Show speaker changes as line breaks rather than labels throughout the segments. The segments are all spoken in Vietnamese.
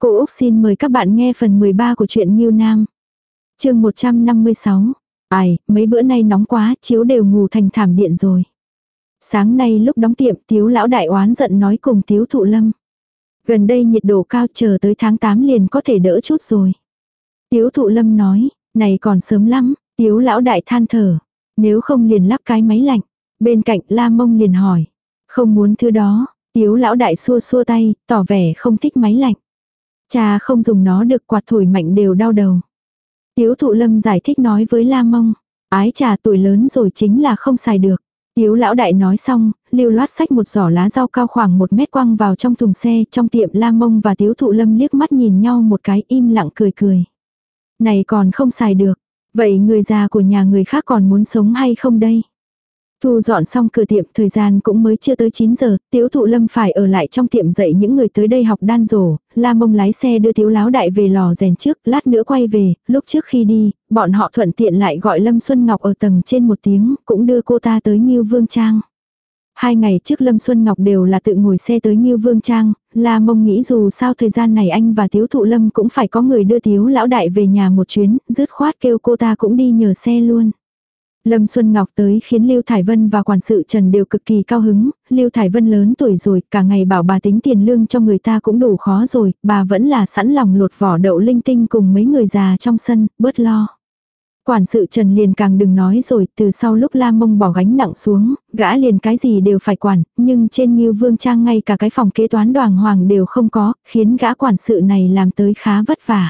Cô Úc xin mời các bạn nghe phần 13 của truyện Nhiêu Nam. chương 156. Ai, mấy bữa nay nóng quá, chiếu đều ngủ thành thảm điện rồi. Sáng nay lúc đóng tiệm tiếu lão đại oán giận nói cùng tiếu thụ lâm. Gần đây nhiệt độ cao chờ tới tháng 8 liền có thể đỡ chút rồi. Tiếu thụ lâm nói, này còn sớm lắm, tiếu lão đại than thở. Nếu không liền lắp cái máy lạnh. Bên cạnh la mông liền hỏi. Không muốn thứ đó, tiếu lão đại xua xua tay, tỏ vẻ không thích máy lạnh. Cha không dùng nó được quạt thổi mạnh đều đau đầu. Tiếu thụ lâm giải thích nói với la mông. Ái trà tuổi lớn rồi chính là không xài được. Tiếu lão đại nói xong, lưu loát sách một giỏ lá rau cao khoảng một mét quăng vào trong thùng xe, trong tiệm la mông và tiếu thụ lâm liếc mắt nhìn nhau một cái im lặng cười cười. Này còn không xài được, vậy người già của nhà người khác còn muốn sống hay không đây? Thu dọn xong cửa tiệm, thời gian cũng mới chưa tới 9 giờ, Tiếu Thụ Lâm phải ở lại trong tiệm dạy những người tới đây học đan rổ, La Mông lái xe đưa Tiếu Láo Đại về lò rèn trước, lát nữa quay về, lúc trước khi đi, bọn họ thuận tiện lại gọi Lâm Xuân Ngọc ở tầng trên một tiếng, cũng đưa cô ta tới Nhiêu Vương Trang. Hai ngày trước Lâm Xuân Ngọc đều là tự ngồi xe tới Nhiêu Vương Trang, La Mông nghĩ dù sao thời gian này anh và Tiếu Thụ Lâm cũng phải có người đưa Tiếu Lão Đại về nhà một chuyến, dứt khoát kêu cô ta cũng đi nhờ xe luôn. Lâm Xuân Ngọc tới khiến Lưu Thải Vân và quản sự Trần đều cực kỳ cao hứng, Lưu Thải Vân lớn tuổi rồi, cả ngày bảo bà tính tiền lương cho người ta cũng đủ khó rồi, bà vẫn là sẵn lòng lột vỏ đậu linh tinh cùng mấy người già trong sân, bớt lo. Quản sự Trần liền càng đừng nói rồi, từ sau lúc Lam Mông bỏ gánh nặng xuống, gã liền cái gì đều phải quản, nhưng trên ngưu Vương Trang ngay cả cái phòng kế toán đoàn hoàng đều không có, khiến gã quản sự này làm tới khá vất vả.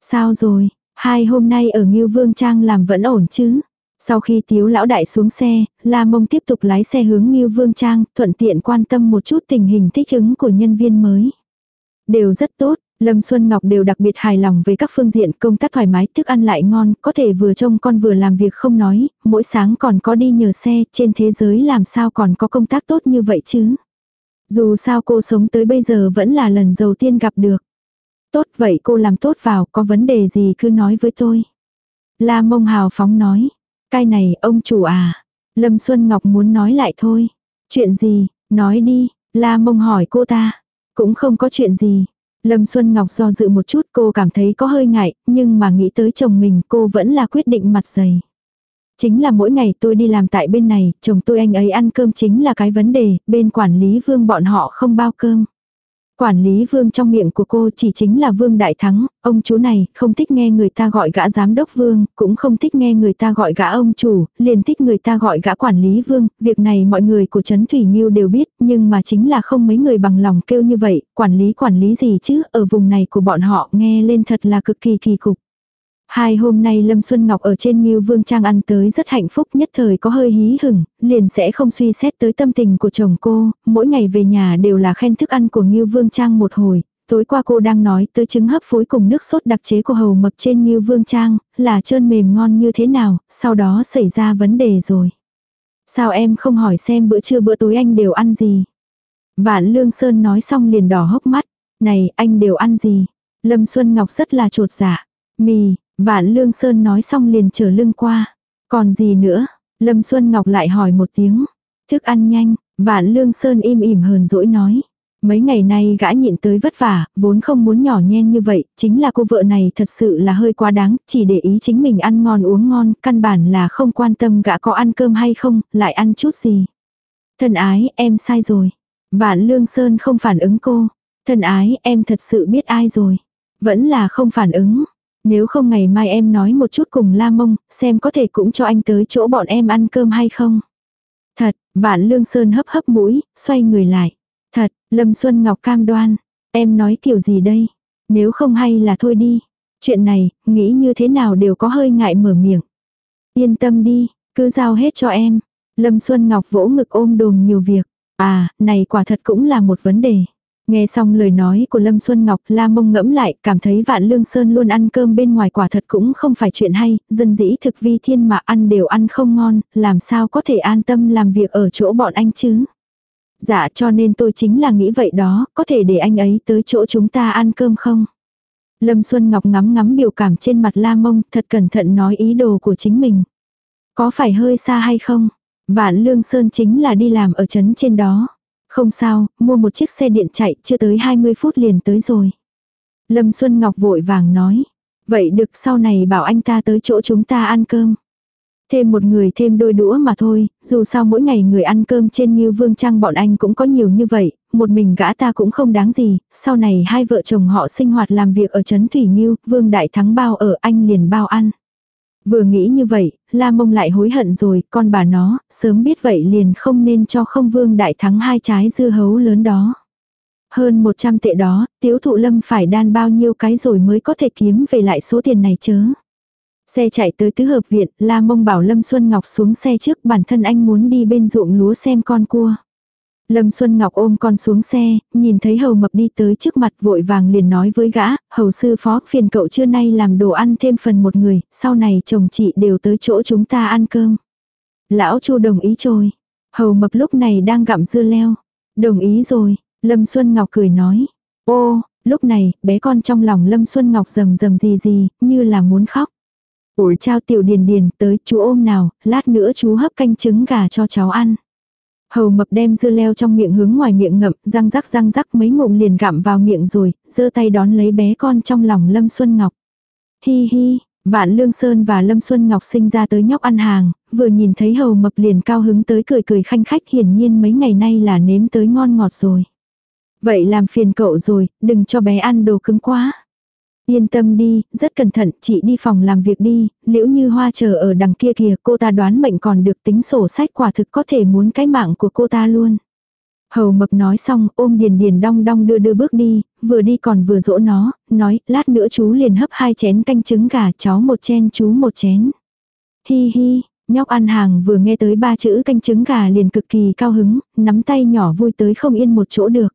Sao rồi, hai hôm nay ở ngưu Vương Trang làm vẫn ổn chứ? Sau khi tiếu lão đại xuống xe, La Mông tiếp tục lái xe hướng Ngưu Vương Trang, thuận tiện quan tâm một chút tình hình thích ứng của nhân viên mới. Đều rất tốt, Lâm Xuân Ngọc đều đặc biệt hài lòng với các phương diện công tác thoải mái, thức ăn lại ngon, có thể vừa trông con vừa làm việc không nói, mỗi sáng còn có đi nhờ xe, trên thế giới làm sao còn có công tác tốt như vậy chứ. Dù sao cô sống tới bây giờ vẫn là lần đầu tiên gặp được. Tốt vậy cô làm tốt vào, có vấn đề gì cứ nói với tôi. La Mông hào phóng nói. Cái này, ông chủ à. Lâm Xuân Ngọc muốn nói lại thôi. Chuyện gì, nói đi, La Mông hỏi cô ta. Cũng không có chuyện gì. Lâm Xuân Ngọc do dự một chút cô cảm thấy có hơi ngại, nhưng mà nghĩ tới chồng mình cô vẫn là quyết định mặt dày. Chính là mỗi ngày tôi đi làm tại bên này, chồng tôi anh ấy ăn cơm chính là cái vấn đề, bên quản lý vương bọn họ không bao cơm. Quản lý vương trong miệng của cô chỉ chính là vương đại thắng, ông chú này không thích nghe người ta gọi gã giám đốc vương, cũng không thích nghe người ta gọi gã ông chủ, liền thích người ta gọi gã quản lý vương, việc này mọi người của Trấn Thủy Nhiêu đều biết, nhưng mà chính là không mấy người bằng lòng kêu như vậy, quản lý quản lý gì chứ, ở vùng này của bọn họ nghe lên thật là cực kỳ kỳ cục. Hai hôm nay Lâm Xuân Ngọc ở trên Ngưu Vương Trang ăn tới rất hạnh phúc nhất thời có hơi hí hửng, liền sẽ không suy xét tới tâm tình của chồng cô, mỗi ngày về nhà đều là khen thức ăn của Ngưu Vương Trang một hồi. Tối qua cô đang nói tới trứng hấp phối cùng nước sốt đặc chế của hầu mập trên Ngưu Vương Trang, là trơn mềm ngon như thế nào, sau đó xảy ra vấn đề rồi. Sao em không hỏi xem bữa trưa bữa tối anh đều ăn gì? Vạn Lương Sơn nói xong liền đỏ hốc mắt. Này, anh đều ăn gì? Lâm Xuân Ngọc rất là trột dạ. Mì, Vạn Lương Sơn nói xong liền trở lưng qua. Còn gì nữa? Lâm Xuân Ngọc lại hỏi một tiếng. Thức ăn nhanh, Vạn Lương Sơn im ỉm hờn dỗi nói. Mấy ngày nay gã nhịn tới vất vả, vốn không muốn nhỏ nhen như vậy, chính là cô vợ này thật sự là hơi quá đáng, chỉ để ý chính mình ăn ngon uống ngon, căn bản là không quan tâm gã có ăn cơm hay không, lại ăn chút gì. Thân ái, em sai rồi. Vạn Lương Sơn không phản ứng cô. Thân ái, em thật sự biết ai rồi. Vẫn là không phản ứng. Nếu không ngày mai em nói một chút cùng La Mông, xem có thể cũng cho anh tới chỗ bọn em ăn cơm hay không. Thật, vạn lương sơn hấp hấp mũi, xoay người lại. Thật, Lâm Xuân Ngọc cam đoan. Em nói kiểu gì đây? Nếu không hay là thôi đi. Chuyện này, nghĩ như thế nào đều có hơi ngại mở miệng. Yên tâm đi, cứ giao hết cho em. Lâm Xuân Ngọc vỗ ngực ôm đồm nhiều việc. À, này quả thật cũng là một vấn đề. Nghe xong lời nói của Lâm Xuân Ngọc, La Mông ngẫm lại, cảm thấy Vạn Lương Sơn luôn ăn cơm bên ngoài quả thật cũng không phải chuyện hay, dân dĩ thực vi thiên mà ăn đều ăn không ngon, làm sao có thể an tâm làm việc ở chỗ bọn anh chứ. Dạ cho nên tôi chính là nghĩ vậy đó, có thể để anh ấy tới chỗ chúng ta ăn cơm không? Lâm Xuân Ngọc ngắm ngắm biểu cảm trên mặt La Mông, thật cẩn thận nói ý đồ của chính mình. Có phải hơi xa hay không? Vạn Lương Sơn chính là đi làm ở trấn trên đó. Không sao, mua một chiếc xe điện chạy chưa tới 20 phút liền tới rồi. Lâm Xuân Ngọc vội vàng nói. Vậy được sau này bảo anh ta tới chỗ chúng ta ăn cơm. Thêm một người thêm đôi đũa mà thôi, dù sao mỗi ngày người ăn cơm trên như vương trang bọn anh cũng có nhiều như vậy, một mình gã ta cũng không đáng gì, sau này hai vợ chồng họ sinh hoạt làm việc ở Trấn Thủy nhiêu, vương đại thắng bao ở anh liền bao ăn. Vừa nghĩ như vậy, La Mông lại hối hận rồi, con bà nó, sớm biết vậy liền không nên cho không vương đại thắng hai trái dưa hấu lớn đó. Hơn 100 tệ đó, tiếu thụ lâm phải đan bao nhiêu cái rồi mới có thể kiếm về lại số tiền này chớ. Xe chạy tới tứ hợp viện, La Mông bảo Lâm Xuân Ngọc xuống xe trước bản thân anh muốn đi bên ruộng lúa xem con cua. Lâm Xuân Ngọc ôm con xuống xe, nhìn thấy hầu mập đi tới trước mặt vội vàng liền nói với gã, hầu sư phó phiền cậu trưa nay làm đồ ăn thêm phần một người, sau này chồng chị đều tới chỗ chúng ta ăn cơm. Lão chu đồng ý trôi. Hầu mập lúc này đang gặm dưa leo. Đồng ý rồi, Lâm Xuân Ngọc cười nói. Ô, lúc này, bé con trong lòng Lâm Xuân Ngọc rầm rầm gì gì, như là muốn khóc. Ủi trao tiểu điền điền tới chú ôm nào, lát nữa chú hấp canh trứng gà cho cháu ăn. Hầu mập đem dưa leo trong miệng hướng ngoài miệng ngậm, răng rắc răng rắc mấy ngụm liền gặm vào miệng rồi, giơ tay đón lấy bé con trong lòng Lâm Xuân Ngọc. Hi hi, Vạn Lương Sơn và Lâm Xuân Ngọc sinh ra tới nhóc ăn hàng, vừa nhìn thấy hầu mập liền cao hứng tới cười cười khanh khách hiển nhiên mấy ngày nay là nếm tới ngon ngọt rồi. Vậy làm phiền cậu rồi, đừng cho bé ăn đồ cứng quá. Yên tâm đi, rất cẩn thận, chị đi phòng làm việc đi, liễu như hoa chờ ở đằng kia kìa, cô ta đoán mệnh còn được tính sổ sách quả thực có thể muốn cái mạng của cô ta luôn. Hầu mập nói xong, ôm điền điền đong đong đưa đưa bước đi, vừa đi còn vừa dỗ nó, nói, lát nữa chú liền hấp hai chén canh trứng gà, cháu một chén chú một chén. Hi hi, nhóc ăn hàng vừa nghe tới ba chữ canh trứng gà liền cực kỳ cao hứng, nắm tay nhỏ vui tới không yên một chỗ được.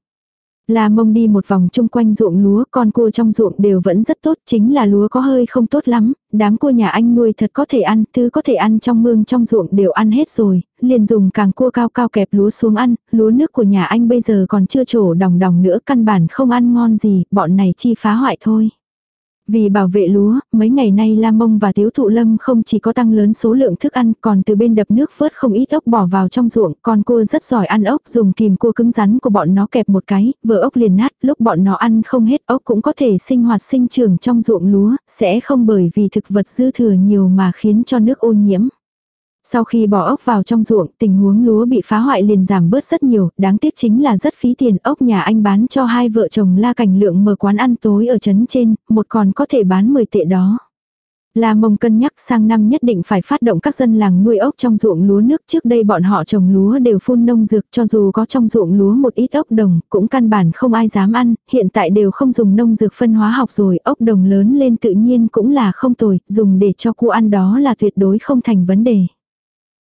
La mông đi một vòng chung quanh ruộng lúa, con cua trong ruộng đều vẫn rất tốt, chính là lúa có hơi không tốt lắm, đám cua nhà anh nuôi thật có thể ăn, thứ có thể ăn trong mương trong ruộng đều ăn hết rồi, liền dùng càng cua cao cao kẹp lúa xuống ăn, lúa nước của nhà anh bây giờ còn chưa trổ đồng đồng nữa, căn bản không ăn ngon gì, bọn này chi phá hoại thôi. Vì bảo vệ lúa, mấy ngày nay Lam Mông và Tiếu Thụ Lâm không chỉ có tăng lớn số lượng thức ăn còn từ bên đập nước vớt không ít ốc bỏ vào trong ruộng, còn cua rất giỏi ăn ốc, dùng kìm cua cứng rắn của bọn nó kẹp một cái, vừa ốc liền nát, lúc bọn nó ăn không hết ốc cũng có thể sinh hoạt sinh trưởng trong ruộng lúa, sẽ không bởi vì thực vật dư thừa nhiều mà khiến cho nước ô nhiễm. Sau khi bỏ ốc vào trong ruộng, tình huống lúa bị phá hoại liền giảm bớt rất nhiều, đáng tiếc chính là rất phí tiền ốc nhà anh bán cho hai vợ chồng la cảnh lượng mở quán ăn tối ở trấn trên, một còn có thể bán 10 tệ đó. La mông cân nhắc sang năm nhất định phải phát động các dân làng nuôi ốc trong ruộng lúa nước trước đây bọn họ trồng lúa đều phun nông dược cho dù có trong ruộng lúa một ít ốc đồng cũng căn bản không ai dám ăn, hiện tại đều không dùng nông dược phân hóa học rồi ốc đồng lớn lên tự nhiên cũng là không tồi, dùng để cho cua ăn đó là tuyệt đối không thành vấn đề.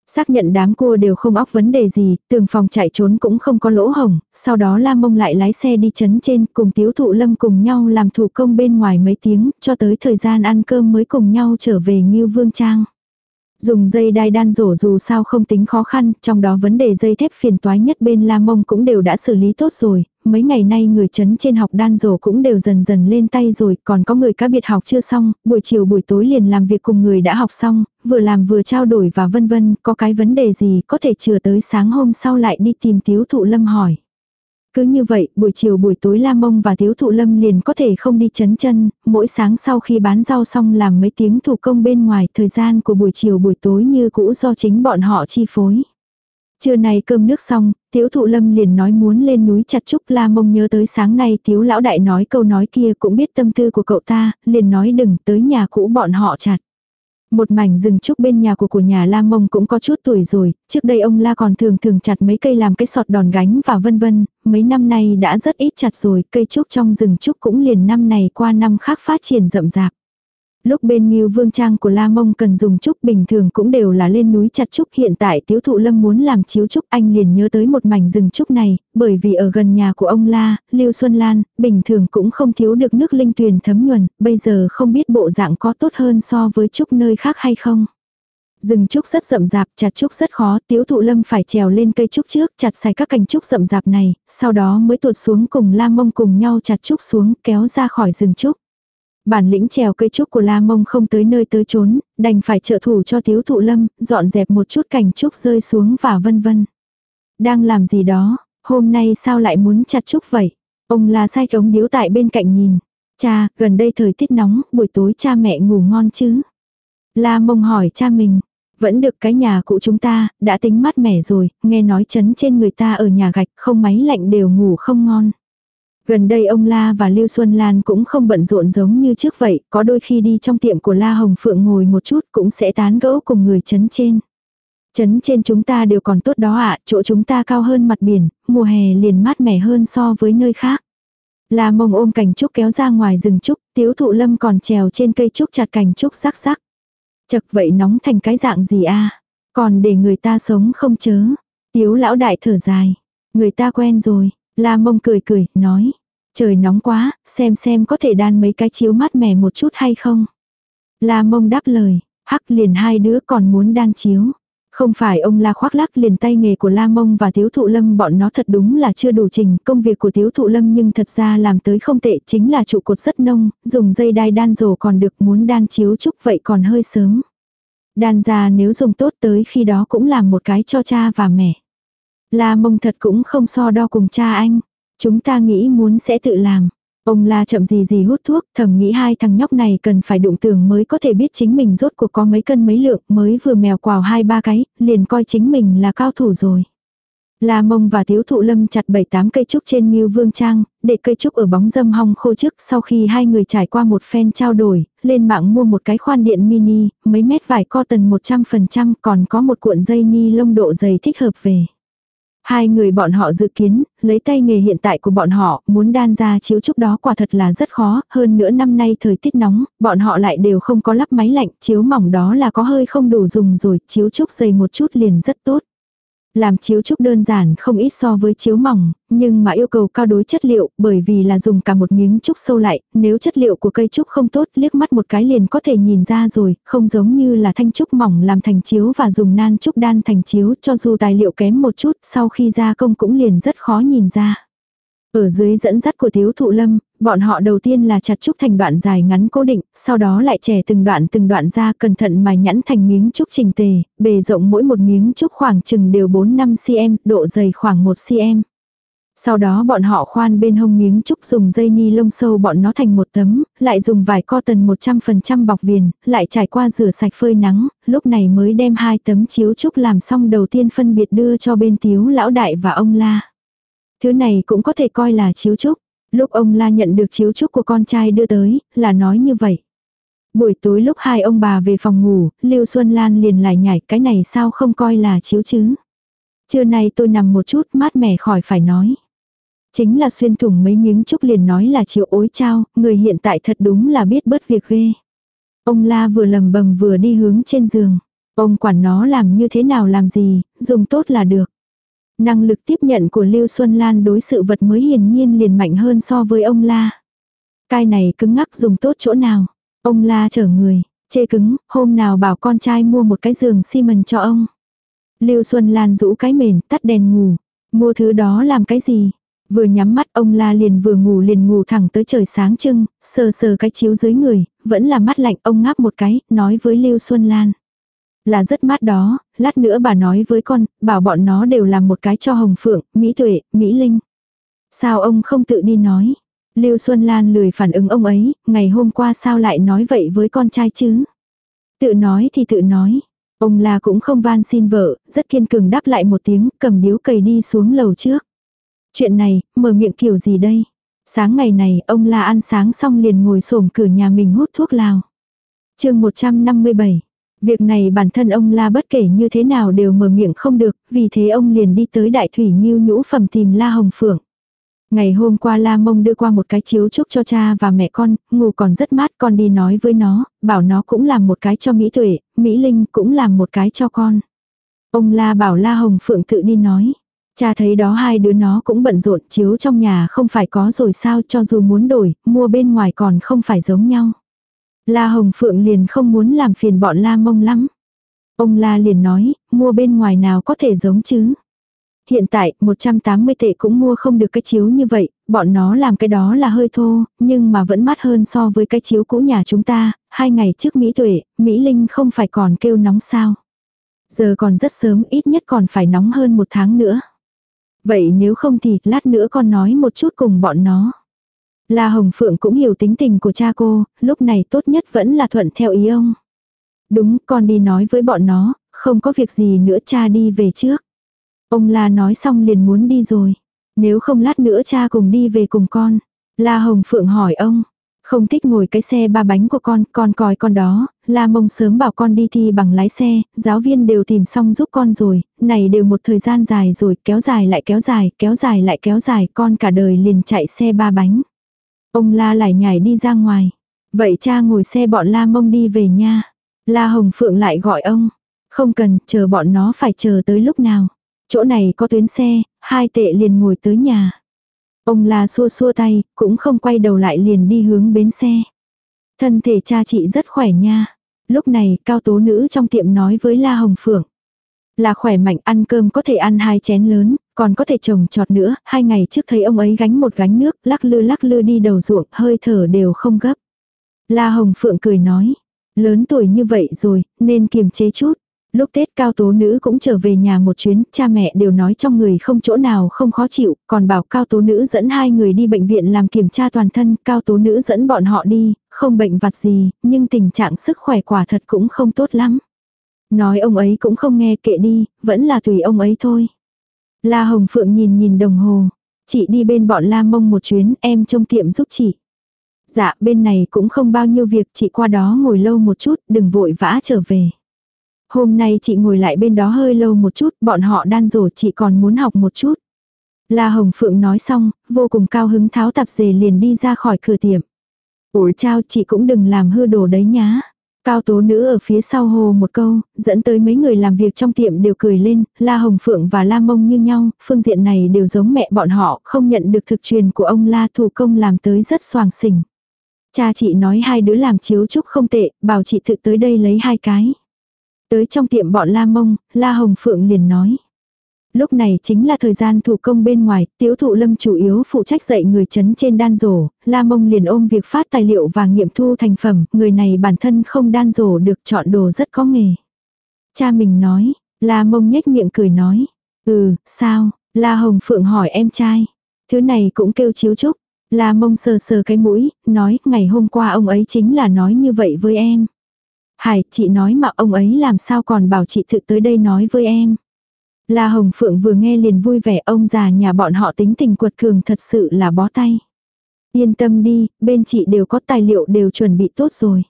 Xác nhận đám cua đều không óc vấn đề gì, tường phòng chạy trốn cũng không có lỗ hồng, sau đó la mông lại lái xe đi chấn trên cùng tiếu thụ lâm cùng nhau làm thủ công bên ngoài mấy tiếng, cho tới thời gian ăn cơm mới cùng nhau trở về Ngưu Vương Trang. Dùng dây đai đan rổ dù sao không tính khó khăn, trong đó vấn đề dây thép phiền toái nhất bên La Mông cũng đều đã xử lý tốt rồi, mấy ngày nay người chấn trên học đan rổ cũng đều dần dần lên tay rồi, còn có người cá biệt học chưa xong, buổi chiều buổi tối liền làm việc cùng người đã học xong, vừa làm vừa trao đổi và vân vân, có cái vấn đề gì có thể chừa tới sáng hôm sau lại đi tìm tiếu thụ lâm hỏi. Cứ như vậy, buổi chiều buổi tối lam Mông và Tiếu Thụ Lâm liền có thể không đi chấn chân, mỗi sáng sau khi bán rau xong làm mấy tiếng thủ công bên ngoài, thời gian của buổi chiều buổi tối như cũ do chính bọn họ chi phối. Trưa này cơm nước xong, Tiếu Thụ Lâm liền nói muốn lên núi chặt trúc La Mông nhớ tới sáng nay Tiếu Lão Đại nói câu nói kia cũng biết tâm tư của cậu ta, liền nói đừng tới nhà cũ bọn họ chặt. Một mảnh rừng trúc bên nhà của của nhà La Mông cũng có chút tuổi rồi, trước đây ông La còn thường thường chặt mấy cây làm cái sọt đòn gánh và vân vân, mấy năm nay đã rất ít chặt rồi, cây trúc trong rừng trúc cũng liền năm này qua năm khác phát triển rậm rạp. Lúc bên Ngưu Vương Trang của La Mông cần dùng trúc bình thường cũng đều là lên núi chặt trúc. Hiện tại Tiếu Thụ Lâm muốn làm chiếu trúc anh liền nhớ tới một mảnh rừng trúc này, bởi vì ở gần nhà của ông La, Lưu Xuân Lan, bình thường cũng không thiếu được nước linh tuyền thấm nhuần, bây giờ không biết bộ dạng có tốt hơn so với trúc nơi khác hay không. Rừng trúc rất rậm rạp, chặt trúc rất khó, tiếu thụ lâm phải trèo lên cây trúc trước, chặt xài các cành trúc rậm rạp này, sau đó mới tuột xuống cùng la mông cùng nhau chặt trúc xuống, kéo ra khỏi rừng trúc. Bản lĩnh trèo cây trúc của La Mông không tới nơi tới chốn, đành phải trợ thủ cho thiếu Thụ Lâm, dọn dẹp một chút cành trúc rơi xuống và vân vân. Đang làm gì đó, hôm nay sao lại muốn chặt trúc vậy? Ông là sai trống điếu tại bên cạnh nhìn. Cha, gần đây thời tiết nóng, buổi tối cha mẹ ngủ ngon chứ? La mông hỏi cha mình. Vẫn được cái nhà cụ chúng ta, đã tính mát mẻ rồi, nghe nói chấn trên người ta ở nhà gạch không máy lạnh đều ngủ không ngon. Gần đây ông La và Lưu Xuân Lan cũng không bận rộn giống như trước vậy, có đôi khi đi trong tiệm của La Hồng Phượng ngồi một chút cũng sẽ tán gẫu cùng người chấn trên. Chấn trên chúng ta đều còn tốt đó ạ, chỗ chúng ta cao hơn mặt biển, mùa hè liền mát mẻ hơn so với nơi khác. La mông ôm cành trúc kéo ra ngoài rừng trúc, tiếu thụ lâm còn trèo trên cây trúc chặt cành trúc rắc rắc. Chật vậy nóng thành cái dạng gì a Còn để người ta sống không chớ. Tiếu lão đại thở dài. Người ta quen rồi. La mông cười cười, nói. Trời nóng quá, xem xem có thể đan mấy cái chiếu mát mẻ một chút hay không. La mông đáp lời, hắc liền hai đứa còn muốn đan chiếu. Không phải ông la khoác lắc liền tay nghề của la mông và tiếu thụ lâm bọn nó thật đúng là chưa đủ trình. Công việc của tiếu thụ lâm nhưng thật ra làm tới không tệ chính là trụ cột rất nông, dùng dây đai đan rổ còn được muốn đan chiếu trúc vậy còn hơi sớm. Đan ra nếu dùng tốt tới khi đó cũng làm một cái cho cha và mẹ. La mông thật cũng không so đo cùng cha anh. Chúng ta nghĩ muốn sẽ tự làm. Ông la chậm gì gì hút thuốc, thầm nghĩ hai thằng nhóc này cần phải đụng tưởng mới có thể biết chính mình rốt cuộc có mấy cân mấy lượng, mới vừa mèo quào hai ba cái, liền coi chính mình là cao thủ rồi. La mông và thiếu thụ lâm chặt bảy tám cây trúc trên Nghiêu Vương Trang, để cây trúc ở bóng dâm hong khô trước sau khi hai người trải qua một phen trao đổi, lên mạng mua một cái khoan điện mini, mấy mét vải cotton 100% còn có một cuộn dây ni lông độ dày thích hợp về. Hai người bọn họ dự kiến, lấy tay nghề hiện tại của bọn họ, muốn đan ra chiếu trúc đó quả thật là rất khó, hơn nữa năm nay thời tiết nóng, bọn họ lại đều không có lắp máy lạnh, chiếu mỏng đó là có hơi không đủ dùng rồi, chiếu trúc dày một chút liền rất tốt. Làm chiếu trúc đơn giản không ít so với chiếu mỏng, nhưng mà yêu cầu cao đối chất liệu, bởi vì là dùng cả một miếng trúc sâu lại, nếu chất liệu của cây trúc không tốt, liếc mắt một cái liền có thể nhìn ra rồi, không giống như là thanh trúc mỏng làm thành chiếu và dùng nan trúc đan thành chiếu, cho dù tài liệu kém một chút, sau khi gia công cũng liền rất khó nhìn ra. Ở dưới dẫn dắt của thiếu thụ lâm, bọn họ đầu tiên là chặt trúc thành đoạn dài ngắn cố định, sau đó lại chẻ từng đoạn từng đoạn ra cẩn thận mài nhẵn thành miếng trúc trình tề, bề rộng mỗi một miếng trúc khoảng chừng đều 4-5 cm, độ dày khoảng 1 cm. Sau đó bọn họ khoan bên hông miếng trúc dùng dây ni lông sâu bọn nó thành một tấm, lại dùng vải tần 100% bọc viền, lại trải qua rửa sạch phơi nắng, lúc này mới đem hai tấm chiếu trúc làm xong đầu tiên phân biệt đưa cho bên tiếu lão đại và ông la. Thứ này cũng có thể coi là chiếu trúc. Lúc ông la nhận được chiếu trúc của con trai đưa tới, là nói như vậy. Buổi tối lúc hai ông bà về phòng ngủ, Lưu Xuân Lan liền lại nhảy cái này sao không coi là chiếu chứ. Trưa nay tôi nằm một chút mát mẻ khỏi phải nói. Chính là xuyên thủng mấy miếng trúc liền nói là chiếu ối trao, người hiện tại thật đúng là biết bớt việc ghê. Ông la vừa lầm bầm vừa đi hướng trên giường. Ông quản nó làm như thế nào làm gì, dùng tốt là được. Năng lực tiếp nhận của Lưu Xuân Lan đối sự vật mới hiển nhiên liền mạnh hơn so với ông La. Cái này cứng ngắc dùng tốt chỗ nào. Ông La chở người, chê cứng, hôm nào bảo con trai mua một cái giường xi mần cho ông. Lưu Xuân Lan rũ cái mền, tắt đèn ngủ. Mua thứ đó làm cái gì? Vừa nhắm mắt ông la liền vừa ngủ liền ngủ thẳng tới trời sáng trưng, sờ sờ cái chiếu dưới người, vẫn là mắt lạnh ông ngáp một cái, nói với Lưu Xuân Lan. Là rất mát đó, lát nữa bà nói với con, bảo bọn nó đều làm một cái cho Hồng Phượng, Mỹ Tuệ, Mỹ Linh. Sao ông không tự đi nói? Lưu Xuân Lan lười phản ứng ông ấy, ngày hôm qua sao lại nói vậy với con trai chứ? Tự nói thì tự nói. Ông là cũng không van xin vợ, rất kiên cường đáp lại một tiếng, cầm điếu cầy đi xuống lầu trước. Chuyện này, mở miệng kiểu gì đây? Sáng ngày này, ông la ăn sáng xong liền ngồi xổm cửa nhà mình hút thuốc lào. chương 157, Việc này bản thân ông la bất kể như thế nào đều mở miệng không được, vì thế ông liền đi tới đại thủy nghiêu nhũ phẩm tìm La Hồng Phượng. Ngày hôm qua La Mông đưa qua một cái chiếu chúc cho cha và mẹ con, ngủ còn rất mát con đi nói với nó, bảo nó cũng làm một cái cho Mỹ Tuệ, Mỹ Linh cũng làm một cái cho con. Ông La bảo La Hồng Phượng tự đi nói. Cha thấy đó hai đứa nó cũng bận rộn chiếu trong nhà không phải có rồi sao cho dù muốn đổi, mua bên ngoài còn không phải giống nhau. La Hồng Phượng liền không muốn làm phiền bọn La Mông lắm. Ông La liền nói, mua bên ngoài nào có thể giống chứ. Hiện tại, 180 tệ cũng mua không được cái chiếu như vậy, bọn nó làm cái đó là hơi thô, nhưng mà vẫn mát hơn so với cái chiếu cũ nhà chúng ta, hai ngày trước Mỹ Tuệ, Mỹ Linh không phải còn kêu nóng sao. Giờ còn rất sớm, ít nhất còn phải nóng hơn một tháng nữa. Vậy nếu không thì, lát nữa con nói một chút cùng bọn nó. La Hồng Phượng cũng hiểu tính tình của cha cô, lúc này tốt nhất vẫn là thuận theo ý ông. Đúng, con đi nói với bọn nó, không có việc gì nữa cha đi về trước. Ông La nói xong liền muốn đi rồi. Nếu không lát nữa cha cùng đi về cùng con. La Hồng Phượng hỏi ông, không thích ngồi cái xe ba bánh của con, con coi con đó, la mông sớm bảo con đi thi bằng lái xe, giáo viên đều tìm xong giúp con rồi, này đều một thời gian dài rồi, kéo dài lại kéo dài, kéo dài lại kéo dài, con cả đời liền chạy xe ba bánh. Ông la lại nhảy đi ra ngoài. Vậy cha ngồi xe bọn la mông đi về nha. La Hồng Phượng lại gọi ông. Không cần, chờ bọn nó phải chờ tới lúc nào. Chỗ này có tuyến xe, hai tệ liền ngồi tới nhà. Ông la xua xua tay, cũng không quay đầu lại liền đi hướng bến xe. Thân thể cha chị rất khỏe nha. Lúc này, cao tố nữ trong tiệm nói với La Hồng Phượng. Là khỏe mạnh ăn cơm có thể ăn hai chén lớn, còn có thể trồng trọt nữa, hai ngày trước thấy ông ấy gánh một gánh nước, lắc lư lắc lư đi đầu ruộng, hơi thở đều không gấp. La Hồng Phượng cười nói, lớn tuổi như vậy rồi, nên kiềm chế chút. Lúc Tết cao tố nữ cũng trở về nhà một chuyến, cha mẹ đều nói trong người không chỗ nào không khó chịu, còn bảo cao tố nữ dẫn hai người đi bệnh viện làm kiểm tra toàn thân, cao tố nữ dẫn bọn họ đi, không bệnh vặt gì, nhưng tình trạng sức khỏe quả thật cũng không tốt lắm. Nói ông ấy cũng không nghe kệ đi, vẫn là tùy ông ấy thôi. La Hồng Phượng nhìn nhìn đồng hồ, chị đi bên bọn La Mông một chuyến, em trông tiệm giúp chị. Dạ, bên này cũng không bao nhiêu việc, chị qua đó ngồi lâu một chút, đừng vội vã trở về. Hôm nay chị ngồi lại bên đó hơi lâu một chút, bọn họ đan rổ chị còn muốn học một chút. La Hồng Phượng nói xong, vô cùng cao hứng tháo tạp dề liền đi ra khỏi cửa tiệm. Ủi chao chị cũng đừng làm hư đồ đấy nhá. Cao tố nữ ở phía sau hồ một câu, dẫn tới mấy người làm việc trong tiệm đều cười lên, La Hồng Phượng và La Mông như nhau, phương diện này đều giống mẹ bọn họ, không nhận được thực truyền của ông La thủ công làm tới rất soàng xỉnh. Cha chị nói hai đứa làm chiếu trúc không tệ, bảo chị thực tới đây lấy hai cái. Tới trong tiệm bọn La Mông, La Hồng Phượng liền nói. Lúc này chính là thời gian thủ công bên ngoài, tiếu thụ lâm chủ yếu phụ trách dạy người chấn trên đan rổ, La Mông liền ôm việc phát tài liệu và nghiệm thu thành phẩm, người này bản thân không đan rổ được chọn đồ rất có nghề. Cha mình nói, La Mông nhếch miệng cười nói, ừ, sao, La Hồng Phượng hỏi em trai, thứ này cũng kêu chiếu trúc, La Mông sờ sờ cái mũi, nói, ngày hôm qua ông ấy chính là nói như vậy với em. Hải, chị nói mà ông ấy làm sao còn bảo chị tự tới đây nói với em. La Hồng Phượng vừa nghe liền vui vẻ ông già nhà bọn họ tính tình quật cường thật sự là bó tay. Yên tâm đi, bên chị đều có tài liệu đều chuẩn bị tốt rồi.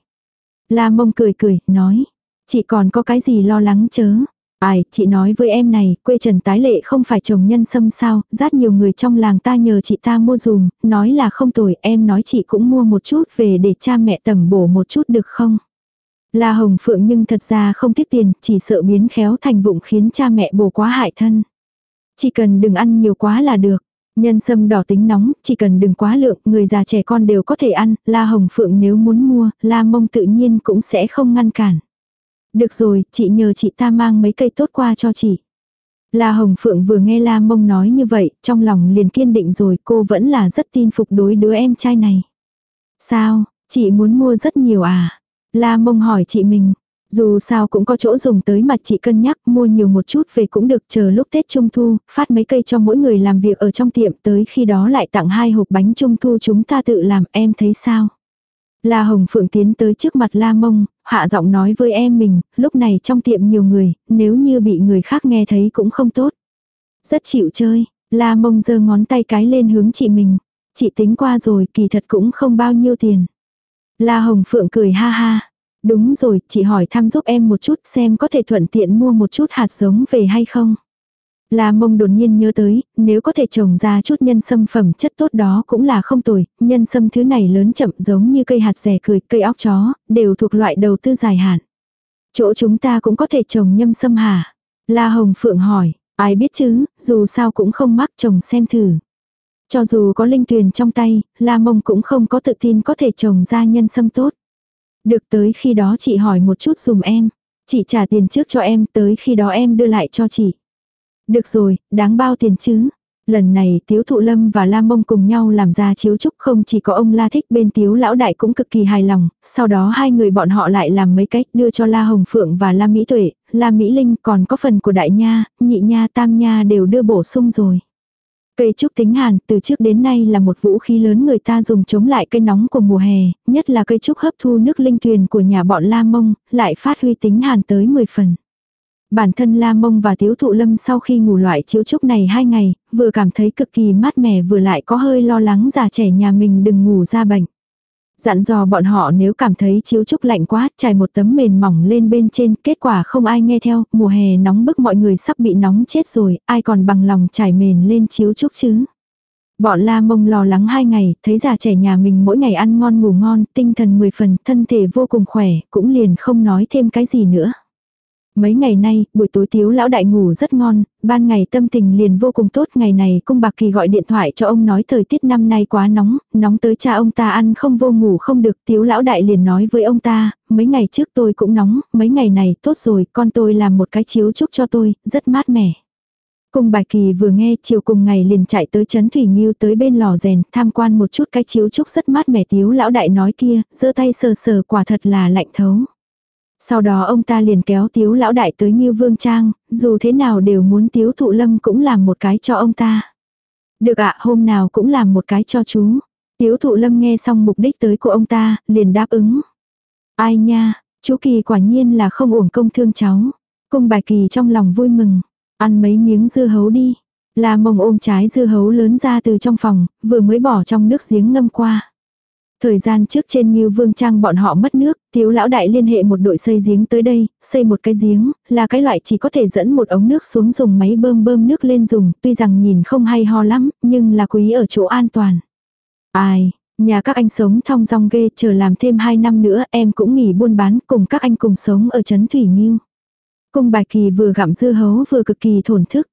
La Mông cười cười, nói. Chị còn có cái gì lo lắng chớ. Ai, chị nói với em này, quê Trần Tái Lệ không phải chồng nhân sâm sao, rất nhiều người trong làng ta nhờ chị ta mua dùm, nói là không tồi, em nói chị cũng mua một chút về để cha mẹ tầm bổ một chút được không? La Hồng Phượng nhưng thật ra không tiếc tiền, chỉ sợ biến khéo thành vụng khiến cha mẹ bồ quá hại thân. Chỉ cần đừng ăn nhiều quá là được. Nhân sâm đỏ tính nóng, chỉ cần đừng quá lượng, người già trẻ con đều có thể ăn, La Hồng Phượng nếu muốn mua, La Mông tự nhiên cũng sẽ không ngăn cản. Được rồi, chị nhờ chị ta mang mấy cây tốt qua cho chị. La Hồng Phượng vừa nghe La Mông nói như vậy, trong lòng liền kiên định rồi, cô vẫn là rất tin phục đối đứa em trai này. Sao, chị muốn mua rất nhiều à? La mông hỏi chị mình. Dù sao cũng có chỗ dùng tới mặt chị cân nhắc mua nhiều một chút về cũng được chờ lúc Tết Trung Thu, phát mấy cây cho mỗi người làm việc ở trong tiệm tới khi đó lại tặng hai hộp bánh Trung Thu chúng ta tự làm em thấy sao. La Hồng Phượng tiến tới trước mặt La Mông, hạ giọng nói với em mình, lúc này trong tiệm nhiều người, nếu như bị người khác nghe thấy cũng không tốt. Rất chịu chơi, La Mông giơ ngón tay cái lên hướng chị mình. Chị tính qua rồi, kỳ thật cũng không bao nhiêu tiền. La Hồng Phượng cười ha ha. Đúng rồi, chị hỏi thăm giúp em một chút xem có thể thuận tiện mua một chút hạt giống về hay không. La mông đột nhiên nhớ tới, nếu có thể trồng ra chút nhân sâm phẩm chất tốt đó cũng là không tồi, nhân sâm thứ này lớn chậm giống như cây hạt rẻ cười, cây óc chó, đều thuộc loại đầu tư dài hạn. Chỗ chúng ta cũng có thể trồng nhâm sâm hả? La Hồng Phượng hỏi, ai biết chứ, dù sao cũng không mắc trồng xem thử. Cho dù có linh tuyền trong tay, La Mông cũng không có tự tin có thể trồng ra nhân sâm tốt. Được tới khi đó chị hỏi một chút dùm em. Chị trả tiền trước cho em tới khi đó em đưa lại cho chị. Được rồi, đáng bao tiền chứ. Lần này Tiếu Thụ Lâm và La Mông cùng nhau làm ra chiếu trúc không chỉ có ông La Thích bên Tiếu Lão Đại cũng cực kỳ hài lòng, sau đó hai người bọn họ lại làm mấy cách đưa cho La Hồng Phượng và La Mỹ Tuệ, La Mỹ Linh còn có phần của Đại Nha, Nhị Nha Tam Nha đều đưa bổ sung rồi. Cây trúc tính hàn từ trước đến nay là một vũ khí lớn người ta dùng chống lại cây nóng của mùa hè, nhất là cây trúc hấp thu nước linh tuyền của nhà bọn La Mông, lại phát huy tính hàn tới 10 phần. Bản thân La Mông và Tiếu Thụ Lâm sau khi ngủ loại chiếu trúc này hai ngày, vừa cảm thấy cực kỳ mát mẻ vừa lại có hơi lo lắng già trẻ nhà mình đừng ngủ ra bệnh. Dặn dò bọn họ nếu cảm thấy chiếu trúc lạnh quá, trải một tấm mền mỏng lên bên trên, kết quả không ai nghe theo, mùa hè nóng bức mọi người sắp bị nóng chết rồi, ai còn bằng lòng trải mền lên chiếu trúc chứ. Bọn la mông lo lắng hai ngày, thấy già trẻ nhà mình mỗi ngày ăn ngon ngủ ngon, tinh thần mười phần, thân thể vô cùng khỏe, cũng liền không nói thêm cái gì nữa. Mấy ngày nay, buổi tối tiếu lão đại ngủ rất ngon, ban ngày tâm tình liền vô cùng tốt. Ngày này cung bạc kỳ gọi điện thoại cho ông nói thời tiết năm nay quá nóng, nóng tới cha ông ta ăn không vô ngủ không được. Tiếu lão đại liền nói với ông ta, mấy ngày trước tôi cũng nóng, mấy ngày này tốt rồi, con tôi làm một cái chiếu chúc cho tôi, rất mát mẻ. Cung bài kỳ vừa nghe chiều cùng ngày liền chạy tới chấn thủy nghiêu tới bên lò rèn, tham quan một chút cái chiếu trúc rất mát mẻ tiếu lão đại nói kia, giơ tay sờ sờ quả thật là lạnh thấu. Sau đó ông ta liền kéo tiếu lão đại tới như vương trang, dù thế nào đều muốn tiếu thụ lâm cũng làm một cái cho ông ta. Được ạ, hôm nào cũng làm một cái cho chú. Tiếu thụ lâm nghe xong mục đích tới của ông ta, liền đáp ứng. Ai nha, chú Kỳ quả nhiên là không uổng công thương cháu. Cung bài Kỳ trong lòng vui mừng. Ăn mấy miếng dưa hấu đi. là mông ôm trái dưa hấu lớn ra từ trong phòng, vừa mới bỏ trong nước giếng ngâm qua. Thời gian trước trên Ngưu Vương Trang bọn họ mất nước, Tiếu lão đại liên hệ một đội xây giếng tới đây, xây một cái giếng, là cái loại chỉ có thể dẫn một ống nước xuống dùng máy bơm bơm nước lên dùng, tuy rằng nhìn không hay ho lắm, nhưng là quý ở chỗ an toàn. Ai, nhà các anh sống thong dong ghê, chờ làm thêm 2 năm nữa em cũng nghỉ buôn bán cùng các anh cùng sống ở Trấn Thủy Ngưu. Cung bài kỳ vừa gặm dưa hấu vừa cực kỳ thổn thức.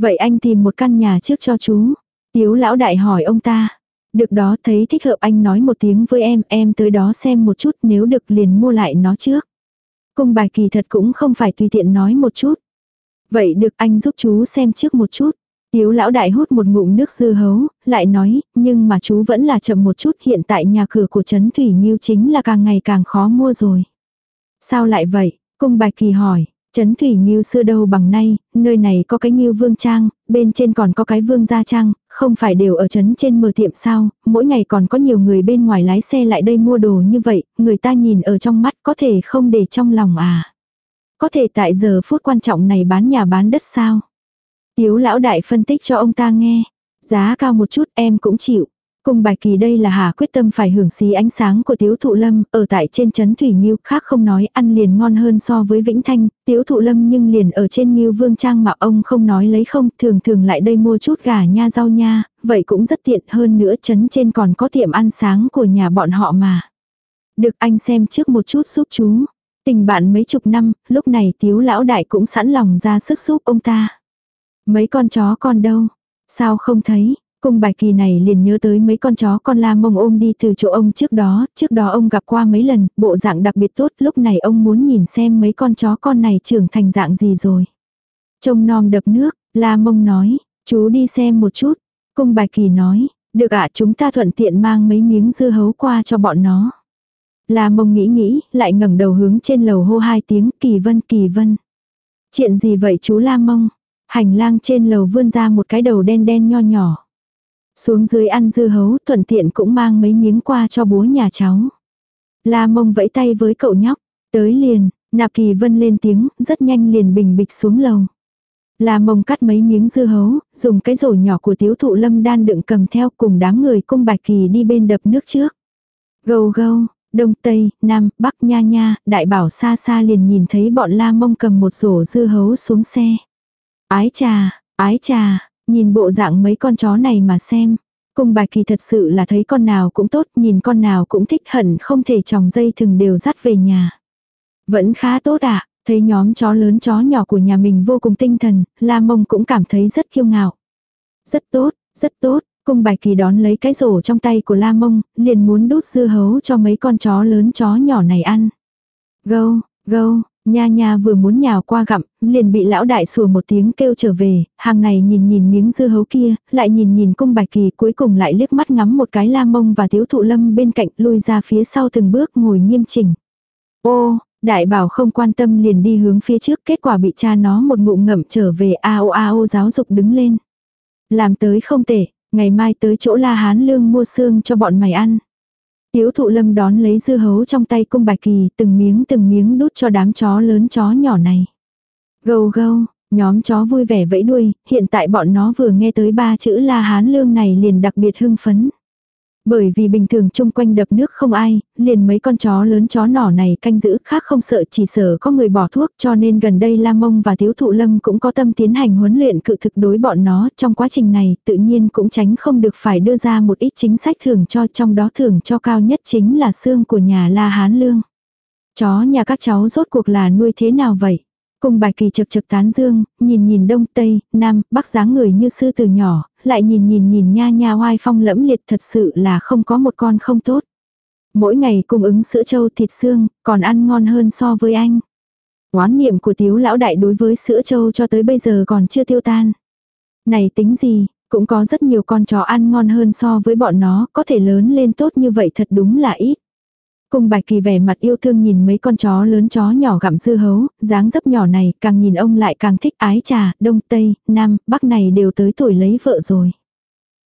Vậy anh tìm một căn nhà trước cho chú. Tiếu lão đại hỏi ông ta. Được đó thấy thích hợp anh nói một tiếng với em, em tới đó xem một chút nếu được liền mua lại nó trước. Cung bài kỳ thật cũng không phải tùy tiện nói một chút. Vậy được anh giúp chú xem trước một chút. Tiếu lão đại hút một ngụm nước dư hấu, lại nói, nhưng mà chú vẫn là chậm một chút hiện tại nhà cửa của Trấn Thủy Nhiêu chính là càng ngày càng khó mua rồi. Sao lại vậy? Cung bài kỳ hỏi, Trấn Thủy Nhiêu xưa đâu bằng nay, nơi này có cái Nhiêu Vương Trang, bên trên còn có cái Vương Gia Trang, không phải đều ở trấn trên mở tiệm sao, mỗi ngày còn có nhiều người bên ngoài lái xe lại đây mua đồ như vậy, người ta nhìn ở trong mắt có thể không để trong lòng à. Có thể tại giờ phút quan trọng này bán nhà bán đất sao. Tiếu lão đại phân tích cho ông ta nghe, giá cao một chút em cũng chịu. Cùng bài kỳ đây là hà quyết tâm phải hưởng xí ánh sáng của tiếu thụ lâm, ở tại trên chấn Thủy Nghiêu, khác không nói ăn liền ngon hơn so với Vĩnh Thanh, tiếu thụ lâm nhưng liền ở trên Nghiêu Vương Trang mà ông không nói lấy không, thường thường lại đây mua chút gà nha rau nha, vậy cũng rất tiện hơn nữa chấn trên còn có tiệm ăn sáng của nhà bọn họ mà. Được anh xem trước một chút giúp chú. Tình bạn mấy chục năm, lúc này tiếu lão đại cũng sẵn lòng ra sức giúp ông ta. Mấy con chó con đâu? Sao không thấy? Cung bài kỳ này liền nhớ tới mấy con chó con la mông ôm đi từ chỗ ông trước đó, trước đó ông gặp qua mấy lần, bộ dạng đặc biệt tốt, lúc này ông muốn nhìn xem mấy con chó con này trưởng thành dạng gì rồi. Trông nom đập nước, la mông nói, chú đi xem một chút. Cung bài kỳ nói, được ạ chúng ta thuận tiện mang mấy miếng dưa hấu qua cho bọn nó. La mông nghĩ nghĩ, lại ngẩng đầu hướng trên lầu hô hai tiếng, kỳ vân kỳ vân. Chuyện gì vậy chú La mông? Hành lang trên lầu vươn ra một cái đầu đen đen nho nhỏ. Xuống dưới ăn dưa hấu, thuận tiện cũng mang mấy miếng qua cho bố nhà cháu. La mông vẫy tay với cậu nhóc, tới liền, nạp kỳ vân lên tiếng, rất nhanh liền bình bịch xuống lầu. La mông cắt mấy miếng dưa hấu, dùng cái rổ nhỏ của tiếu thụ lâm đan đựng cầm theo cùng đám người cung bạch kỳ đi bên đập nước trước. Gâu gâu, đông tây, nam, bắc nha nha, đại bảo xa xa liền nhìn thấy bọn la mông cầm một rổ dưa hấu xuống xe. Ái trà, ái trà, Nhìn bộ dạng mấy con chó này mà xem. Cung bài kỳ thật sự là thấy con nào cũng tốt, nhìn con nào cũng thích hận không thể tròng dây thừng đều dắt về nhà. Vẫn khá tốt ạ, à, thấy nhóm chó lớn chó nhỏ của nhà mình vô cùng tinh thần, La Mông cũng cảm thấy rất kiêu ngạo. Rất tốt, rất tốt, cung bài kỳ đón lấy cái rổ trong tay của La Mông, liền muốn đút dưa hấu cho mấy con chó lớn chó nhỏ này ăn. Gâu, gâu, Nha nha vừa muốn nhào qua gặm, liền bị lão đại sủa một tiếng kêu trở về, hàng này nhìn nhìn miếng dưa hấu kia, lại nhìn nhìn cung bạch kỳ cuối cùng lại liếc mắt ngắm một cái la mông và thiếu thụ lâm bên cạnh lui ra phía sau từng bước ngồi nghiêm chỉnh. Ô, đại bảo không quan tâm liền đi hướng phía trước kết quả bị cha nó một ngụm ngậm trở về ao ao giáo dục đứng lên. Làm tới không tệ, ngày mai tới chỗ La Hán Lương mua xương cho bọn mày ăn. Tiếu thụ lâm đón lấy dưa hấu trong tay cung bạch kỳ từng miếng từng miếng đút cho đám chó lớn chó nhỏ này. Gâu gâu, nhóm chó vui vẻ vẫy đuôi, hiện tại bọn nó vừa nghe tới ba chữ La Hán Lương này liền đặc biệt hưng phấn. Bởi vì bình thường chung quanh đập nước không ai, liền mấy con chó lớn chó nhỏ này canh giữ khác không sợ chỉ sợ có người bỏ thuốc cho nên gần đây Lam Mông và Tiếu Thụ Lâm cũng có tâm tiến hành huấn luyện cự thực đối bọn nó trong quá trình này tự nhiên cũng tránh không được phải đưa ra một ít chính sách thưởng cho trong đó thưởng cho cao nhất chính là xương của nhà La Hán Lương. Chó nhà các cháu rốt cuộc là nuôi thế nào vậy? Cùng bài kỳ trực trực tán dương, nhìn nhìn đông tây, nam, bắc dáng người như sư từ nhỏ, lại nhìn nhìn nhìn nha nha hoai phong lẫm liệt thật sự là không có một con không tốt. Mỗi ngày cung ứng sữa trâu thịt xương, còn ăn ngon hơn so với anh. Oán niệm của tiếu lão đại đối với sữa trâu cho tới bây giờ còn chưa tiêu tan. Này tính gì, cũng có rất nhiều con chó ăn ngon hơn so với bọn nó, có thể lớn lên tốt như vậy thật đúng là ít. Cung bạch kỳ vẻ mặt yêu thương nhìn mấy con chó lớn chó nhỏ gặm dưa hấu, dáng dấp nhỏ này, càng nhìn ông lại càng thích ái trà, đông, tây, nam, bắc này đều tới tuổi lấy vợ rồi.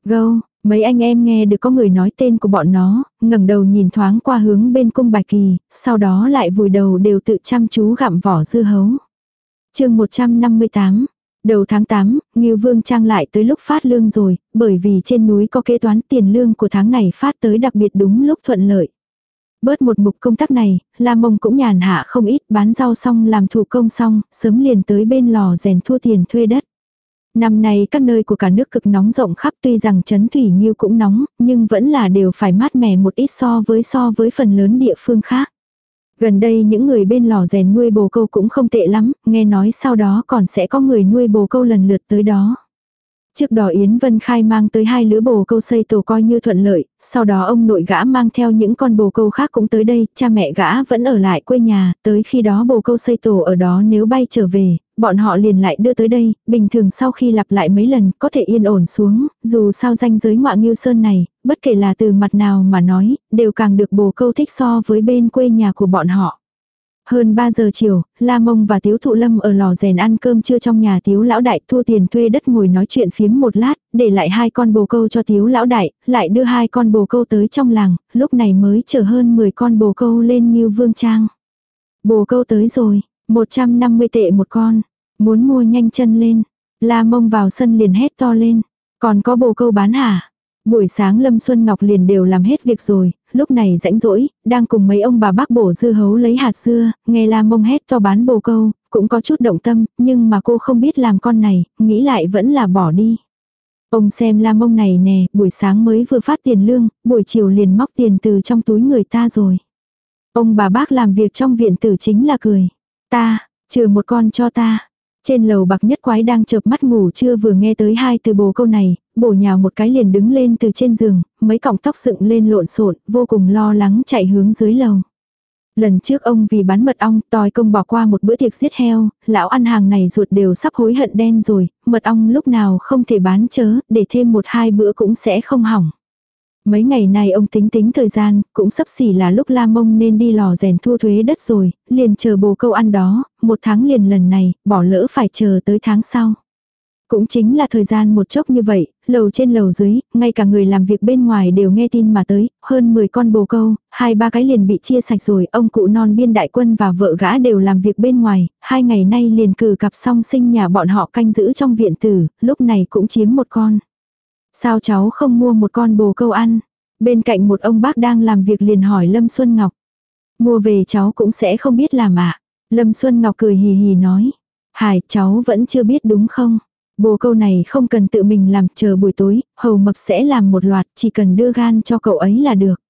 Gâu, mấy anh em nghe được có người nói tên của bọn nó, ngẩng đầu nhìn thoáng qua hướng bên cung bạch kỳ, sau đó lại vùi đầu đều tự chăm chú gặm vỏ dưa hấu. chương 158 Đầu tháng 8, Ngưu Vương Trang lại tới lúc phát lương rồi, bởi vì trên núi có kế toán tiền lương của tháng này phát tới đặc biệt đúng lúc thuận lợi. Bớt một mục công tác này, lam Mông cũng nhàn hạ không ít bán rau xong làm thủ công xong, sớm liền tới bên lò rèn thua tiền thuê đất. Năm nay các nơi của cả nước cực nóng rộng khắp tuy rằng chấn thủy nhiêu cũng nóng, nhưng vẫn là đều phải mát mẻ một ít so với so với phần lớn địa phương khác. Gần đây những người bên lò rèn nuôi bồ câu cũng không tệ lắm, nghe nói sau đó còn sẽ có người nuôi bồ câu lần lượt tới đó. Trước đó Yến Vân Khai mang tới hai lứa bồ câu xây tổ coi như thuận lợi, sau đó ông nội gã mang theo những con bồ câu khác cũng tới đây, cha mẹ gã vẫn ở lại quê nhà, tới khi đó bồ câu xây tổ ở đó nếu bay trở về, bọn họ liền lại đưa tới đây, bình thường sau khi lặp lại mấy lần có thể yên ổn xuống, dù sao danh giới ngọa nghiêu sơn này, bất kể là từ mặt nào mà nói, đều càng được bồ câu thích so với bên quê nhà của bọn họ. Hơn 3 giờ chiều, La Mông và Tiếu Thụ Lâm ở lò rèn ăn cơm trưa trong nhà Tiếu Lão Đại thua tiền thuê đất ngồi nói chuyện phiếm một lát, để lại hai con bồ câu cho Tiếu Lão Đại, lại đưa hai con bồ câu tới trong làng, lúc này mới chở hơn 10 con bồ câu lên như vương trang. Bồ câu tới rồi, 150 tệ một con, muốn mua nhanh chân lên. La Mông vào sân liền hét to lên, còn có bồ câu bán hả? Buổi sáng Lâm Xuân Ngọc liền đều làm hết việc rồi, lúc này rãnh rỗi, đang cùng mấy ông bà bác bổ dưa hấu lấy hạt dưa, nghe la mông hét to bán bồ câu, cũng có chút động tâm, nhưng mà cô không biết làm con này, nghĩ lại vẫn là bỏ đi. Ông xem la mông này nè, buổi sáng mới vừa phát tiền lương, buổi chiều liền móc tiền từ trong túi người ta rồi. Ông bà bác làm việc trong viện tử chính là cười. Ta, trừ một con cho ta. Trên lầu bạc nhất quái đang chợp mắt ngủ chưa vừa nghe tới hai từ bồ câu này, bổ nhào một cái liền đứng lên từ trên giường, mấy cọng tóc dựng lên lộn xộn, vô cùng lo lắng chạy hướng dưới lầu. Lần trước ông vì bán mật ong, tòi công bỏ qua một bữa tiệc giết heo, lão ăn hàng này ruột đều sắp hối hận đen rồi, mật ong lúc nào không thể bán chớ, để thêm một hai bữa cũng sẽ không hỏng. Mấy ngày này ông tính tính thời gian, cũng sắp xỉ là lúc la mông nên đi lò rèn thu thuế đất rồi, liền chờ bồ câu ăn đó, một tháng liền lần này, bỏ lỡ phải chờ tới tháng sau. Cũng chính là thời gian một chốc như vậy, lầu trên lầu dưới, ngay cả người làm việc bên ngoài đều nghe tin mà tới, hơn 10 con bồ câu, hai ba cái liền bị chia sạch rồi, ông cụ non biên đại quân và vợ gã đều làm việc bên ngoài, hai ngày nay liền cử cặp song sinh nhà bọn họ canh giữ trong viện tử, lúc này cũng chiếm một con. Sao cháu không mua một con bồ câu ăn? Bên cạnh một ông bác đang làm việc liền hỏi Lâm Xuân Ngọc. Mua về cháu cũng sẽ không biết làm ạ. Lâm Xuân Ngọc cười hì hì nói. Hải cháu vẫn chưa biết đúng không? Bồ câu này không cần tự mình làm chờ buổi tối, hầu mập sẽ làm một loạt, chỉ cần đưa gan cho cậu ấy là được.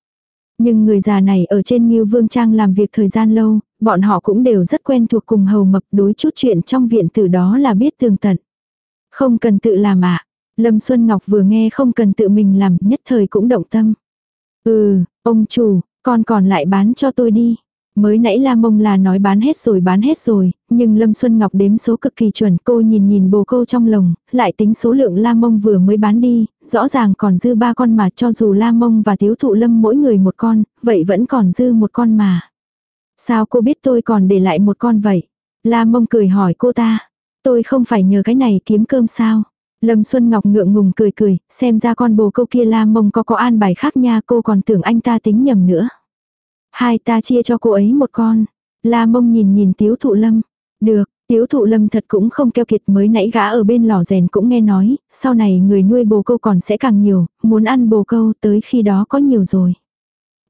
Nhưng người già này ở trên Nhiêu Vương Trang làm việc thời gian lâu, bọn họ cũng đều rất quen thuộc cùng hầu mập đối chút chuyện trong viện từ đó là biết tường tận. Không cần tự làm ạ. Lâm Xuân Ngọc vừa nghe không cần tự mình làm nhất thời cũng động tâm. Ừ, ông chủ, con còn lại bán cho tôi đi. Mới nãy La Mông là nói bán hết rồi bán hết rồi, nhưng Lâm Xuân Ngọc đếm số cực kỳ chuẩn cô nhìn nhìn bồ câu trong lồng, lại tính số lượng La Mông vừa mới bán đi, rõ ràng còn dư ba con mà cho dù La Mông và Tiếu Thụ Lâm mỗi người một con, vậy vẫn còn dư một con mà. Sao cô biết tôi còn để lại một con vậy? La Mông cười hỏi cô ta, tôi không phải nhờ cái này kiếm cơm sao? Lâm Xuân Ngọc ngượng ngùng cười cười, xem ra con bồ câu kia la mông có có an bài khác nha cô còn tưởng anh ta tính nhầm nữa. Hai ta chia cho cô ấy một con. La mông nhìn nhìn tiếu thụ lâm. Được, tiếu thụ lâm thật cũng không keo kiệt mới nãy gã ở bên lò rèn cũng nghe nói, sau này người nuôi bồ câu còn sẽ càng nhiều, muốn ăn bồ câu tới khi đó có nhiều rồi.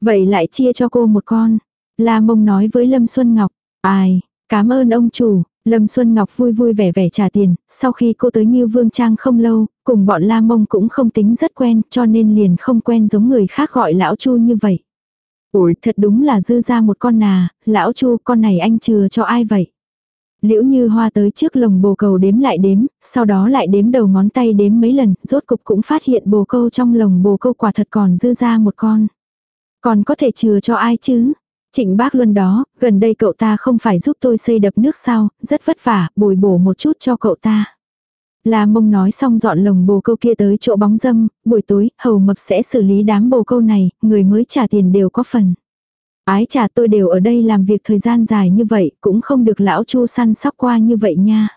Vậy lại chia cho cô một con. La mông nói với Lâm Xuân Ngọc, ai, cảm ơn ông chủ, Lâm Xuân Ngọc vui vui vẻ vẻ trả tiền, sau khi cô tới Nhiêu Vương Trang không lâu, cùng bọn La Mông cũng không tính rất quen, cho nên liền không quen giống người khác gọi lão Chu như vậy. Ủi, thật đúng là dư ra một con nà, lão Chu, con này anh chừa cho ai vậy? Liễu Như Hoa tới trước lồng bồ cầu đếm lại đếm, sau đó lại đếm đầu ngón tay đếm mấy lần, rốt cục cũng phát hiện bồ câu trong lồng bồ câu quả thật còn dư ra một con. Còn có thể chừa cho ai chứ? Trịnh bác luân đó, gần đây cậu ta không phải giúp tôi xây đập nước sao, rất vất vả, bồi bổ một chút cho cậu ta. La mông nói xong dọn lồng bồ câu kia tới chỗ bóng dâm, buổi tối, hầu mập sẽ xử lý đám bồ câu này, người mới trả tiền đều có phần. Ái trả tôi đều ở đây làm việc thời gian dài như vậy, cũng không được lão chu săn sóc qua như vậy nha.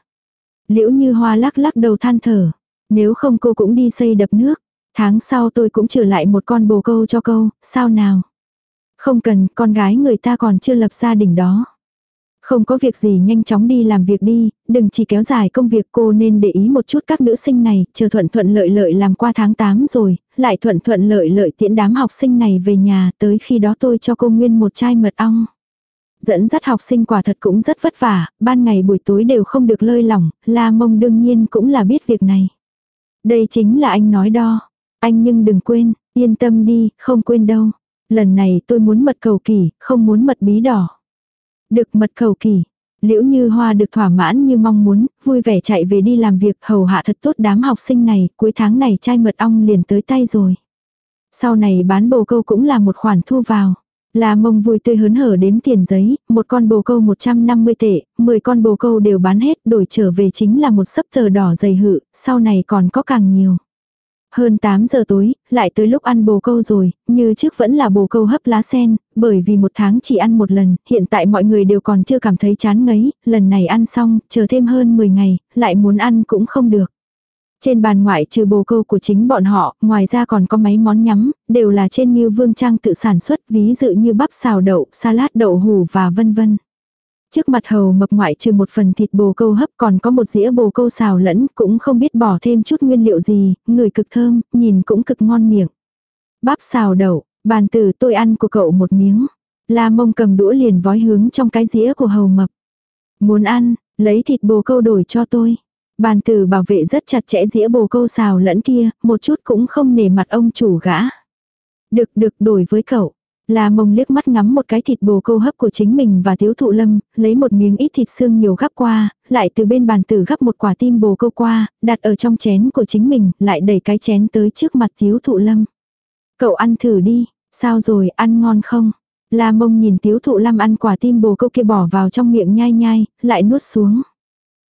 Liễu như hoa lắc lắc đầu than thở. Nếu không cô cũng đi xây đập nước. Tháng sau tôi cũng trở lại một con bồ câu cho câu, sao nào? Không cần, con gái người ta còn chưa lập gia đình đó. Không có việc gì nhanh chóng đi làm việc đi, đừng chỉ kéo dài công việc cô nên để ý một chút các nữ sinh này, chờ thuận thuận lợi lợi làm qua tháng 8 rồi, lại thuận thuận lợi lợi tiễn đám học sinh này về nhà, tới khi đó tôi cho cô nguyên một chai mật ong. Dẫn dắt học sinh quả thật cũng rất vất vả, ban ngày buổi tối đều không được lơi lỏng, la mông đương nhiên cũng là biết việc này. Đây chính là anh nói đo. Anh nhưng đừng quên, yên tâm đi, không quên đâu. Lần này tôi muốn mật cầu kỳ, không muốn mật bí đỏ. Được mật cầu kỳ. Liễu Như Hoa được thỏa mãn như mong muốn, vui vẻ chạy về đi làm việc hầu hạ thật tốt đám học sinh này, cuối tháng này chai mật ong liền tới tay rồi. Sau này bán bồ câu cũng là một khoản thu vào. Là mông vui tươi hớn hở đếm tiền giấy, một con bồ câu 150 tệ, 10 con bồ câu đều bán hết, đổi trở về chính là một sấp tờ đỏ dày hự, sau này còn có càng nhiều. Hơn 8 giờ tối, lại tới lúc ăn bồ câu rồi, như trước vẫn là bồ câu hấp lá sen, bởi vì một tháng chỉ ăn một lần, hiện tại mọi người đều còn chưa cảm thấy chán ngấy, lần này ăn xong, chờ thêm hơn 10 ngày, lại muốn ăn cũng không được. Trên bàn ngoại trừ bồ câu của chính bọn họ, ngoài ra còn có mấy món nhắm, đều là trên như vương trang tự sản xuất, ví dụ như bắp xào đậu, salad đậu hủ và vân vân. Trước mặt hầu mập ngoại trừ một phần thịt bồ câu hấp còn có một dĩa bồ câu xào lẫn, cũng không biết bỏ thêm chút nguyên liệu gì, người cực thơm, nhìn cũng cực ngon miệng. Bắp xào đậu, bàn tử tôi ăn của cậu một miếng. La mông cầm đũa liền vói hướng trong cái dĩa của hầu mập. Muốn ăn, lấy thịt bồ câu đổi cho tôi. Bàn tử bảo vệ rất chặt chẽ dĩa bồ câu xào lẫn kia, một chút cũng không nề mặt ông chủ gã. Được được đổi với cậu. La mông liếc mắt ngắm một cái thịt bồ câu hấp của chính mình và thiếu thụ lâm, lấy một miếng ít thịt xương nhiều gắp qua, lại từ bên bàn tử gắp một quả tim bồ câu qua, đặt ở trong chén của chính mình, lại đẩy cái chén tới trước mặt thiếu thụ lâm. Cậu ăn thử đi, sao rồi, ăn ngon không? La mông nhìn thiếu thụ lâm ăn quả tim bồ câu kia bỏ vào trong miệng nhai nhai, lại nuốt xuống.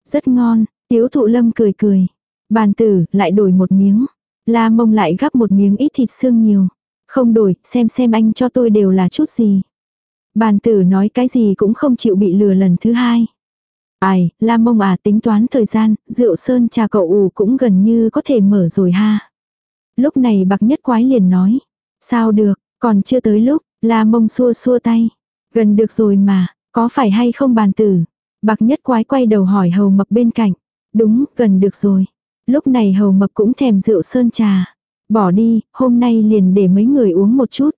Rất ngon, thiếu thụ lâm cười cười. Bàn tử, lại đổi một miếng. La mông lại gắp một miếng ít thịt xương nhiều. Không đổi, xem xem anh cho tôi đều là chút gì. Bàn tử nói cái gì cũng không chịu bị lừa lần thứ hai. Ai, la mông à tính toán thời gian, rượu sơn trà cậu ủ cũng gần như có thể mở rồi ha. Lúc này bạc nhất quái liền nói. Sao được, còn chưa tới lúc, Lam mông xua xua tay. Gần được rồi mà, có phải hay không bàn tử. Bạc nhất quái quay đầu hỏi hầu mập bên cạnh. Đúng, gần được rồi. Lúc này hầu mập cũng thèm rượu sơn trà. Bỏ đi, hôm nay liền để mấy người uống một chút.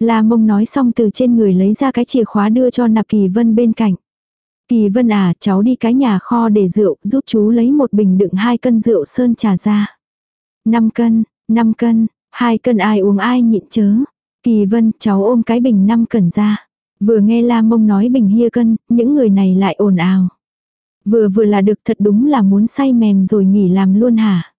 La mông nói xong từ trên người lấy ra cái chìa khóa đưa cho nạp kỳ vân bên cạnh. Kỳ vân à, cháu đi cái nhà kho để rượu, giúp chú lấy một bình đựng hai cân rượu sơn trà ra. 5 cân, 5 cân, hai cân ai uống ai nhịn chớ. Kỳ vân, cháu ôm cái bình 5 cân ra. Vừa nghe la mông nói bình hia cân, những người này lại ồn ào. Vừa vừa là được thật đúng là muốn say mềm rồi nghỉ làm luôn hả?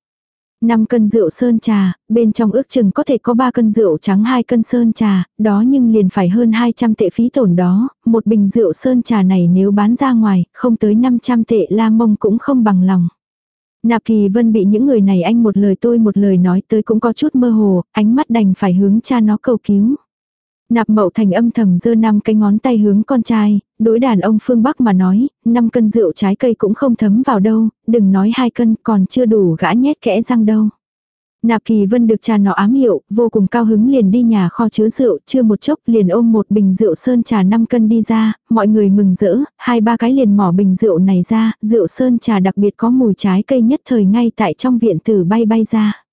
5 cân rượu sơn trà, bên trong ước chừng có thể có 3 cân rượu trắng 2 cân sơn trà, đó nhưng liền phải hơn 200 tệ phí tổn đó, một bình rượu sơn trà này nếu bán ra ngoài, không tới 500 tệ la mông cũng không bằng lòng. Nạp kỳ vân bị những người này anh một lời tôi một lời nói tới cũng có chút mơ hồ, ánh mắt đành phải hướng cha nó cầu cứu. Nạp mậu thành âm thầm giơ năm cái ngón tay hướng con trai, đối đàn ông phương Bắc mà nói, 5 cân rượu trái cây cũng không thấm vào đâu, đừng nói hai cân còn chưa đủ gã nhét kẽ răng đâu. Nạp Kỳ Vân được trà nọ ám hiệu, vô cùng cao hứng liền đi nhà kho chứa rượu, chưa một chốc liền ôm một bình rượu sơn trà 5 cân đi ra, mọi người mừng rỡ, hai ba cái liền mỏ bình rượu này ra, rượu sơn trà đặc biệt có mùi trái cây nhất thời ngay tại trong viện tử bay bay ra.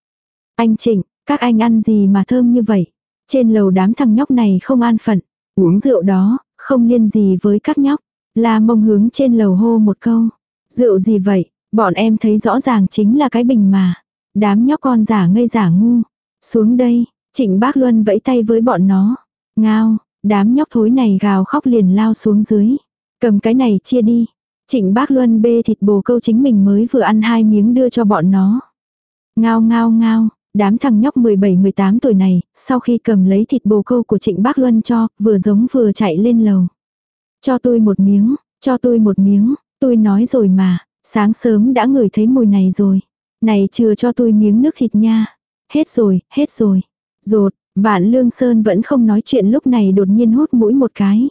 Anh Trịnh, các anh ăn gì mà thơm như vậy? Trên lầu đám thằng nhóc này không an phận, uống rượu đó, không liên gì với các nhóc. La mông hướng trên lầu hô một câu. Rượu gì vậy, bọn em thấy rõ ràng chính là cái bình mà. Đám nhóc con giả ngây giả ngu. Xuống đây, trịnh bác Luân vẫy tay với bọn nó. Ngao, đám nhóc thối này gào khóc liền lao xuống dưới. Cầm cái này chia đi. Trịnh bác Luân bê thịt bồ câu chính mình mới vừa ăn hai miếng đưa cho bọn nó. Ngao ngao ngao, đám thằng nhóc 17-18 tuổi này, sau khi cầm lấy thịt bồ câu của trịnh bác Luân cho, vừa giống vừa chạy lên lầu. Cho tôi một miếng, cho tôi một miếng, tôi nói rồi mà, sáng sớm đã ngửi thấy mùi này rồi. Này chưa cho tôi miếng nước thịt nha. Hết rồi, hết rồi. Rột, vạn lương sơn vẫn không nói chuyện lúc này đột nhiên hút mũi một cái.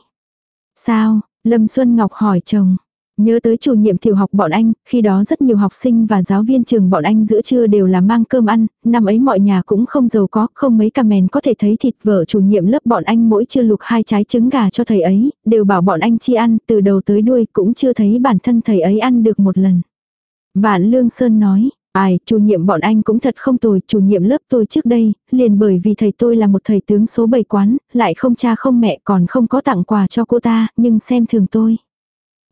Sao, Lâm Xuân Ngọc hỏi chồng. Nhớ tới chủ nhiệm tiểu học bọn anh, khi đó rất nhiều học sinh và giáo viên trường bọn anh giữa trưa đều là mang cơm ăn, năm ấy mọi nhà cũng không giàu có, không mấy cà mèn có thể thấy thịt vợ chủ nhiệm lớp bọn anh mỗi trưa lục hai trái trứng gà cho thầy ấy, đều bảo bọn anh chi ăn, từ đầu tới đuôi cũng chưa thấy bản thân thầy ấy ăn được một lần. Vạn Lương Sơn nói, Ai, chủ nhiệm bọn anh cũng thật không tồi, chủ nhiệm lớp tôi trước đây, liền bởi vì thầy tôi là một thầy tướng số 7 quán, lại không cha không mẹ còn không có tặng quà cho cô ta, nhưng xem thường tôi.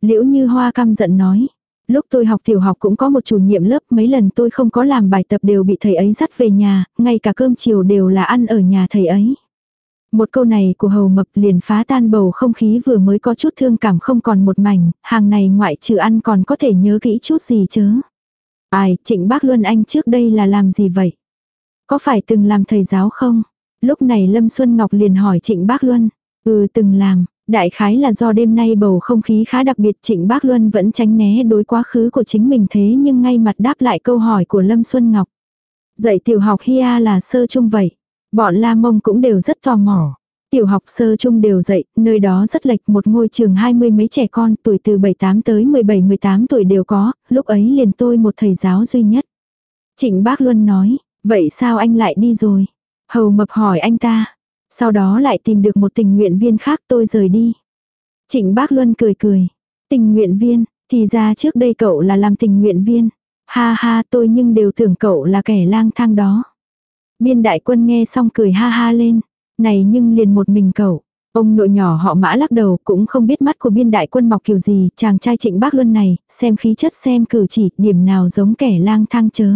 Liễu như hoa căm giận nói. Lúc tôi học tiểu học cũng có một chủ nhiệm lớp, mấy lần tôi không có làm bài tập đều bị thầy ấy dắt về nhà, ngay cả cơm chiều đều là ăn ở nhà thầy ấy. Một câu này của hầu mập liền phá tan bầu không khí vừa mới có chút thương cảm không còn một mảnh, hàng này ngoại trừ ăn còn có thể nhớ kỹ chút gì chớ. Ai, trịnh bác Luân Anh trước đây là làm gì vậy? Có phải từng làm thầy giáo không? Lúc này Lâm Xuân Ngọc liền hỏi trịnh bác Luân. Ừ từng làm, đại khái là do đêm nay bầu không khí khá đặc biệt trịnh bác Luân vẫn tránh né đối quá khứ của chính mình thế nhưng ngay mặt đáp lại câu hỏi của Lâm Xuân Ngọc. Dạy tiểu học Hia là sơ trung vậy. Bọn La Mông cũng đều rất tò mò. Tiểu học sơ trung đều dạy, nơi đó rất lệch một ngôi trường hai mươi mấy trẻ con, tuổi từ 7-8 tới 17-18 tuổi đều có, lúc ấy liền tôi một thầy giáo duy nhất. Trịnh bác Luân nói, vậy sao anh lại đi rồi? Hầu mập hỏi anh ta. Sau đó lại tìm được một tình nguyện viên khác tôi rời đi. Trịnh bác Luân cười cười. Tình nguyện viên, thì ra trước đây cậu là làm tình nguyện viên. Ha ha tôi nhưng đều tưởng cậu là kẻ lang thang đó. Biên đại quân nghe xong cười ha ha lên. Này nhưng liền một mình cậu. Ông nội nhỏ họ mã lắc đầu cũng không biết mắt của biên đại quân mọc kiểu gì, chàng trai trịnh bác luân này, xem khí chất xem cử chỉ, điểm nào giống kẻ lang thang chớ.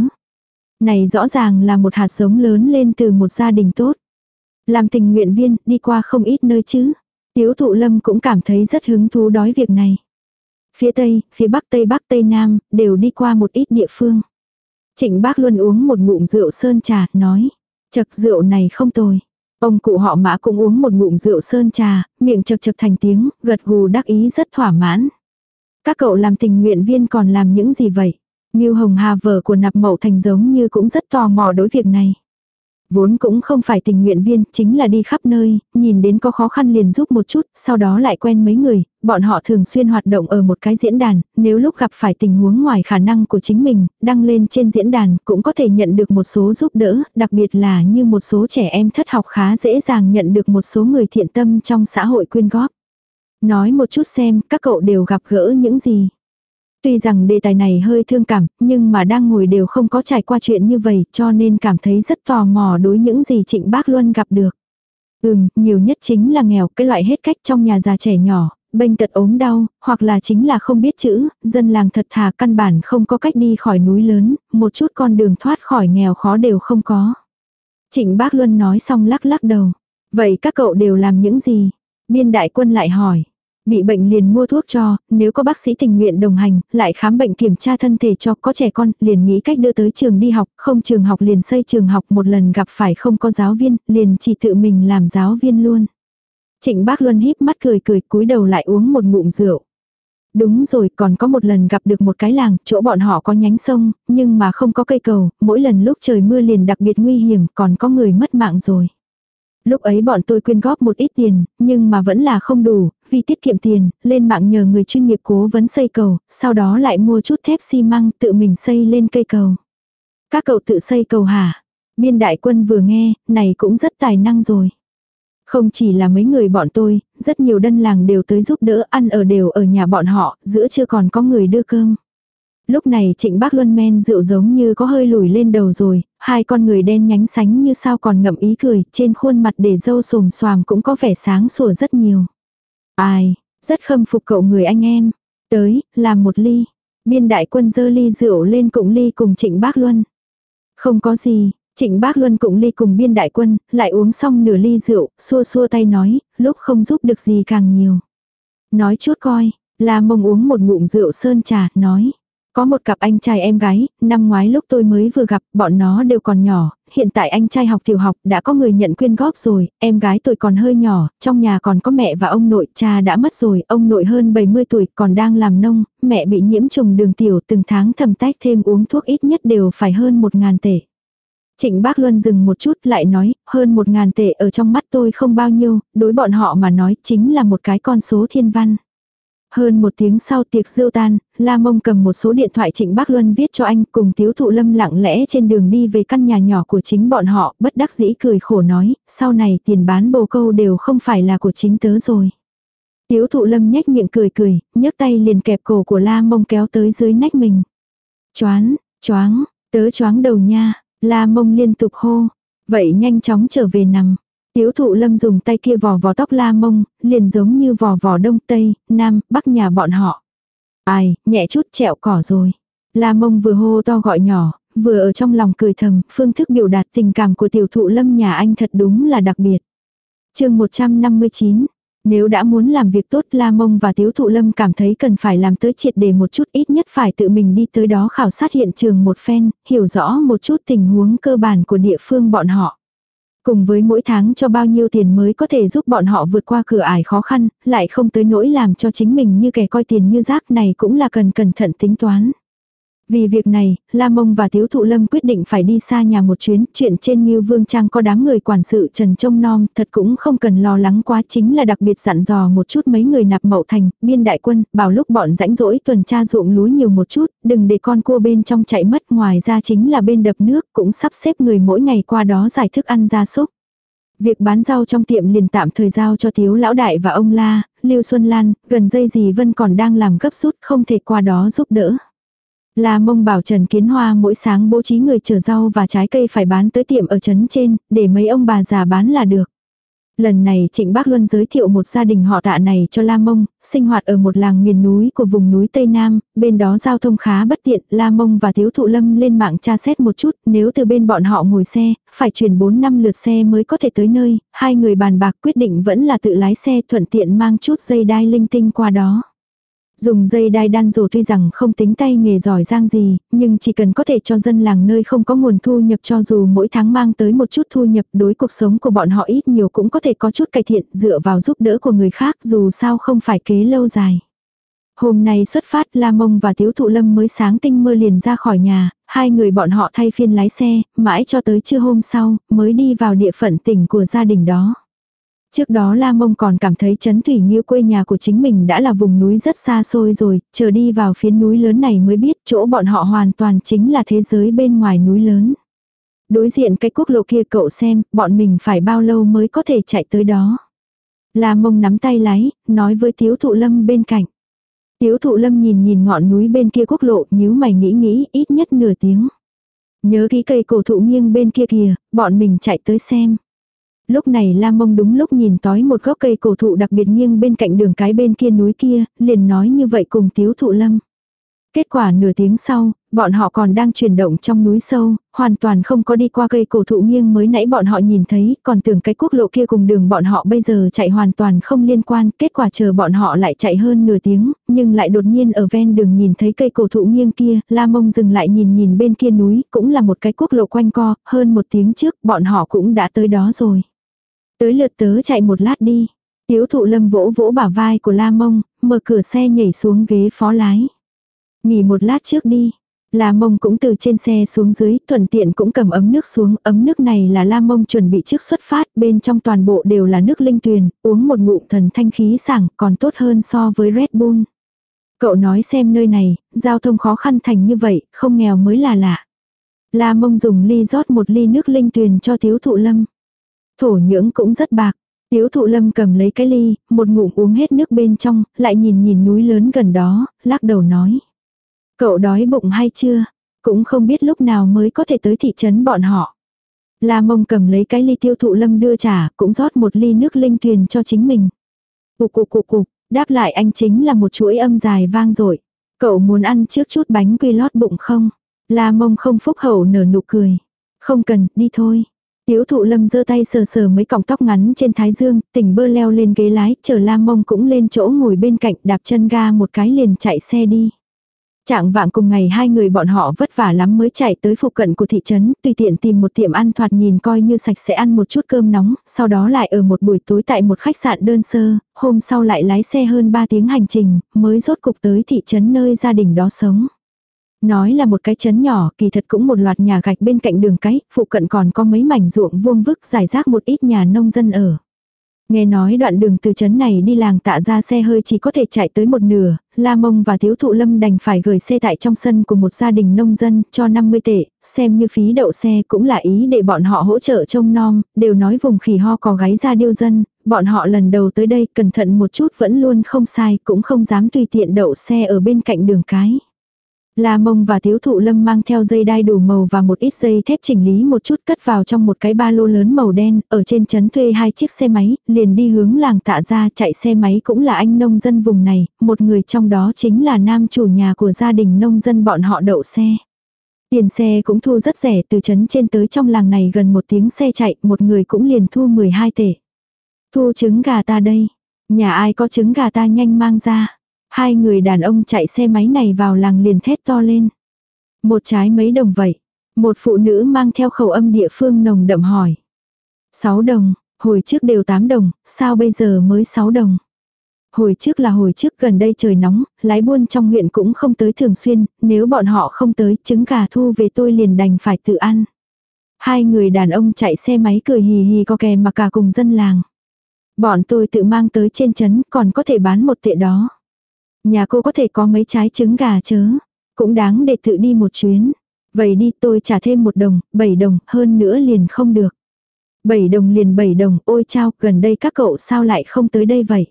Này rõ ràng là một hạt giống lớn lên từ một gia đình tốt. Làm tình nguyện viên, đi qua không ít nơi chứ. Tiếu thụ lâm cũng cảm thấy rất hứng thú đói việc này. Phía Tây, phía Bắc Tây Bắc Tây Nam, đều đi qua một ít địa phương. Trịnh bác luôn uống một ngụm rượu sơn trà, nói. Chật rượu này không tồi. Ông cụ họ mã cũng uống một ngụm rượu sơn trà, miệng chật chật thành tiếng, gật gù đắc ý rất thỏa mãn. Các cậu làm tình nguyện viên còn làm những gì vậy? Ngưu Hồng Hà vợ của nạp mậu thành giống như cũng rất tò mò đối việc này. Vốn cũng không phải tình nguyện viên, chính là đi khắp nơi, nhìn đến có khó khăn liền giúp một chút, sau đó lại quen mấy người, bọn họ thường xuyên hoạt động ở một cái diễn đàn, nếu lúc gặp phải tình huống ngoài khả năng của chính mình, đăng lên trên diễn đàn cũng có thể nhận được một số giúp đỡ, đặc biệt là như một số trẻ em thất học khá dễ dàng nhận được một số người thiện tâm trong xã hội quyên góp. Nói một chút xem các cậu đều gặp gỡ những gì. Tuy rằng đề tài này hơi thương cảm, nhưng mà đang ngồi đều không có trải qua chuyện như vậy cho nên cảm thấy rất tò mò đối những gì Trịnh Bác Luân gặp được. Ừm, nhiều nhất chính là nghèo, cái loại hết cách trong nhà già trẻ nhỏ, bệnh tật ốm đau, hoặc là chính là không biết chữ, dân làng thật thà căn bản không có cách đi khỏi núi lớn, một chút con đường thoát khỏi nghèo khó đều không có. Trịnh Bác Luân nói xong lắc lắc đầu. Vậy các cậu đều làm những gì? Biên đại quân lại hỏi. Bị bệnh liền mua thuốc cho, nếu có bác sĩ tình nguyện đồng hành, lại khám bệnh kiểm tra thân thể cho có trẻ con, liền nghĩ cách đưa tới trường đi học, không trường học liền xây trường học một lần gặp phải không có giáo viên, liền chỉ tự mình làm giáo viên luôn. Trịnh bác Luân híp mắt cười cười cúi đầu lại uống một ngụm rượu. Đúng rồi, còn có một lần gặp được một cái làng, chỗ bọn họ có nhánh sông, nhưng mà không có cây cầu, mỗi lần lúc trời mưa liền đặc biệt nguy hiểm, còn có người mất mạng rồi. Lúc ấy bọn tôi quyên góp một ít tiền, nhưng mà vẫn là không đủ, vì tiết kiệm tiền, lên mạng nhờ người chuyên nghiệp cố vấn xây cầu, sau đó lại mua chút thép xi măng tự mình xây lên cây cầu. Các cậu tự xây cầu hả? Biên đại quân vừa nghe, này cũng rất tài năng rồi. Không chỉ là mấy người bọn tôi, rất nhiều đơn làng đều tới giúp đỡ ăn ở đều ở nhà bọn họ, giữa chưa còn có người đưa cơm. Lúc này trịnh bác luân men rượu giống như có hơi lùi lên đầu rồi, hai con người đen nhánh sánh như sao còn ngậm ý cười, trên khuôn mặt để dâu sồm xoàm cũng có vẻ sáng sủa rất nhiều. Ai, rất khâm phục cậu người anh em. Tới, làm một ly. Biên đại quân dơ ly rượu lên cụng ly cùng trịnh bác luân. Không có gì, Trịnh bác Luân cùng ly cùng biên đại quân, lại uống xong nửa ly rượu, xua xua tay nói, lúc không giúp được gì càng nhiều. Nói chút coi, là mông uống một ngụm rượu sơn trà, nói. Có một cặp anh trai em gái, năm ngoái lúc tôi mới vừa gặp, bọn nó đều còn nhỏ, hiện tại anh trai học tiểu học đã có người nhận quyên góp rồi, em gái tôi còn hơi nhỏ, trong nhà còn có mẹ và ông nội, cha đã mất rồi, ông nội hơn 70 tuổi còn đang làm nông, mẹ bị nhiễm trùng đường tiểu từng tháng thầm tách thêm uống thuốc ít nhất đều phải hơn một ngàn tệ. Trịnh Bác Luân dừng một chút lại nói, hơn một ngàn tệ ở trong mắt tôi không bao nhiêu, đối bọn họ mà nói chính là một cái con số thiên văn. Hơn một tiếng sau tiệc rượu tan, La Mông cầm một số điện thoại Trịnh Bác Luân viết cho anh cùng Tiếu Thụ Lâm lặng lẽ trên đường đi về căn nhà nhỏ của chính bọn họ, bất đắc dĩ cười khổ nói, sau này tiền bán bồ câu đều không phải là của chính tớ rồi. Tiếu Thụ Lâm nhếch miệng cười cười, nhấc tay liền kẹp cổ của La Mông kéo tới dưới nách mình. Choán, choáng, tớ choáng đầu nha, La Mông liên tục hô, vậy nhanh chóng trở về nằm. Tiếu thụ lâm dùng tay kia vò vò tóc la mông, liền giống như vò vò đông tây, nam, bắc nhà bọn họ. Ai, nhẹ chút trẹo cỏ rồi. La mông vừa hô to gọi nhỏ, vừa ở trong lòng cười thầm, phương thức biểu đạt tình cảm của tiểu thụ lâm nhà anh thật đúng là đặc biệt. chương 159, nếu đã muốn làm việc tốt La Mông và Tiếu Thụ Lâm cảm thấy cần phải làm tới triệt để một chút ít nhất phải tự mình đi tới đó khảo sát hiện trường một phen, hiểu rõ một chút tình huống cơ bản của địa phương bọn họ. Cùng với mỗi tháng cho bao nhiêu tiền mới có thể giúp bọn họ vượt qua cửa ải khó khăn, lại không tới nỗi làm cho chính mình như kẻ coi tiền như rác này cũng là cần cẩn thận tính toán. Vì việc này, La Mông và Tiếu Thụ Lâm quyết định phải đi xa nhà một chuyến, chuyện trên như Vương Trang có đám người quản sự Trần Trông Nom, thật cũng không cần lo lắng quá chính là đặc biệt dặn dò một chút mấy người nạp mậu thành, biên đại quân, bảo lúc bọn rãnh rỗi tuần tra ruộng lúa nhiều một chút, đừng để con cua bên trong chạy mất, ngoài ra chính là bên đập nước, cũng sắp xếp người mỗi ngày qua đó giải thức ăn gia súc. Việc bán rau trong tiệm liền tạm thời giao cho thiếu Lão Đại và ông La, Lưu Xuân Lan, gần dây gì Vân còn đang làm gấp rút không thể qua đó giúp đỡ. La mông bảo Trần Kiến Hoa mỗi sáng bố trí người chở rau và trái cây phải bán tới tiệm ở trấn trên, để mấy ông bà già bán là được. Lần này Trịnh Bác Luân giới thiệu một gia đình họ tạ này cho La Mông, sinh hoạt ở một làng miền núi của vùng núi Tây Nam, bên đó giao thông khá bất tiện, La Mông và Thiếu Thụ Lâm lên mạng tra xét một chút, nếu từ bên bọn họ ngồi xe, phải chuyển 4 năm lượt xe mới có thể tới nơi, hai người bàn bạc quyết định vẫn là tự lái xe thuận tiện mang chút dây đai linh tinh qua đó. Dùng dây đai đan rổ tuy rằng không tính tay nghề giỏi giang gì, nhưng chỉ cần có thể cho dân làng nơi không có nguồn thu nhập cho dù mỗi tháng mang tới một chút thu nhập đối cuộc sống của bọn họ ít nhiều cũng có thể có chút cải thiện dựa vào giúp đỡ của người khác dù sao không phải kế lâu dài. Hôm nay xuất phát La Mông và Tiếu Thụ Lâm mới sáng tinh mơ liền ra khỏi nhà, hai người bọn họ thay phiên lái xe, mãi cho tới trưa hôm sau, mới đi vào địa phận tỉnh của gia đình đó. Trước đó La Mông còn cảm thấy chấn thủy nghiêu quê nhà của chính mình đã là vùng núi rất xa xôi rồi, chờ đi vào phía núi lớn này mới biết chỗ bọn họ hoàn toàn chính là thế giới bên ngoài núi lớn. Đối diện cái quốc lộ kia cậu xem, bọn mình phải bao lâu mới có thể chạy tới đó. La Mông nắm tay lái, nói với Tiếu Thụ Lâm bên cạnh. Tiếu Thụ Lâm nhìn nhìn ngọn núi bên kia quốc lộ, nhíu mày nghĩ nghĩ, ít nhất nửa tiếng. Nhớ ký cây cổ thụ nghiêng bên kia kìa, bọn mình chạy tới xem. Lúc này Lam Mông đúng lúc nhìn tói một gốc cây cổ thụ đặc biệt nghiêng bên cạnh đường cái bên kia núi kia, liền nói như vậy cùng Tiếu Thụ Lâm. Kết quả nửa tiếng sau, bọn họ còn đang chuyển động trong núi sâu, hoàn toàn không có đi qua cây cổ thụ nghiêng mới nãy bọn họ nhìn thấy, còn tưởng cái quốc lộ kia cùng đường bọn họ bây giờ chạy hoàn toàn không liên quan, kết quả chờ bọn họ lại chạy hơn nửa tiếng, nhưng lại đột nhiên ở ven đường nhìn thấy cây cổ thụ nghiêng kia, La Mông dừng lại nhìn nhìn bên kia núi, cũng là một cái quốc lộ quanh co, hơn một tiếng trước bọn họ cũng đã tới đó rồi. Tới lượt tớ chạy một lát đi. Tiếu thụ lâm vỗ vỗ bả vai của La Mông, mở cửa xe nhảy xuống ghế phó lái. Nghỉ một lát trước đi. La mông cũng từ trên xe xuống dưới, thuận tiện cũng cầm ấm nước xuống, ấm nước này là la mông chuẩn bị trước xuất phát, bên trong toàn bộ đều là nước linh tuyền, uống một ngụm thần thanh khí sảng, còn tốt hơn so với Red Bull. Cậu nói xem nơi này, giao thông khó khăn thành như vậy, không nghèo mới là lạ. La mông dùng ly rót một ly nước linh tuyền cho thiếu thụ lâm. Thổ nhưỡng cũng rất bạc. Tiếu thụ lâm cầm lấy cái ly, một ngụm uống hết nước bên trong, lại nhìn nhìn núi lớn gần đó, lắc đầu nói. Cậu đói bụng hay chưa? Cũng không biết lúc nào mới có thể tới thị trấn bọn họ. La mông cầm lấy cái ly tiêu thụ lâm đưa trả, cũng rót một ly nước linh tuyền cho chính mình. Cục cục cục cục, đáp lại anh chính là một chuỗi âm dài vang dội Cậu muốn ăn trước chút bánh quy lót bụng không? La mông không phúc hậu nở nụ cười. Không cần, đi thôi. Tiếu thụ lâm giơ tay sờ sờ mấy cọng tóc ngắn trên thái dương, tỉnh bơ leo lên ghế lái, chờ la mông cũng lên chỗ ngồi bên cạnh đạp chân ga một cái liền chạy xe đi. Trạng vạng cùng ngày hai người bọn họ vất vả lắm mới chạy tới phụ cận của thị trấn, tùy tiện tìm một tiệm ăn thoạt nhìn coi như sạch sẽ ăn một chút cơm nóng, sau đó lại ở một buổi tối tại một khách sạn đơn sơ, hôm sau lại lái xe hơn 3 tiếng hành trình, mới rốt cục tới thị trấn nơi gia đình đó sống. Nói là một cái chấn nhỏ, kỳ thật cũng một loạt nhà gạch bên cạnh đường cái, phụ cận còn có mấy mảnh ruộng vuông vức giải rác một ít nhà nông dân ở. Nghe nói đoạn đường từ trấn này đi làng tạ ra xe hơi chỉ có thể chạy tới một nửa, La Mông và thiếu Thụ Lâm đành phải gửi xe tại trong sân của một gia đình nông dân cho 50 tệ, xem như phí đậu xe cũng là ý để bọn họ hỗ trợ trông nom, đều nói vùng khỉ ho có gáy ra điêu dân, bọn họ lần đầu tới đây cẩn thận một chút vẫn luôn không sai cũng không dám tùy tiện đậu xe ở bên cạnh đường cái. La mông và thiếu thụ lâm mang theo dây đai đủ màu và một ít dây thép chỉnh lý một chút cất vào trong một cái ba lô lớn màu đen, ở trên trấn thuê hai chiếc xe máy, liền đi hướng làng tạ ra chạy xe máy cũng là anh nông dân vùng này, một người trong đó chính là nam chủ nhà của gia đình nông dân bọn họ đậu xe. Tiền xe cũng thu rất rẻ từ trấn trên tới trong làng này gần một tiếng xe chạy, một người cũng liền thu 12 tệ. Thu trứng gà ta đây. Nhà ai có trứng gà ta nhanh mang ra. Hai người đàn ông chạy xe máy này vào làng liền thét to lên. Một trái mấy đồng vậy. Một phụ nữ mang theo khẩu âm địa phương nồng đậm hỏi. Sáu đồng, hồi trước đều tám đồng, sao bây giờ mới sáu đồng? Hồi trước là hồi trước gần đây trời nóng, lái buôn trong huyện cũng không tới thường xuyên, nếu bọn họ không tới, trứng gà thu về tôi liền đành phải tự ăn. Hai người đàn ông chạy xe máy cười hì hì có kè mà cả cùng dân làng. Bọn tôi tự mang tới trên trấn còn có thể bán một tệ đó. Nhà cô có thể có mấy trái trứng gà chớ. Cũng đáng để tự đi một chuyến. Vậy đi tôi trả thêm một đồng, bảy đồng, hơn nữa liền không được. Bảy đồng liền bảy đồng, ôi chao, gần đây các cậu sao lại không tới đây vậy?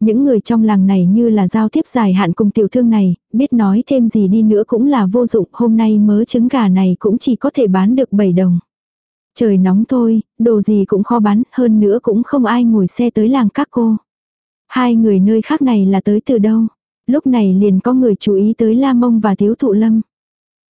Những người trong làng này như là giao tiếp dài hạn cùng tiểu thương này, biết nói thêm gì đi nữa cũng là vô dụng, hôm nay mớ trứng gà này cũng chỉ có thể bán được 7 đồng. Trời nóng thôi, đồ gì cũng khó bán, hơn nữa cũng không ai ngồi xe tới làng các cô. Hai người nơi khác này là tới từ đâu? Lúc này liền có người chú ý tới La Mông và Tiếu Thụ Lâm.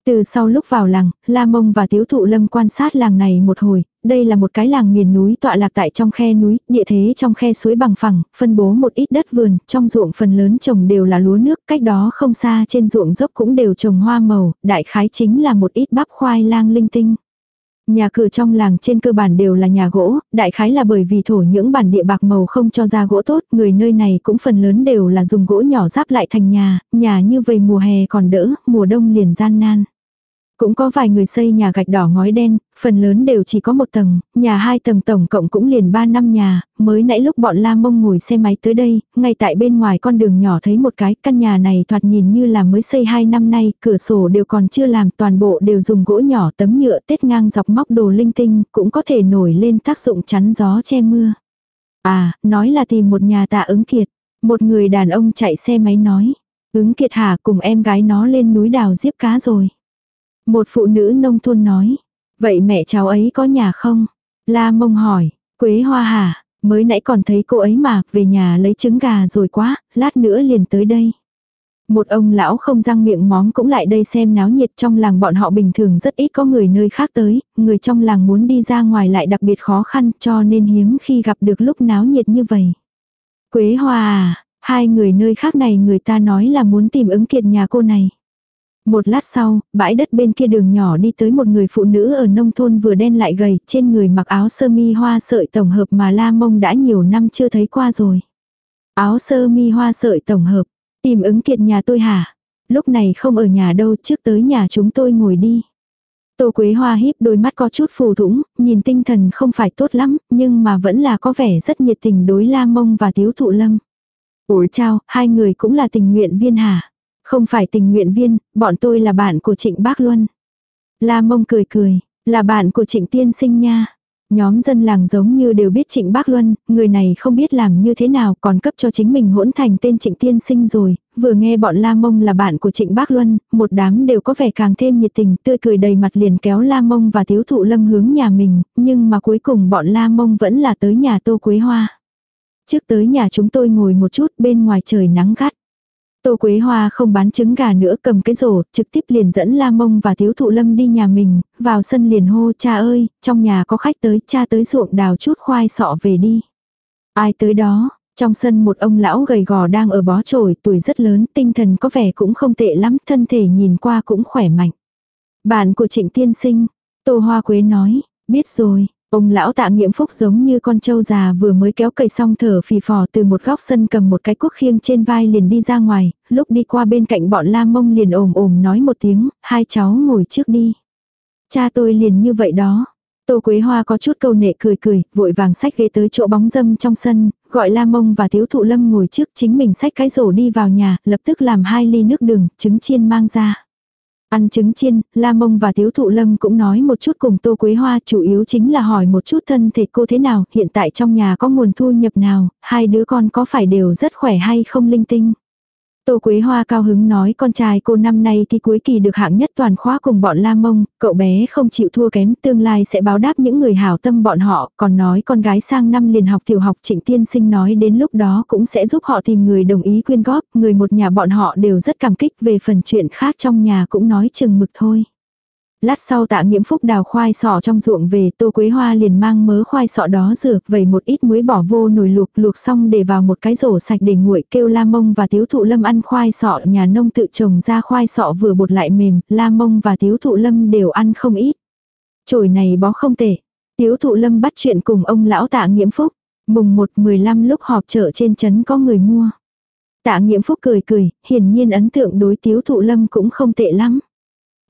Từ sau lúc vào làng, La Mông và Tiếu Thụ Lâm quan sát làng này một hồi, đây là một cái làng miền núi tọa lạc tại trong khe núi, địa thế trong khe suối bằng phẳng, phân bố một ít đất vườn, trong ruộng phần lớn trồng đều là lúa nước, cách đó không xa trên ruộng dốc cũng đều trồng hoa màu, đại khái chính là một ít bắp khoai lang linh tinh. Nhà cửa trong làng trên cơ bản đều là nhà gỗ, đại khái là bởi vì thổ những bản địa bạc màu không cho ra gỗ tốt, người nơi này cũng phần lớn đều là dùng gỗ nhỏ giáp lại thành nhà, nhà như vậy mùa hè còn đỡ, mùa đông liền gian nan. Cũng có vài người xây nhà gạch đỏ ngói đen, phần lớn đều chỉ có một tầng, nhà hai tầng tổng cộng cũng liền ba năm nhà, mới nãy lúc bọn la mông ngồi xe máy tới đây, ngay tại bên ngoài con đường nhỏ thấy một cái căn nhà này thoạt nhìn như là mới xây hai năm nay, cửa sổ đều còn chưa làm, toàn bộ đều dùng gỗ nhỏ tấm nhựa tết ngang dọc móc đồ linh tinh, cũng có thể nổi lên tác dụng chắn gió che mưa. À, nói là tìm một nhà tạ ứng kiệt. Một người đàn ông chạy xe máy nói. Ứng kiệt hà cùng em gái nó lên núi đào giếp cá rồi. Một phụ nữ nông thôn nói. Vậy mẹ cháu ấy có nhà không? La mông hỏi. Quế hoa hả? Mới nãy còn thấy cô ấy mà, về nhà lấy trứng gà rồi quá, lát nữa liền tới đây. Một ông lão không răng miệng móm cũng lại đây xem náo nhiệt trong làng bọn họ bình thường rất ít có người nơi khác tới, người trong làng muốn đi ra ngoài lại đặc biệt khó khăn cho nên hiếm khi gặp được lúc náo nhiệt như vậy. Quế hoa à, hai người nơi khác này người ta nói là muốn tìm ứng kiệt nhà cô này. Một lát sau, bãi đất bên kia đường nhỏ đi tới một người phụ nữ ở nông thôn vừa đen lại gầy, trên người mặc áo sơ mi hoa sợi tổng hợp mà La Mông đã nhiều năm chưa thấy qua rồi. Áo sơ mi hoa sợi tổng hợp, tìm ứng kiệt nhà tôi hả? lúc này không ở nhà đâu trước tới nhà chúng tôi ngồi đi. Tô Quế Hoa híp đôi mắt có chút phù thủng, nhìn tinh thần không phải tốt lắm, nhưng mà vẫn là có vẻ rất nhiệt tình đối La Mông và Tiếu Thụ Lâm. Ủa chào, hai người cũng là tình nguyện viên hả? Không phải tình nguyện viên, bọn tôi là bạn của Trịnh Bác Luân. La Mông cười cười, là bạn của Trịnh Tiên Sinh nha. Nhóm dân làng giống như đều biết Trịnh Bác Luân, người này không biết làm như thế nào còn cấp cho chính mình hỗn thành tên Trịnh Tiên Sinh rồi, vừa nghe bọn La Mông là bạn của Trịnh Bác Luân, một đám đều có vẻ càng thêm nhiệt tình, tươi cười đầy mặt liền kéo La Mông và thiếu Thụ Lâm hướng nhà mình, nhưng mà cuối cùng bọn La Mông vẫn là tới nhà Tô Quế Hoa. Trước tới nhà chúng tôi ngồi một chút bên ngoài trời nắng gắt. Tô Quế Hoa không bán trứng gà nữa cầm cái rổ, trực tiếp liền dẫn La Mông và Tiếu Thụ Lâm đi nhà mình, vào sân liền hô cha ơi, trong nhà có khách tới, cha tới ruộng đào chút khoai sọ về đi. Ai tới đó, trong sân một ông lão gầy gò đang ở bó chổi, tuổi rất lớn, tinh thần có vẻ cũng không tệ lắm, thân thể nhìn qua cũng khỏe mạnh. Bạn của trịnh tiên sinh, Tô Hoa Quế nói, biết rồi, Ông lão tạ nghiệm phúc giống như con trâu già vừa mới kéo cây xong thở phì phò từ một góc sân cầm một cái cuốc khiêng trên vai liền đi ra ngoài, lúc đi qua bên cạnh bọn la mông liền ồm ồm nói một tiếng, hai cháu ngồi trước đi. Cha tôi liền như vậy đó. Tô Quế Hoa có chút câu nệ cười cười, vội vàng xách ghế tới chỗ bóng dâm trong sân, gọi La Mông và Tiếu Thụ Lâm ngồi trước chính mình xách cái rổ đi vào nhà, lập tức làm hai ly nước đường, trứng chiên mang ra. Ăn trứng chiên, La Mông và Tiếu Thụ Lâm cũng nói một chút cùng Tô Quế Hoa chủ yếu chính là hỏi một chút thân thể cô thế nào, hiện tại trong nhà có nguồn thu nhập nào, hai đứa con có phải đều rất khỏe hay không linh tinh. Tô Quế Hoa cao hứng nói con trai cô năm nay thì cuối kỳ được hạng nhất toàn khóa cùng bọn La Mông, cậu bé không chịu thua kém, tương lai sẽ báo đáp những người hảo tâm bọn họ, còn nói con gái sang năm liền học tiểu học trịnh tiên sinh nói đến lúc đó cũng sẽ giúp họ tìm người đồng ý quyên góp, người một nhà bọn họ đều rất cảm kích về phần chuyện khác trong nhà cũng nói chừng mực thôi. Lát sau tạ nghiễm phúc đào khoai sọ trong ruộng về tô quế hoa liền mang mớ khoai sọ đó rửa vẩy một ít muối bỏ vô nồi luộc luộc xong để vào một cái rổ sạch để nguội kêu la mông và tiếu thụ lâm ăn khoai sọ nhà nông tự trồng ra khoai sọ vừa bột lại mềm la mông và tiếu thụ lâm đều ăn không ít. Chổi này bó không tệ. Tiếu thụ lâm bắt chuyện cùng ông lão tạ nghiễm phúc. Mùng 1-15 lúc họp chợ trên trấn có người mua. Tạ nghiễm phúc cười cười, hiển nhiên ấn tượng đối tiếu thụ lâm cũng không tệ lắm.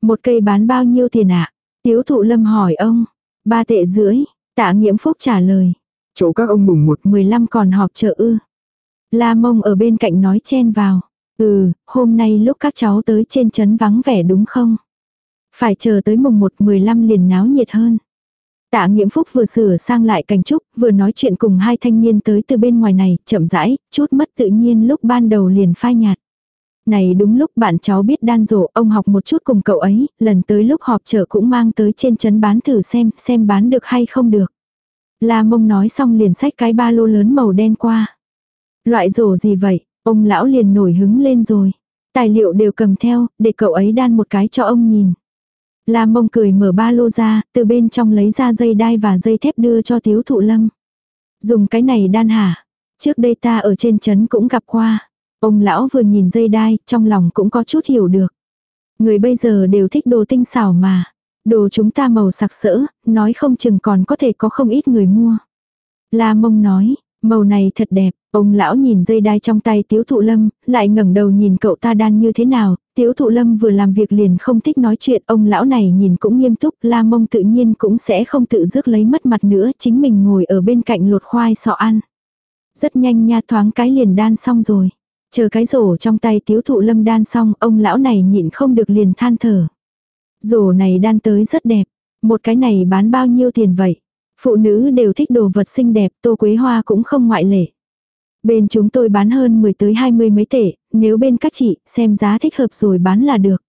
Một cây bán bao nhiêu tiền ạ? À? Tiếu thụ lâm hỏi ông. Ba tệ rưỡi. Tạ nghiễm phúc trả lời.
Chỗ các ông mùng một.
15 còn họp chợ ư. La mông ở bên cạnh nói chen vào. Ừ, hôm nay lúc các cháu tới trên trấn vắng vẻ đúng không? Phải chờ tới mùng 1 15 liền náo nhiệt hơn. Tạ Nghiễm Phúc vừa sửa sang lại cảnh trúc, vừa nói chuyện cùng hai thanh niên tới từ bên ngoài này, chậm rãi, chút mất tự nhiên lúc ban đầu liền phai nhạt. Này đúng lúc bạn cháu biết đan rổ, ông học một chút cùng cậu ấy, lần tới lúc họp chợ cũng mang tới trên chấn bán thử xem, xem bán được hay không được. La mông nói xong liền xách cái ba lô lớn màu đen qua. Loại rổ gì vậy, ông lão liền nổi hứng lên rồi. Tài liệu đều cầm theo, để cậu ấy đan một cái cho ông nhìn. La mông cười mở ba lô ra, từ bên trong lấy ra dây đai và dây thép đưa cho tiếu thụ lâm. Dùng cái này đan hả? Trước đây ta ở trên trấn cũng gặp qua. Ông lão vừa nhìn dây đai, trong lòng cũng có chút hiểu được. Người bây giờ đều thích đồ tinh xảo mà. Đồ chúng ta màu sặc sỡ, nói không chừng còn có thể có không ít người mua. La mông nói, màu này thật đẹp, ông lão nhìn dây đai trong tay tiếu thụ lâm, lại ngẩng đầu nhìn cậu ta đan như thế nào, tiếu thụ lâm vừa làm việc liền không thích nói chuyện, ông lão này nhìn cũng nghiêm túc, la mông tự nhiên cũng sẽ không tự dước lấy mất mặt nữa, chính mình ngồi ở bên cạnh lột khoai sọ ăn. Rất nhanh nha thoáng cái liền đan xong rồi. Chờ cái rổ trong tay tiếu thụ lâm đan xong, ông lão này nhịn không được liền than thở. Rổ này đan tới rất đẹp. Một cái này bán bao nhiêu tiền vậy? Phụ nữ đều thích đồ vật xinh đẹp, tô quế hoa cũng không ngoại lệ. Bên chúng tôi bán hơn 10 tới 20 mấy tệ, nếu bên các chị xem giá thích hợp rồi bán là được.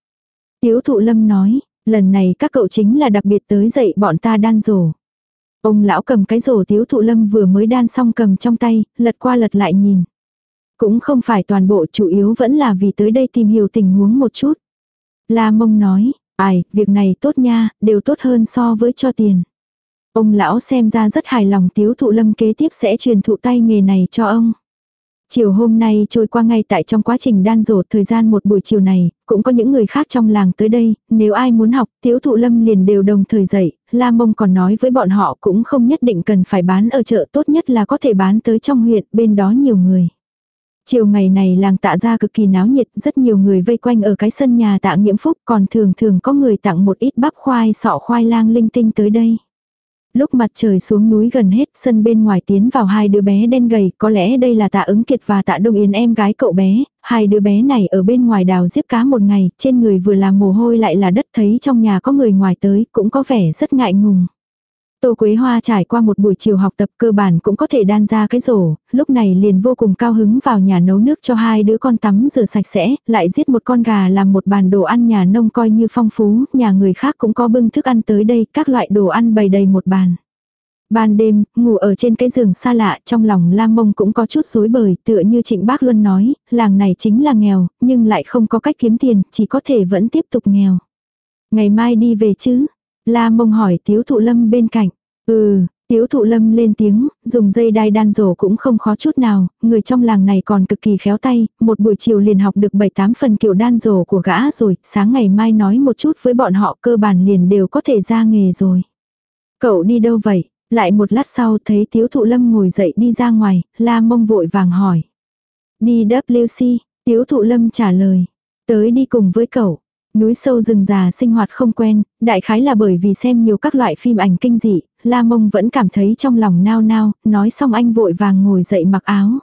Tiếu thụ lâm nói, lần này các cậu chính là đặc biệt tới dạy bọn ta đan rổ. Ông lão cầm cái rổ tiếu thụ lâm vừa mới đan xong cầm trong tay, lật qua lật lại nhìn. Cũng không phải toàn bộ chủ yếu vẫn là vì tới đây tìm hiểu tình huống một chút. La mông nói, ai, việc này tốt nha, đều tốt hơn so với cho tiền. Ông lão xem ra rất hài lòng tiếu thụ lâm kế tiếp sẽ truyền thụ tay nghề này cho ông. Chiều hôm nay trôi qua ngay tại trong quá trình đan rổ thời gian một buổi chiều này, cũng có những người khác trong làng tới đây, nếu ai muốn học, tiếu thụ lâm liền đều đồng thời dạy, La Mông còn nói với bọn họ cũng không nhất định cần phải bán ở chợ tốt nhất là có thể bán tới trong huyện, bên đó nhiều người. Chiều ngày này làng tạ ra cực kỳ náo nhiệt, rất nhiều người vây quanh ở cái sân nhà tạ nghiễm phúc, còn thường thường có người tặng một ít bắp khoai sọ khoai lang linh tinh tới đây. Lúc mặt trời xuống núi gần hết, sân bên ngoài tiến vào hai đứa bé đen gầy, có lẽ đây là tạ ứng kiệt và tạ đông yến em gái cậu bé, hai đứa bé này ở bên ngoài đào giếp cá một ngày, trên người vừa là mồ hôi lại là đất thấy trong nhà có người ngoài tới, cũng có vẻ rất ngại ngùng. Tô Quế Hoa trải qua một buổi chiều học tập cơ bản cũng có thể đan ra cái rổ, lúc này liền vô cùng cao hứng vào nhà nấu nước cho hai đứa con tắm rửa sạch sẽ, lại giết một con gà làm một bàn đồ ăn nhà nông coi như phong phú, nhà người khác cũng có bưng thức ăn tới đây, các loại đồ ăn bày đầy một bàn. Ban đêm, ngủ ở trên cái giường xa lạ, trong lòng Lam Mông cũng có chút rối bời, tựa như Trịnh Bác Luân nói, làng này chính là nghèo, nhưng lại không có cách kiếm tiền, chỉ có thể vẫn tiếp tục nghèo. Ngày mai đi về chứ? La mông hỏi tiếu thụ lâm bên cạnh. Ừ, tiếu thụ lâm lên tiếng, dùng dây đai đan rổ cũng không khó chút nào, người trong làng này còn cực kỳ khéo tay, một buổi chiều liền học được 7-8 phần kiểu đan rổ của gã rồi, sáng ngày mai nói một chút với bọn họ cơ bản liền đều có thể ra nghề rồi. Cậu đi đâu vậy? Lại một lát sau thấy tiếu thụ lâm ngồi dậy đi ra ngoài, la mông vội vàng hỏi. Đi WC, tiếu thụ lâm trả lời. Tới đi cùng với cậu. Núi sâu rừng già sinh hoạt không quen, đại khái là bởi vì xem nhiều các loại phim ảnh kinh dị, La Mông vẫn cảm thấy trong lòng nao nao, nói xong anh vội vàng ngồi dậy mặc áo.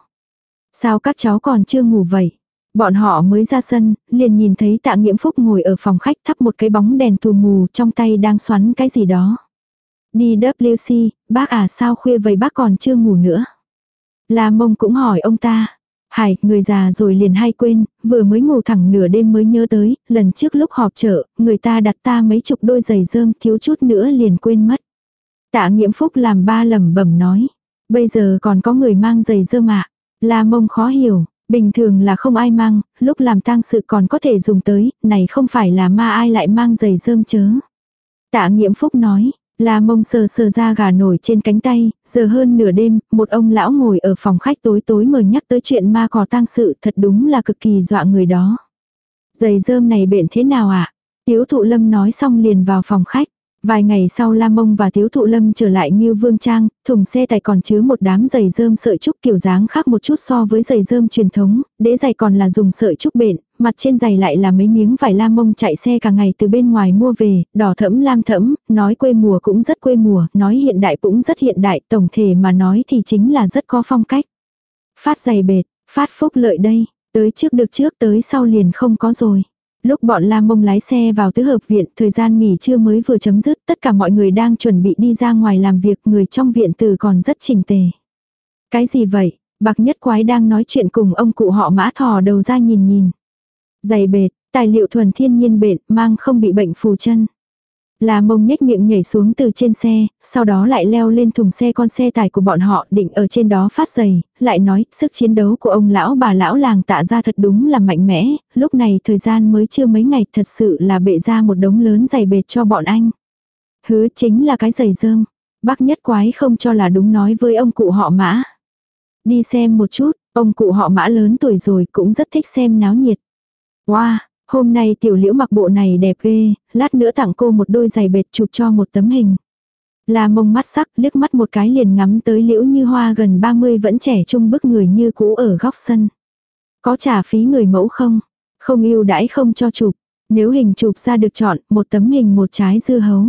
Sao các cháu còn chưa ngủ vậy? Bọn họ mới ra sân, liền nhìn thấy tạ nghiễm phúc ngồi ở phòng khách thắp một cái bóng đèn tù mù trong tay đang xoắn cái gì đó. Đi WC, bác à sao khuya vậy bác còn chưa ngủ nữa? La mông cũng hỏi ông ta. Hải, người già rồi liền hay quên, vừa mới ngủ thẳng nửa đêm mới nhớ tới, lần trước lúc họp chợ, người ta đặt ta mấy chục đôi giày rơm thiếu chút nữa liền quên mất. Tạ nghiễm phúc làm ba lẩm bẩm nói. Bây giờ còn có người mang giày rơm ạ. La mông khó hiểu, bình thường là không ai mang, lúc làm tang sự còn có thể dùng tới, này không phải là ma ai lại mang giày rơm chớ. Tạ nghiễm phúc nói, La mông sờ sờ ra gà nổi trên cánh tay, giờ hơn nửa đêm, một ông lão ngồi ở phòng khách tối tối mờ nhắc tới chuyện ma cò tang sự thật đúng là cực kỳ dọa người đó. Giày rơm này bệnh thế nào ạ? À? Tiếu thụ lâm nói xong liền vào phòng khách. Vài ngày sau lam Mông và Tiếu Thụ Lâm trở lại như Vương Trang, thùng xe tài còn chứa một đám giày rơm sợi trúc kiểu dáng khác một chút so với giày rơm truyền thống, đế giày còn là dùng sợi trúc bện, mặt trên giày lại là mấy miếng vải lam Mông chạy xe cả ngày từ bên ngoài mua về, đỏ thẫm lam thẫm, nói quê mùa cũng rất quê mùa, nói hiện đại cũng rất hiện đại, tổng thể mà nói thì chính là rất có phong cách. Phát giày bệt, phát phúc lợi đây, tới trước được trước tới sau liền không có rồi. Lúc bọn La Mông lái xe vào tứ hợp viện, thời gian nghỉ trưa mới vừa chấm dứt, tất cả mọi người đang chuẩn bị đi ra ngoài làm việc, người trong viện từ còn rất chỉnh tề. Cái gì vậy? Bạc nhất quái đang nói chuyện cùng ông cụ họ mã thò đầu ra nhìn nhìn. Giày bệt, tài liệu thuần thiên nhiên bện, mang không bị bệnh phù chân. Là mông nhếch miệng nhảy xuống từ trên xe, sau đó lại leo lên thùng xe con xe tải của bọn họ định ở trên đó phát giày, lại nói sức chiến đấu của ông lão bà lão làng tạ ra thật đúng là mạnh mẽ, lúc này thời gian mới chưa mấy ngày thật sự là bệ ra một đống lớn giày bệt cho bọn anh. Hứa chính là cái giày dơm, bác nhất quái không cho là đúng nói với ông cụ họ mã. Đi xem một chút, ông cụ họ mã lớn tuổi rồi cũng rất thích xem náo nhiệt. Wow, Hôm nay tiểu liễu mặc bộ này đẹp ghê, lát nữa tặng cô một đôi giày bệt chụp cho một tấm hình. Là mông mắt sắc liếc mắt một cái liền ngắm tới liễu như hoa gần 30 vẫn trẻ trung bức người như cũ ở góc sân. Có trả phí người mẫu không? Không yêu đãi không cho chụp. Nếu hình chụp ra được chọn, một tấm hình một trái dưa hấu.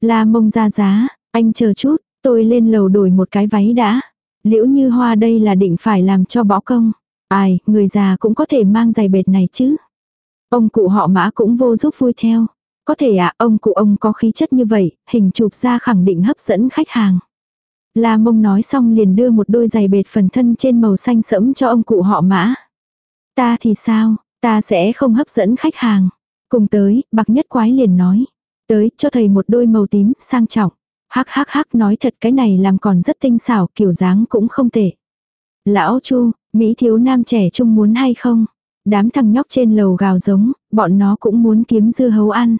La mông ra giá, anh chờ chút, tôi lên lầu đổi một cái váy đã. Liễu như hoa đây là định phải làm cho bỏ công. Ai, người già cũng có thể mang giày bệt này chứ. Ông cụ họ mã cũng vô giúp vui theo. Có thể ạ, à, ông cụ ông có khí chất như vậy, hình chụp ra khẳng định hấp dẫn khách hàng. La mông nói xong liền đưa một đôi giày bệt phần thân trên màu xanh sẫm cho ông cụ họ mã. Ta thì sao, ta sẽ không hấp dẫn khách hàng. Cùng tới, bạc nhất quái liền nói. Tới, cho thầy một đôi màu tím, sang trọng. Hắc hắc hắc nói thật cái này làm còn rất tinh xảo, kiểu dáng cũng không tệ. Lão Chu, Mỹ thiếu nam trẻ trung muốn hay không? Đám thằng nhóc trên lầu gào giống, bọn nó cũng muốn kiếm dưa hấu ăn.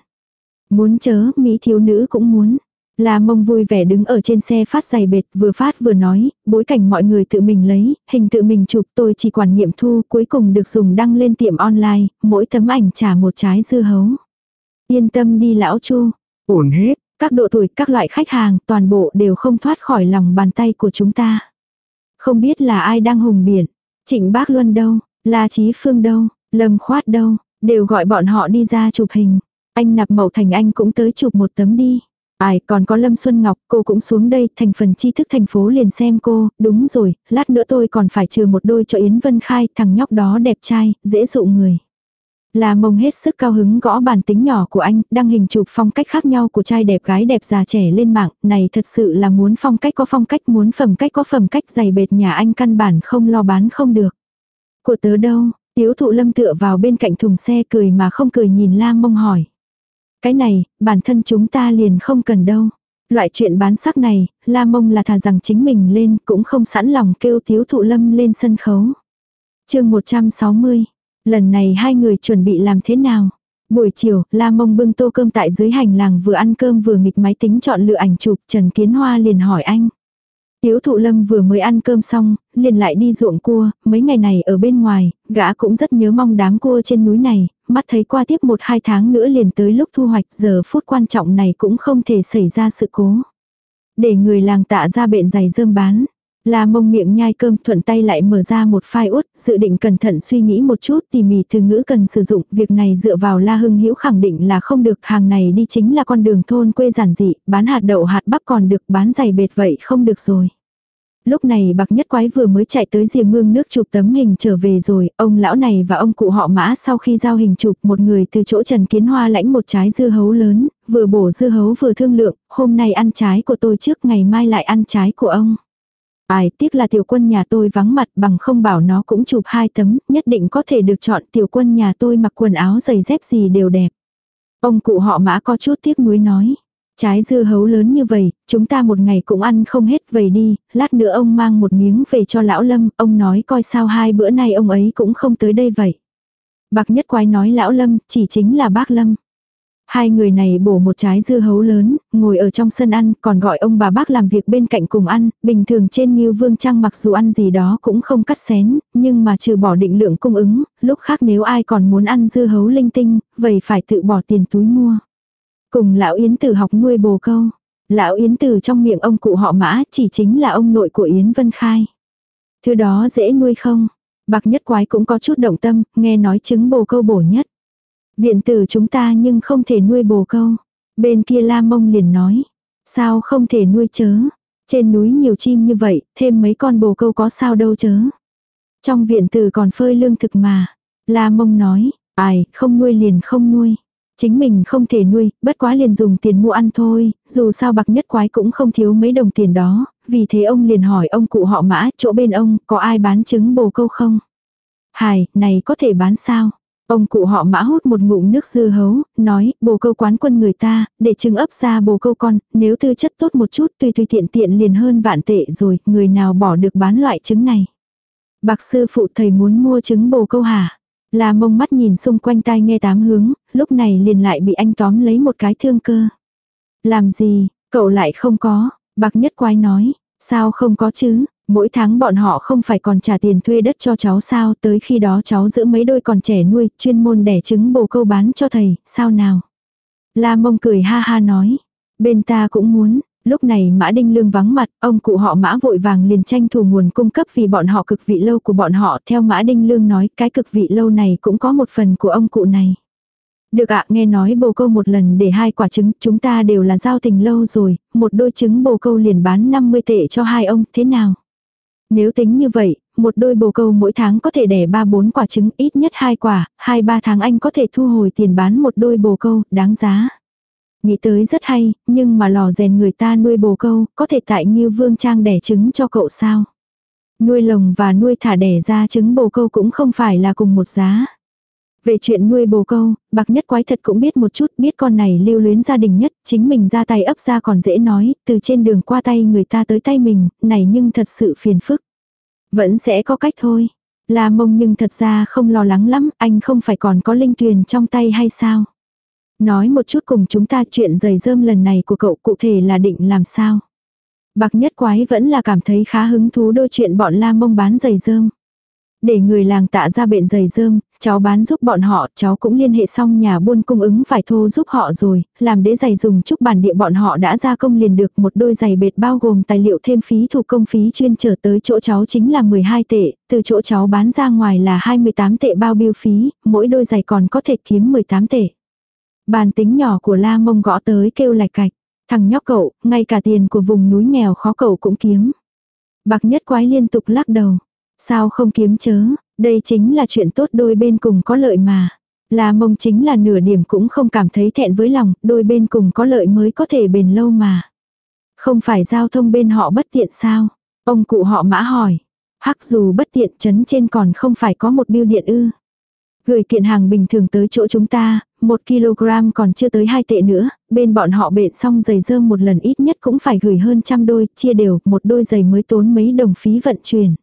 Muốn chớ, Mỹ thiếu nữ cũng muốn. La mông vui vẻ đứng ở trên xe phát giày bệt vừa phát vừa nói, bối cảnh mọi người tự mình lấy, hình tự mình chụp tôi chỉ quản nghiệm thu cuối cùng được dùng đăng lên tiệm online, mỗi tấm ảnh trả một trái dưa hấu. Yên tâm đi lão chu, ổn hết, các độ tuổi các loại khách hàng toàn bộ đều không thoát khỏi lòng bàn tay của chúng ta. Không biết là ai đang hùng biển, Trịnh Bác Luân đâu, La Chí Phương đâu, Lâm Khoát đâu, đều gọi bọn họ đi ra chụp hình. Anh nạp mậu thành anh cũng tới chụp một tấm đi. Ai còn có Lâm Xuân Ngọc, cô cũng xuống đây, thành phần tri thức thành phố liền xem cô, đúng rồi, lát nữa tôi còn phải trừ một đôi cho Yến Vân Khai, thằng nhóc đó đẹp trai, dễ dụ người. Là mông hết sức cao hứng gõ bản tính nhỏ của anh, đăng hình chụp phong cách khác nhau của trai đẹp gái đẹp già trẻ lên mạng, này thật sự là muốn phong cách có phong cách, muốn phẩm cách có phẩm cách dày bệt nhà anh căn bản không lo bán không được. Của tớ đâu, tiếu thụ lâm tựa vào bên cạnh thùng xe cười mà không cười nhìn la mông hỏi. Cái này, bản thân chúng ta liền không cần đâu. Loại chuyện bán sắc này, la mông là thà rằng chính mình lên cũng không sẵn lòng kêu tiếu thụ lâm lên sân khấu. chương 160 Lần này hai người chuẩn bị làm thế nào? Buổi chiều, La Mông bưng tô cơm tại dưới hành làng vừa ăn cơm vừa nghịch máy tính chọn lựa ảnh chụp, Trần Kiến Hoa liền hỏi anh. Tiếu thụ lâm vừa mới ăn cơm xong, liền lại đi ruộng cua, mấy ngày này ở bên ngoài, gã cũng rất nhớ mong đám cua trên núi này, mắt thấy qua tiếp một hai tháng nữa liền tới lúc thu hoạch giờ phút quan trọng này cũng không thể xảy ra sự cố. Để người làng tạ ra bệnh giày dơm bán, La mông miệng nhai cơm thuận tay lại mở ra một file út, dự định cẩn thận suy nghĩ một chút tỉ mỉ từ ngữ cần sử dụng, việc này dựa vào La Hưng Hữu khẳng định là không được, hàng này đi chính là con đường thôn quê giản dị, bán hạt đậu hạt bắp còn được, bán giày bệt vậy không được rồi. Lúc này bạc nhất quái vừa mới chạy tới rìa mương nước chụp tấm hình trở về rồi, ông lão này và ông cụ họ mã sau khi giao hình chụp một người từ chỗ Trần Kiến Hoa lãnh một trái dưa hấu lớn, vừa bổ dưa hấu vừa thương lượng, hôm nay ăn trái của tôi trước ngày mai lại ăn trái của ông. Ai tiếc là tiểu quân nhà tôi vắng mặt bằng không bảo nó cũng chụp hai tấm, nhất định có thể được chọn tiểu quân nhà tôi mặc quần áo giày dép gì đều đẹp. Ông cụ họ mã có chút tiếc nuối nói. Trái dưa hấu lớn như vậy, chúng ta một ngày cũng ăn không hết vậy đi, lát nữa ông mang một miếng về cho lão lâm, ông nói coi sao hai bữa nay ông ấy cũng không tới đây vậy. Bạc nhất quái nói lão lâm, chỉ chính là bác lâm. Hai người này bổ một trái dưa hấu lớn, ngồi ở trong sân ăn, còn gọi ông bà bác làm việc bên cạnh cùng ăn, bình thường trên như vương trăng mặc dù ăn gì đó cũng không cắt xén, nhưng mà trừ bỏ định lượng cung ứng, lúc khác nếu ai còn muốn ăn dưa hấu linh tinh, vậy phải tự bỏ tiền túi mua. Cùng lão Yến Tử học nuôi bồ câu. Lão Yến Tử trong miệng ông cụ họ mã chỉ chính là ông nội của Yến Vân Khai. Thứ đó dễ nuôi không? Bạc nhất quái cũng có chút động tâm, nghe nói trứng bồ câu bổ nhất. Viện tử chúng ta nhưng không thể nuôi bồ câu. Bên kia la mông liền nói. Sao không thể nuôi chớ? Trên núi nhiều chim như vậy, thêm mấy con bồ câu có sao đâu chớ. Trong viện tử còn phơi lương thực mà. La mông nói, ai, không nuôi liền không nuôi. Chính mình không thể nuôi, bất quá liền dùng tiền mua ăn thôi, dù sao bạc nhất quái cũng không thiếu mấy đồng tiền đó, vì thế ông liền hỏi ông cụ họ mã, chỗ bên ông, có ai bán trứng bồ câu không? Hài, này có thể bán sao? Ông cụ họ mã hút một ngụm nước dưa hấu, nói, bồ câu quán quân người ta, để trưng ấp ra bồ câu con, nếu tư chất tốt một chút tùy tùy tiện tiện liền hơn vạn tệ rồi, người nào bỏ được bán loại trứng này. Bạc sư phụ thầy muốn mua trứng bồ câu hả? Là mông mắt nhìn xung quanh tai nghe tám hướng, lúc này liền lại bị anh tóm lấy một cái thương cơ. Làm gì, cậu lại không có, bạc nhất quái nói, sao không có chứ, mỗi tháng bọn họ không phải còn trả tiền thuê đất cho cháu sao, tới khi đó cháu giữ mấy đôi còn trẻ nuôi, chuyên môn đẻ trứng bồ câu bán cho thầy, sao nào. La mông cười ha ha nói, bên ta cũng muốn, Lúc này Mã Đinh Lương vắng mặt, ông cụ họ Mã vội vàng liền tranh thủ nguồn cung cấp vì bọn họ cực vị lâu của bọn họ. Theo Mã Đinh Lương nói cái cực vị lâu này cũng có một phần của ông cụ này. Được ạ, nghe nói bồ câu một lần để hai quả trứng, chúng ta đều là giao tình lâu rồi, một đôi trứng bồ câu liền bán 50 tệ cho hai ông, thế nào? Nếu tính như vậy, một đôi bồ câu mỗi tháng có thể đẻ 3-4 quả trứng, ít nhất hai quả, 2-3 tháng anh có thể thu hồi tiền bán một đôi bồ câu, đáng giá. Nghĩ tới rất hay, nhưng mà lò rèn người ta nuôi bồ câu, có thể tại như vương trang đẻ trứng cho cậu sao? Nuôi lồng và nuôi thả đẻ ra trứng bồ câu cũng không phải là cùng một giá. Về chuyện nuôi bồ câu, bạc nhất quái thật cũng biết một chút, biết con này lưu luyến gia đình nhất, chính mình ra tay ấp ra còn dễ nói, từ trên đường qua tay người ta tới tay mình, này nhưng thật sự phiền phức. Vẫn sẽ có cách thôi. là mông nhưng thật ra không lo lắng lắm, anh không phải còn có linh tuyền trong tay hay sao? Nói một chút cùng chúng ta chuyện giày rơm lần này của cậu cụ thể là định làm sao. Bạc nhất quái vẫn là cảm thấy khá hứng thú đôi chuyện bọn la mông bán giày rơm. Để người làng tạ ra bệnh giày dơm, cháu bán giúp bọn họ, cháu cũng liên hệ xong nhà buôn cung ứng vải thô giúp họ rồi, làm đế giày dùng chúc bản địa bọn họ đã ra công liền được một đôi giày bệt bao gồm tài liệu thêm phí thủ công phí chuyên trở tới chỗ cháu chính là 12 tệ, từ chỗ cháu bán ra ngoài là 28 tệ bao biêu phí, mỗi đôi giày còn có thể kiếm 18 tệ. Bàn tính nhỏ của La Mông gõ tới kêu lạch cạch, thằng nhóc cậu, ngay cả tiền của vùng núi nghèo khó cậu cũng kiếm. Bạc nhất quái liên tục lắc đầu. Sao không kiếm chớ, đây chính là chuyện tốt đôi bên cùng có lợi mà. Là mông chính là nửa điểm cũng không cảm thấy thẹn với lòng, đôi bên cùng có lợi mới có thể bền lâu mà. Không phải giao thông bên họ bất tiện sao? Ông cụ họ mã hỏi. Hắc dù bất tiện chấn trên còn không phải có một biêu điện ư. Gửi kiện hàng bình thường tới chỗ chúng ta, một kg còn chưa tới hai tệ nữa, bên bọn họ bện xong giày dơm một lần ít nhất cũng phải gửi hơn trăm đôi, chia đều, một đôi giày mới tốn mấy đồng phí vận chuyển.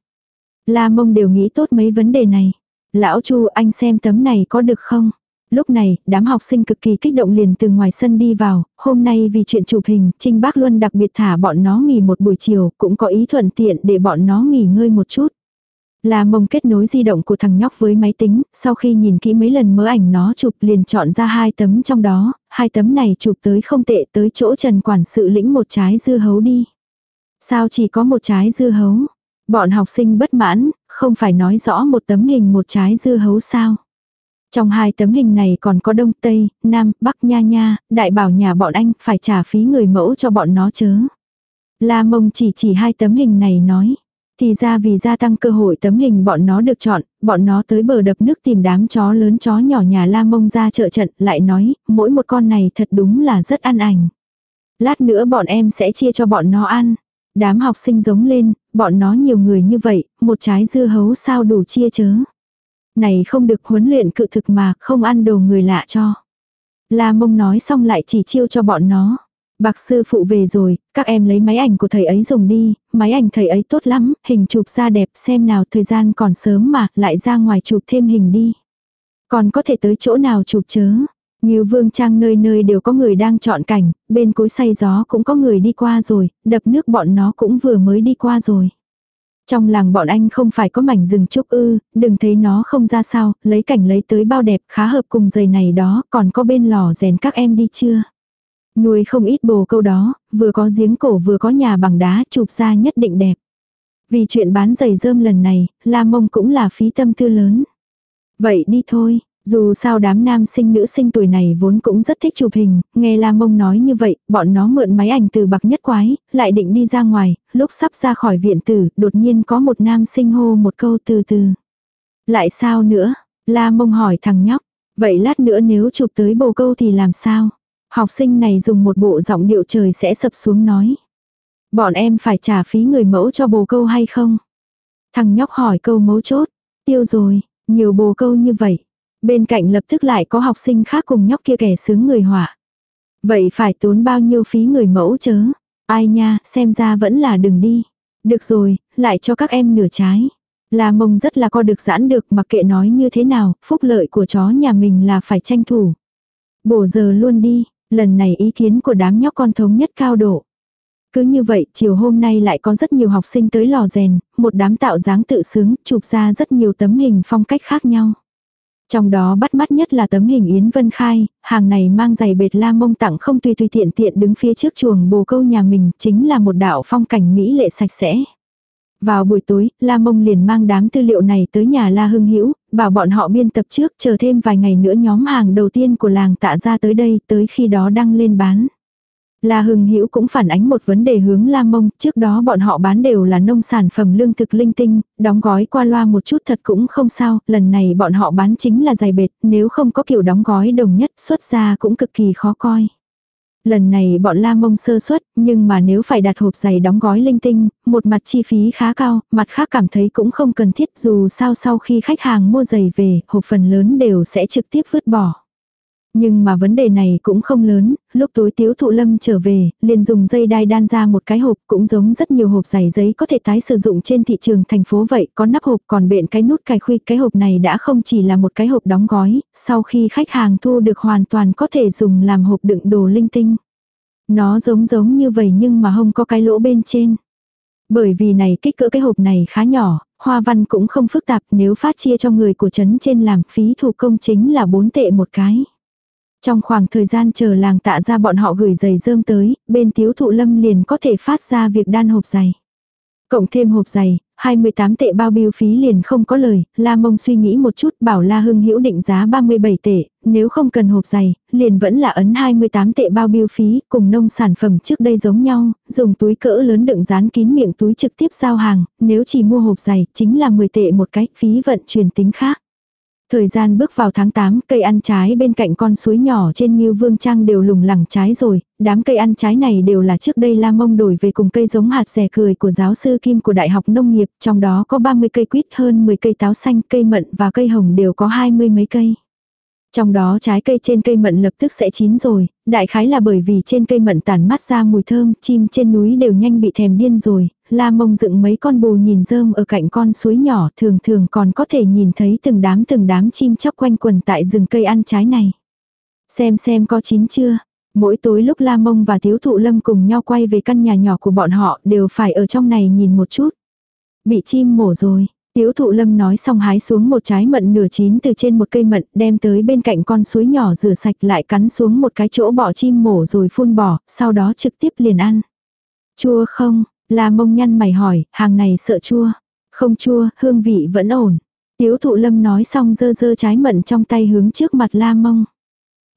La mông đều nghĩ tốt mấy vấn đề này. Lão Chu anh xem tấm này có được không? Lúc này, đám học sinh cực kỳ kích động liền từ ngoài sân đi vào, hôm nay vì chuyện chụp hình, Trinh Bác Luân đặc biệt thả bọn nó nghỉ một buổi chiều, cũng có ý thuận tiện để bọn nó nghỉ ngơi một chút. La mông kết nối di động của thằng nhóc với máy tính, sau khi nhìn kỹ mấy lần mớ ảnh nó chụp liền chọn ra hai tấm trong đó, hai tấm này chụp tới không tệ tới chỗ Trần Quản sự lĩnh một trái dưa hấu đi. Sao chỉ có một trái dưa hấu? Bọn học sinh bất mãn, không phải nói rõ một tấm hình một trái dưa hấu sao. Trong hai tấm hình này còn có Đông Tây, Nam, Bắc nha nha, đại bảo nhà bọn anh phải trả phí người mẫu cho bọn nó chớ. La mông chỉ chỉ hai tấm hình này nói. Thì ra vì gia tăng cơ hội tấm hình bọn nó được chọn, bọn nó tới bờ đập nước tìm đám chó lớn chó nhỏ nhà la mông ra chợ trận lại nói, mỗi một con này thật đúng là rất ăn ảnh. Lát nữa bọn em sẽ chia cho bọn nó ăn. Đám học sinh giống lên, bọn nó nhiều người như vậy, một trái dưa hấu sao đủ chia chớ. Này không được huấn luyện cự thực mà, không ăn đồ người lạ cho. La mông nói xong lại chỉ chiêu cho bọn nó. Bạc sư phụ về rồi, các em lấy máy ảnh của thầy ấy dùng đi, máy ảnh thầy ấy tốt lắm, hình chụp ra đẹp xem nào thời gian còn sớm mà, lại ra ngoài chụp thêm hình đi. Còn có thể tới chỗ nào chụp chớ như vương trang nơi nơi đều có người đang chọn cảnh, bên cối say gió cũng có người đi qua rồi, đập nước bọn nó cũng vừa mới đi qua rồi. Trong làng bọn anh không phải có mảnh rừng trúc ư, đừng thấy nó không ra sao, lấy cảnh lấy tới bao đẹp khá hợp cùng giày này đó, còn có bên lò rèn các em đi chưa? Nuôi không ít bồ câu đó, vừa có giếng cổ vừa có nhà bằng đá chụp ra nhất định đẹp. Vì chuyện bán giày rơm lần này, La Mông cũng là phí tâm tư lớn. Vậy đi thôi, dù sao đám nam sinh nữ sinh tuổi này vốn cũng rất thích chụp hình, nghe La Mông nói như vậy, bọn nó mượn máy ảnh từ bạc nhất quái, lại định đi ra ngoài, lúc sắp ra khỏi viện tử, đột nhiên có một nam sinh hô một câu từ từ. Lại sao nữa? La Mông hỏi thằng nhóc, vậy lát nữa nếu chụp tới bồ câu thì làm sao? Học sinh này dùng một bộ giọng điệu trời sẽ sập xuống nói. Bọn em phải trả phí người mẫu cho bồ câu hay không? Thằng nhóc hỏi câu mấu chốt. Tiêu rồi, nhiều bồ câu như vậy. Bên cạnh lập tức lại có học sinh khác cùng nhóc kia kẻ sướng người họa. Vậy phải tốn bao nhiêu phí người mẫu chớ? Ai nha, xem ra vẫn là đừng đi. Được rồi, lại cho các em nửa trái. Là mông rất là co được giãn được mặc kệ nói như thế nào, phúc lợi của chó nhà mình là phải tranh thủ. Bổ giờ luôn đi, lần này ý kiến của đám nhóc con thống nhất cao độ. Cứ như vậy, chiều hôm nay lại có rất nhiều học sinh tới lò rèn, một đám tạo dáng tự sướng, chụp ra rất nhiều tấm hình phong cách khác nhau. Trong đó bắt mắt nhất là tấm hình Yến Vân Khai, hàng này mang giày bệt la mông tặng không tùy tùy tiện tiện đứng phía trước chuồng bồ câu nhà mình, chính là một đạo phong cảnh mỹ lệ sạch sẽ. Vào buổi tối, La Mông liền mang đám tư liệu này tới nhà La Hưng Hữu bảo bọn họ biên tập trước, chờ thêm vài ngày nữa nhóm hàng đầu tiên của làng tạ ra tới đây, tới khi đó đăng lên bán. La Hưng Hữu cũng phản ánh một vấn đề hướng La Mông, trước đó bọn họ bán đều là nông sản phẩm lương thực linh tinh, đóng gói qua loa một chút thật cũng không sao, lần này bọn họ bán chính là giày bệt, nếu không có kiểu đóng gói đồng nhất xuất ra cũng cực kỳ khó coi. Lần này bọn La Mông sơ suất, nhưng mà nếu phải đặt hộp giày đóng gói linh tinh, một mặt chi phí khá cao, mặt khác cảm thấy cũng không cần thiết dù sao sau khi khách hàng mua giày về, hộp phần lớn đều sẽ trực tiếp vứt bỏ. Nhưng mà vấn đề này cũng không lớn, lúc tối tiếu thụ lâm trở về, liền dùng dây đai đan ra một cái hộp cũng giống rất nhiều hộp giày giấy có thể tái sử dụng trên thị trường thành phố vậy, có nắp hộp còn bện cái nút cài khuy cái hộp này đã không chỉ là một cái hộp đóng gói, sau khi khách hàng thu được hoàn toàn có thể dùng làm hộp đựng đồ linh tinh. Nó giống giống như vậy nhưng mà không có cái lỗ bên trên. Bởi vì này kích cỡ cái hộp này khá nhỏ, hoa văn cũng không phức tạp nếu phát chia cho người của trấn trên làm phí thủ công chính là 4 tệ một cái. Trong khoảng thời gian chờ làng tạ ra bọn họ gửi giày rơm tới, bên tiếu thụ lâm liền có thể phát ra việc đan hộp giày. Cộng thêm hộp giày, 28 tệ bao biêu phí liền không có lời, La Mông suy nghĩ một chút bảo La Hưng Hữu định giá 37 tệ, nếu không cần hộp giày, liền vẫn là ấn 28 tệ bao biêu phí, cùng nông sản phẩm trước đây giống nhau, dùng túi cỡ lớn đựng dán kín miệng túi trực tiếp giao hàng, nếu chỉ mua hộp giày, chính là 10 tệ một cái, phí vận chuyển tính khác. Thời gian bước vào tháng 8, cây ăn trái bên cạnh con suối nhỏ trên Nhiêu Vương Trang đều lùng lẳng trái rồi, đám cây ăn trái này đều là trước đây La Mông đổi về cùng cây giống hạt rẻ cười của giáo sư Kim của Đại học Nông nghiệp, trong đó có 30 cây quýt hơn 10 cây táo xanh, cây mận và cây hồng đều có 20 mấy cây. Trong đó trái cây trên cây mận lập tức sẽ chín rồi, đại khái là bởi vì trên cây mận tản mát ra mùi thơm, chim trên núi đều nhanh bị thèm điên rồi, la mông dựng mấy con bù nhìn rơm ở cạnh con suối nhỏ thường thường còn có thể nhìn thấy từng đám từng đám chim chóc quanh quần tại rừng cây ăn trái này. Xem xem có chín chưa. Mỗi tối lúc La Mông và Thiếu Thụ Lâm cùng nhau quay về căn nhà nhỏ của bọn họ đều phải ở trong này nhìn một chút. Bị chim mổ rồi, Tiếu thụ lâm nói xong hái xuống một trái mận nửa chín từ trên một cây mận đem tới bên cạnh con suối nhỏ rửa sạch lại cắn xuống một cái chỗ bỏ chim mổ rồi phun bỏ, sau đó trực tiếp liền ăn. Chua không? La mông nhăn mày hỏi, hàng này sợ chua. Không chua, hương vị vẫn ổn. Tiếu thụ lâm nói xong dơ dơ trái mận trong tay hướng trước mặt la mông.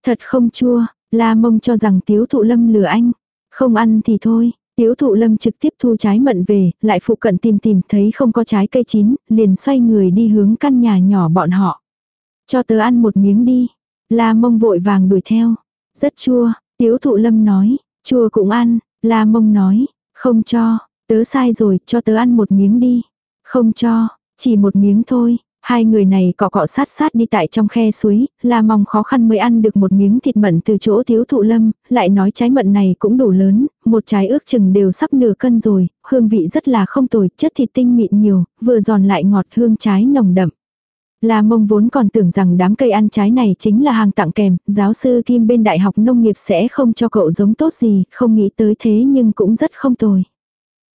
Thật không chua, la mông cho rằng tiếu thụ lâm lừa anh. Không ăn thì thôi, Tiếu thụ lâm trực tiếp thu trái mận về, lại phụ cận tìm tìm thấy không có trái cây chín, liền xoay người đi hướng căn nhà nhỏ bọn họ. Cho tớ ăn một miếng đi. La mông vội vàng đuổi theo. Rất chua, tiếu thụ lâm nói, chua cũng ăn, la mông nói, không cho, tớ sai rồi, cho tớ ăn một miếng đi. Không cho, chỉ một miếng thôi, Hai người này cọ cọ sát sát đi tại trong khe suối, là mong khó khăn mới ăn được một miếng thịt mận từ chỗ thiếu thụ lâm, lại nói trái mận này cũng đủ lớn, một trái ước chừng đều sắp nửa cân rồi, hương vị rất là không tồi, chất thịt tinh mịn nhiều, vừa giòn lại ngọt hương trái nồng đậm. La mông vốn còn tưởng rằng đám cây ăn trái này chính là hàng tặng kèm, giáo sư Kim bên Đại học Nông nghiệp sẽ không cho cậu giống tốt gì, không nghĩ tới thế nhưng cũng rất không tồi.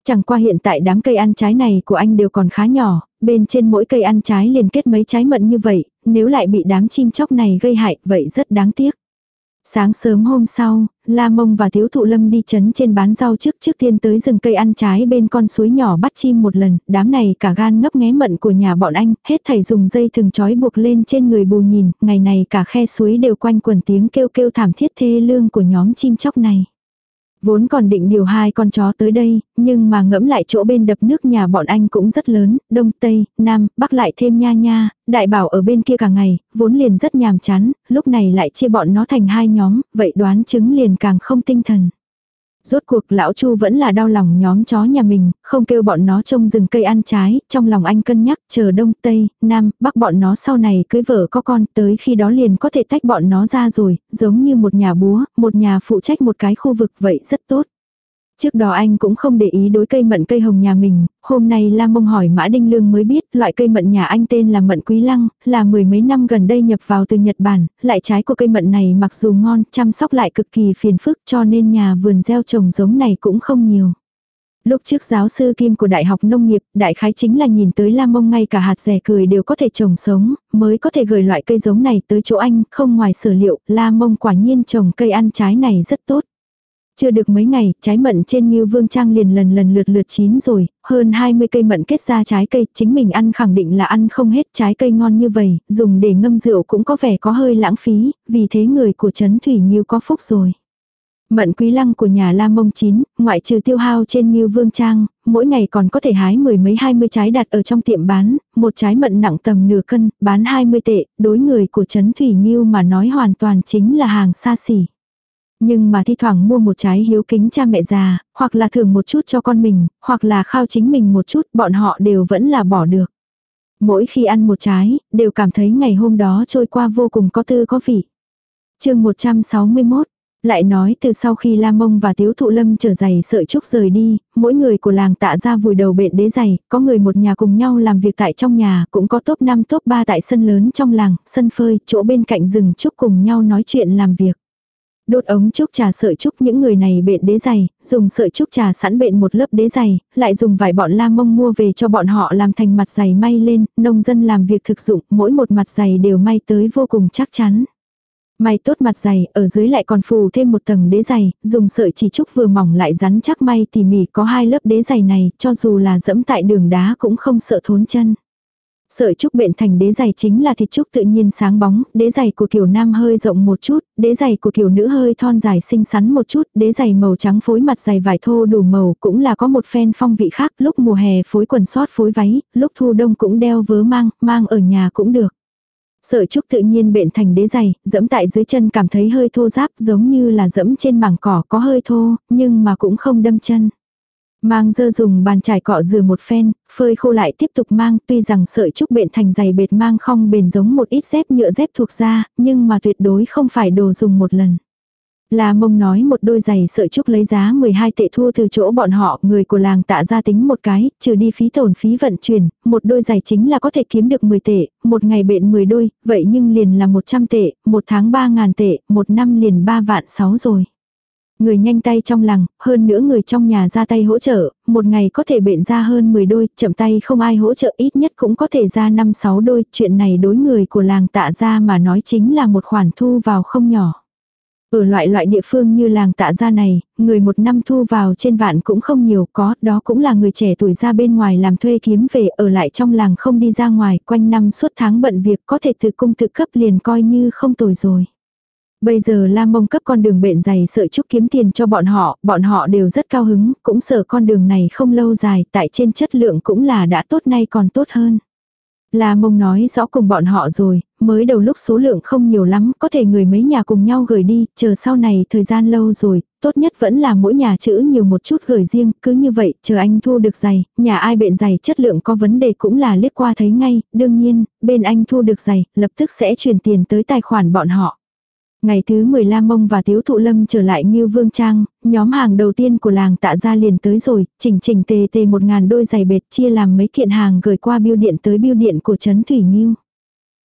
Chẳng qua hiện tại đám cây ăn trái này của anh đều còn khá nhỏ, bên trên mỗi cây ăn trái liền kết mấy trái mận như vậy, nếu lại bị đám chim chóc này gây hại vậy rất đáng tiếc. Sáng sớm hôm sau, La Mông và Thiếu Thụ Lâm đi chấn trên bán rau trước trước tiên tới rừng cây ăn trái bên con suối nhỏ bắt chim một lần, đám này cả gan ngấp nghé mận của nhà bọn anh, hết thảy dùng dây thừng trói buộc lên trên người bù nhìn, ngày này cả khe suối đều quanh quần tiếng kêu kêu thảm thiết thê lương của nhóm chim chóc này. Vốn còn định điều hai con chó tới đây, nhưng mà ngẫm lại chỗ bên đập nước nhà bọn anh cũng rất lớn, đông, tây, nam, bắc lại thêm nha nha, đại bảo ở bên kia cả ngày, vốn liền rất nhàm chán, lúc này lại chia bọn nó thành hai nhóm, vậy đoán chứng liền càng không tinh thần. Rốt cuộc lão Chu vẫn là đau lòng nhóm chó nhà mình, không kêu bọn nó trông rừng cây ăn trái, trong lòng anh cân nhắc chờ đông, tây, nam, bắc bọn nó sau này cưới vợ có con, tới khi đó liền có thể tách bọn nó ra rồi, giống như một nhà búa, một nhà phụ trách một cái khu vực vậy rất tốt. Trước đó anh cũng không để ý đối cây mận cây hồng nhà mình, hôm nay Lam Mông hỏi Mã Đinh Lương mới biết loại cây mận nhà anh tên là mận quý lăng, là mười mấy năm gần đây nhập vào từ Nhật Bản, lại trái của cây mận này mặc dù ngon, chăm sóc lại cực kỳ phiền phức cho nên nhà vườn gieo trồng giống này cũng không nhiều. Lúc trước giáo sư Kim của Đại học Nông nghiệp, đại khái chính là nhìn tới Lam Mông ngay cả hạt rẻ cười đều có thể trồng sống, mới có thể gửi loại cây giống này tới chỗ anh, không ngoài sở liệu, Lam Mông quả nhiên trồng cây ăn trái này rất tốt. Chưa được mấy ngày, trái mận trên Ngưu Vương Trang liền lần lần lượt lượt chín rồi, hơn 20 cây mận kết ra trái cây, chính mình ăn khẳng định là ăn không hết trái cây ngon như vậy, dùng để ngâm rượu cũng có vẻ có hơi lãng phí, vì thế người của Trấn Thủy Ngưu có phúc rồi. Mận quý lăng của nhà lam Mông chín, ngoại trừ tiêu hao trên Ngưu Vương Trang, mỗi ngày còn có thể hái mười mấy hai mươi trái đặt ở trong tiệm bán, một trái mận nặng tầm nửa cân, bán 20 tệ, đối người của Trấn Thủy Ngưu mà nói hoàn toàn chính là hàng xa xỉ. Nhưng mà thi thoảng mua một trái hiếu kính cha mẹ già, hoặc là thưởng một chút cho con mình, hoặc là khao chính mình một chút, bọn họ đều vẫn là bỏ được. Mỗi khi ăn một trái, đều cảm thấy ngày hôm đó trôi qua vô cùng có tư có vị. chương 161 lại nói từ sau khi La Mông và Tiếu Thụ Lâm trở giày sợi trúc rời đi, mỗi người của làng tạ ra vùi đầu bện đế giày, có người một nhà cùng nhau làm việc tại trong nhà, cũng có top 5 top 3 tại sân lớn trong làng, sân phơi, chỗ bên cạnh rừng trúc cùng nhau nói chuyện làm việc. Đốt ống trúc trà sợi trúc những người này bện đế giày, dùng sợi trúc trà sẵn bện một lớp đế giày, lại dùng vải bọn la mông mua về cho bọn họ làm thành mặt giày may lên, nông dân làm việc thực dụng, mỗi một mặt giày đều may tới vô cùng chắc chắn. May tốt mặt giày ở dưới lại còn phù thêm một tầng đế giày, dùng sợi chỉ trúc vừa mỏng lại rắn chắc may tỉ mỉ có hai lớp đế giày này, cho dù là dẫm tại đường đá cũng không sợ thốn chân. Sợi trúc bện thành đế giày chính là thịt trúc tự nhiên sáng bóng, đế giày của kiểu nam hơi rộng một chút, đế giày của kiểu nữ hơi thon dài xinh xắn một chút, đế giày màu trắng phối mặt giày vải thô đủ màu cũng là có một phen phong vị khác, lúc mùa hè phối quần sót phối váy, lúc thu đông cũng đeo vớ mang, mang ở nhà cũng được. Sợi trúc tự nhiên bện thành đế giày, dẫm tại dưới chân cảm thấy hơi thô ráp giống như là dẫm trên mảng cỏ có hơi thô, nhưng mà cũng không đâm chân. Mang dơ dùng bàn chải cọ rửa một phen, phơi khô lại tiếp tục mang tuy rằng sợi trúc bện thành giày bệt mang không bền giống một ít dép nhựa dép thuộc da, nhưng mà tuyệt đối không phải đồ dùng một lần. Là mông nói một đôi giày sợi trúc lấy giá 12 tệ thua từ chỗ bọn họ, người của làng tạ ra tính một cái, trừ đi phí tổn phí vận chuyển, một đôi giày chính là có thể kiếm được 10 tệ, một ngày bện 10 đôi, vậy nhưng liền là 100 tệ, một tháng 3 ngàn tệ, một năm liền 3 vạn 6 rồi. Người nhanh tay trong làng, hơn nữa người trong nhà ra tay hỗ trợ, một ngày có thể bệnh ra hơn 10 đôi, chậm tay không ai hỗ trợ ít nhất cũng có thể ra 5-6 đôi, chuyện này đối người của làng tạ ra mà nói chính là một khoản thu vào không nhỏ. Ở loại loại địa phương như làng tạ gia này, người một năm thu vào trên vạn cũng không nhiều có, đó cũng là người trẻ tuổi ra bên ngoài làm thuê kiếm về ở lại trong làng không đi ra ngoài, quanh năm suốt tháng bận việc có thể tự cung tự cấp liền coi như không tồi rồi. Bây giờ Lam Mông cấp con đường bện dày sợi trúc kiếm tiền cho bọn họ, bọn họ đều rất cao hứng, cũng sợ con đường này không lâu dài, tại trên chất lượng cũng là đã tốt nay còn tốt hơn. La mông nói rõ cùng bọn họ rồi, mới đầu lúc số lượng không nhiều lắm, có thể người mấy nhà cùng nhau gửi đi, chờ sau này thời gian lâu rồi, tốt nhất vẫn là mỗi nhà chữ nhiều một chút gửi riêng, cứ như vậy, chờ anh thu được giày, nhà ai bện giày chất lượng có vấn đề cũng là liếc qua thấy ngay, đương nhiên, bên anh thu được giày, lập tức sẽ chuyển tiền tới tài khoản bọn họ. Ngày thứ 10 La Mông và Tiếu Thụ Lâm trở lại Ngưu Vương Trang, nhóm hàng đầu tiên của làng tạ ra liền tới rồi, chỉnh chỉnh tề tề một ngàn đôi giày bệt chia làm mấy kiện hàng gửi qua biêu điện tới biêu điện của Trấn Thủy Ngưu.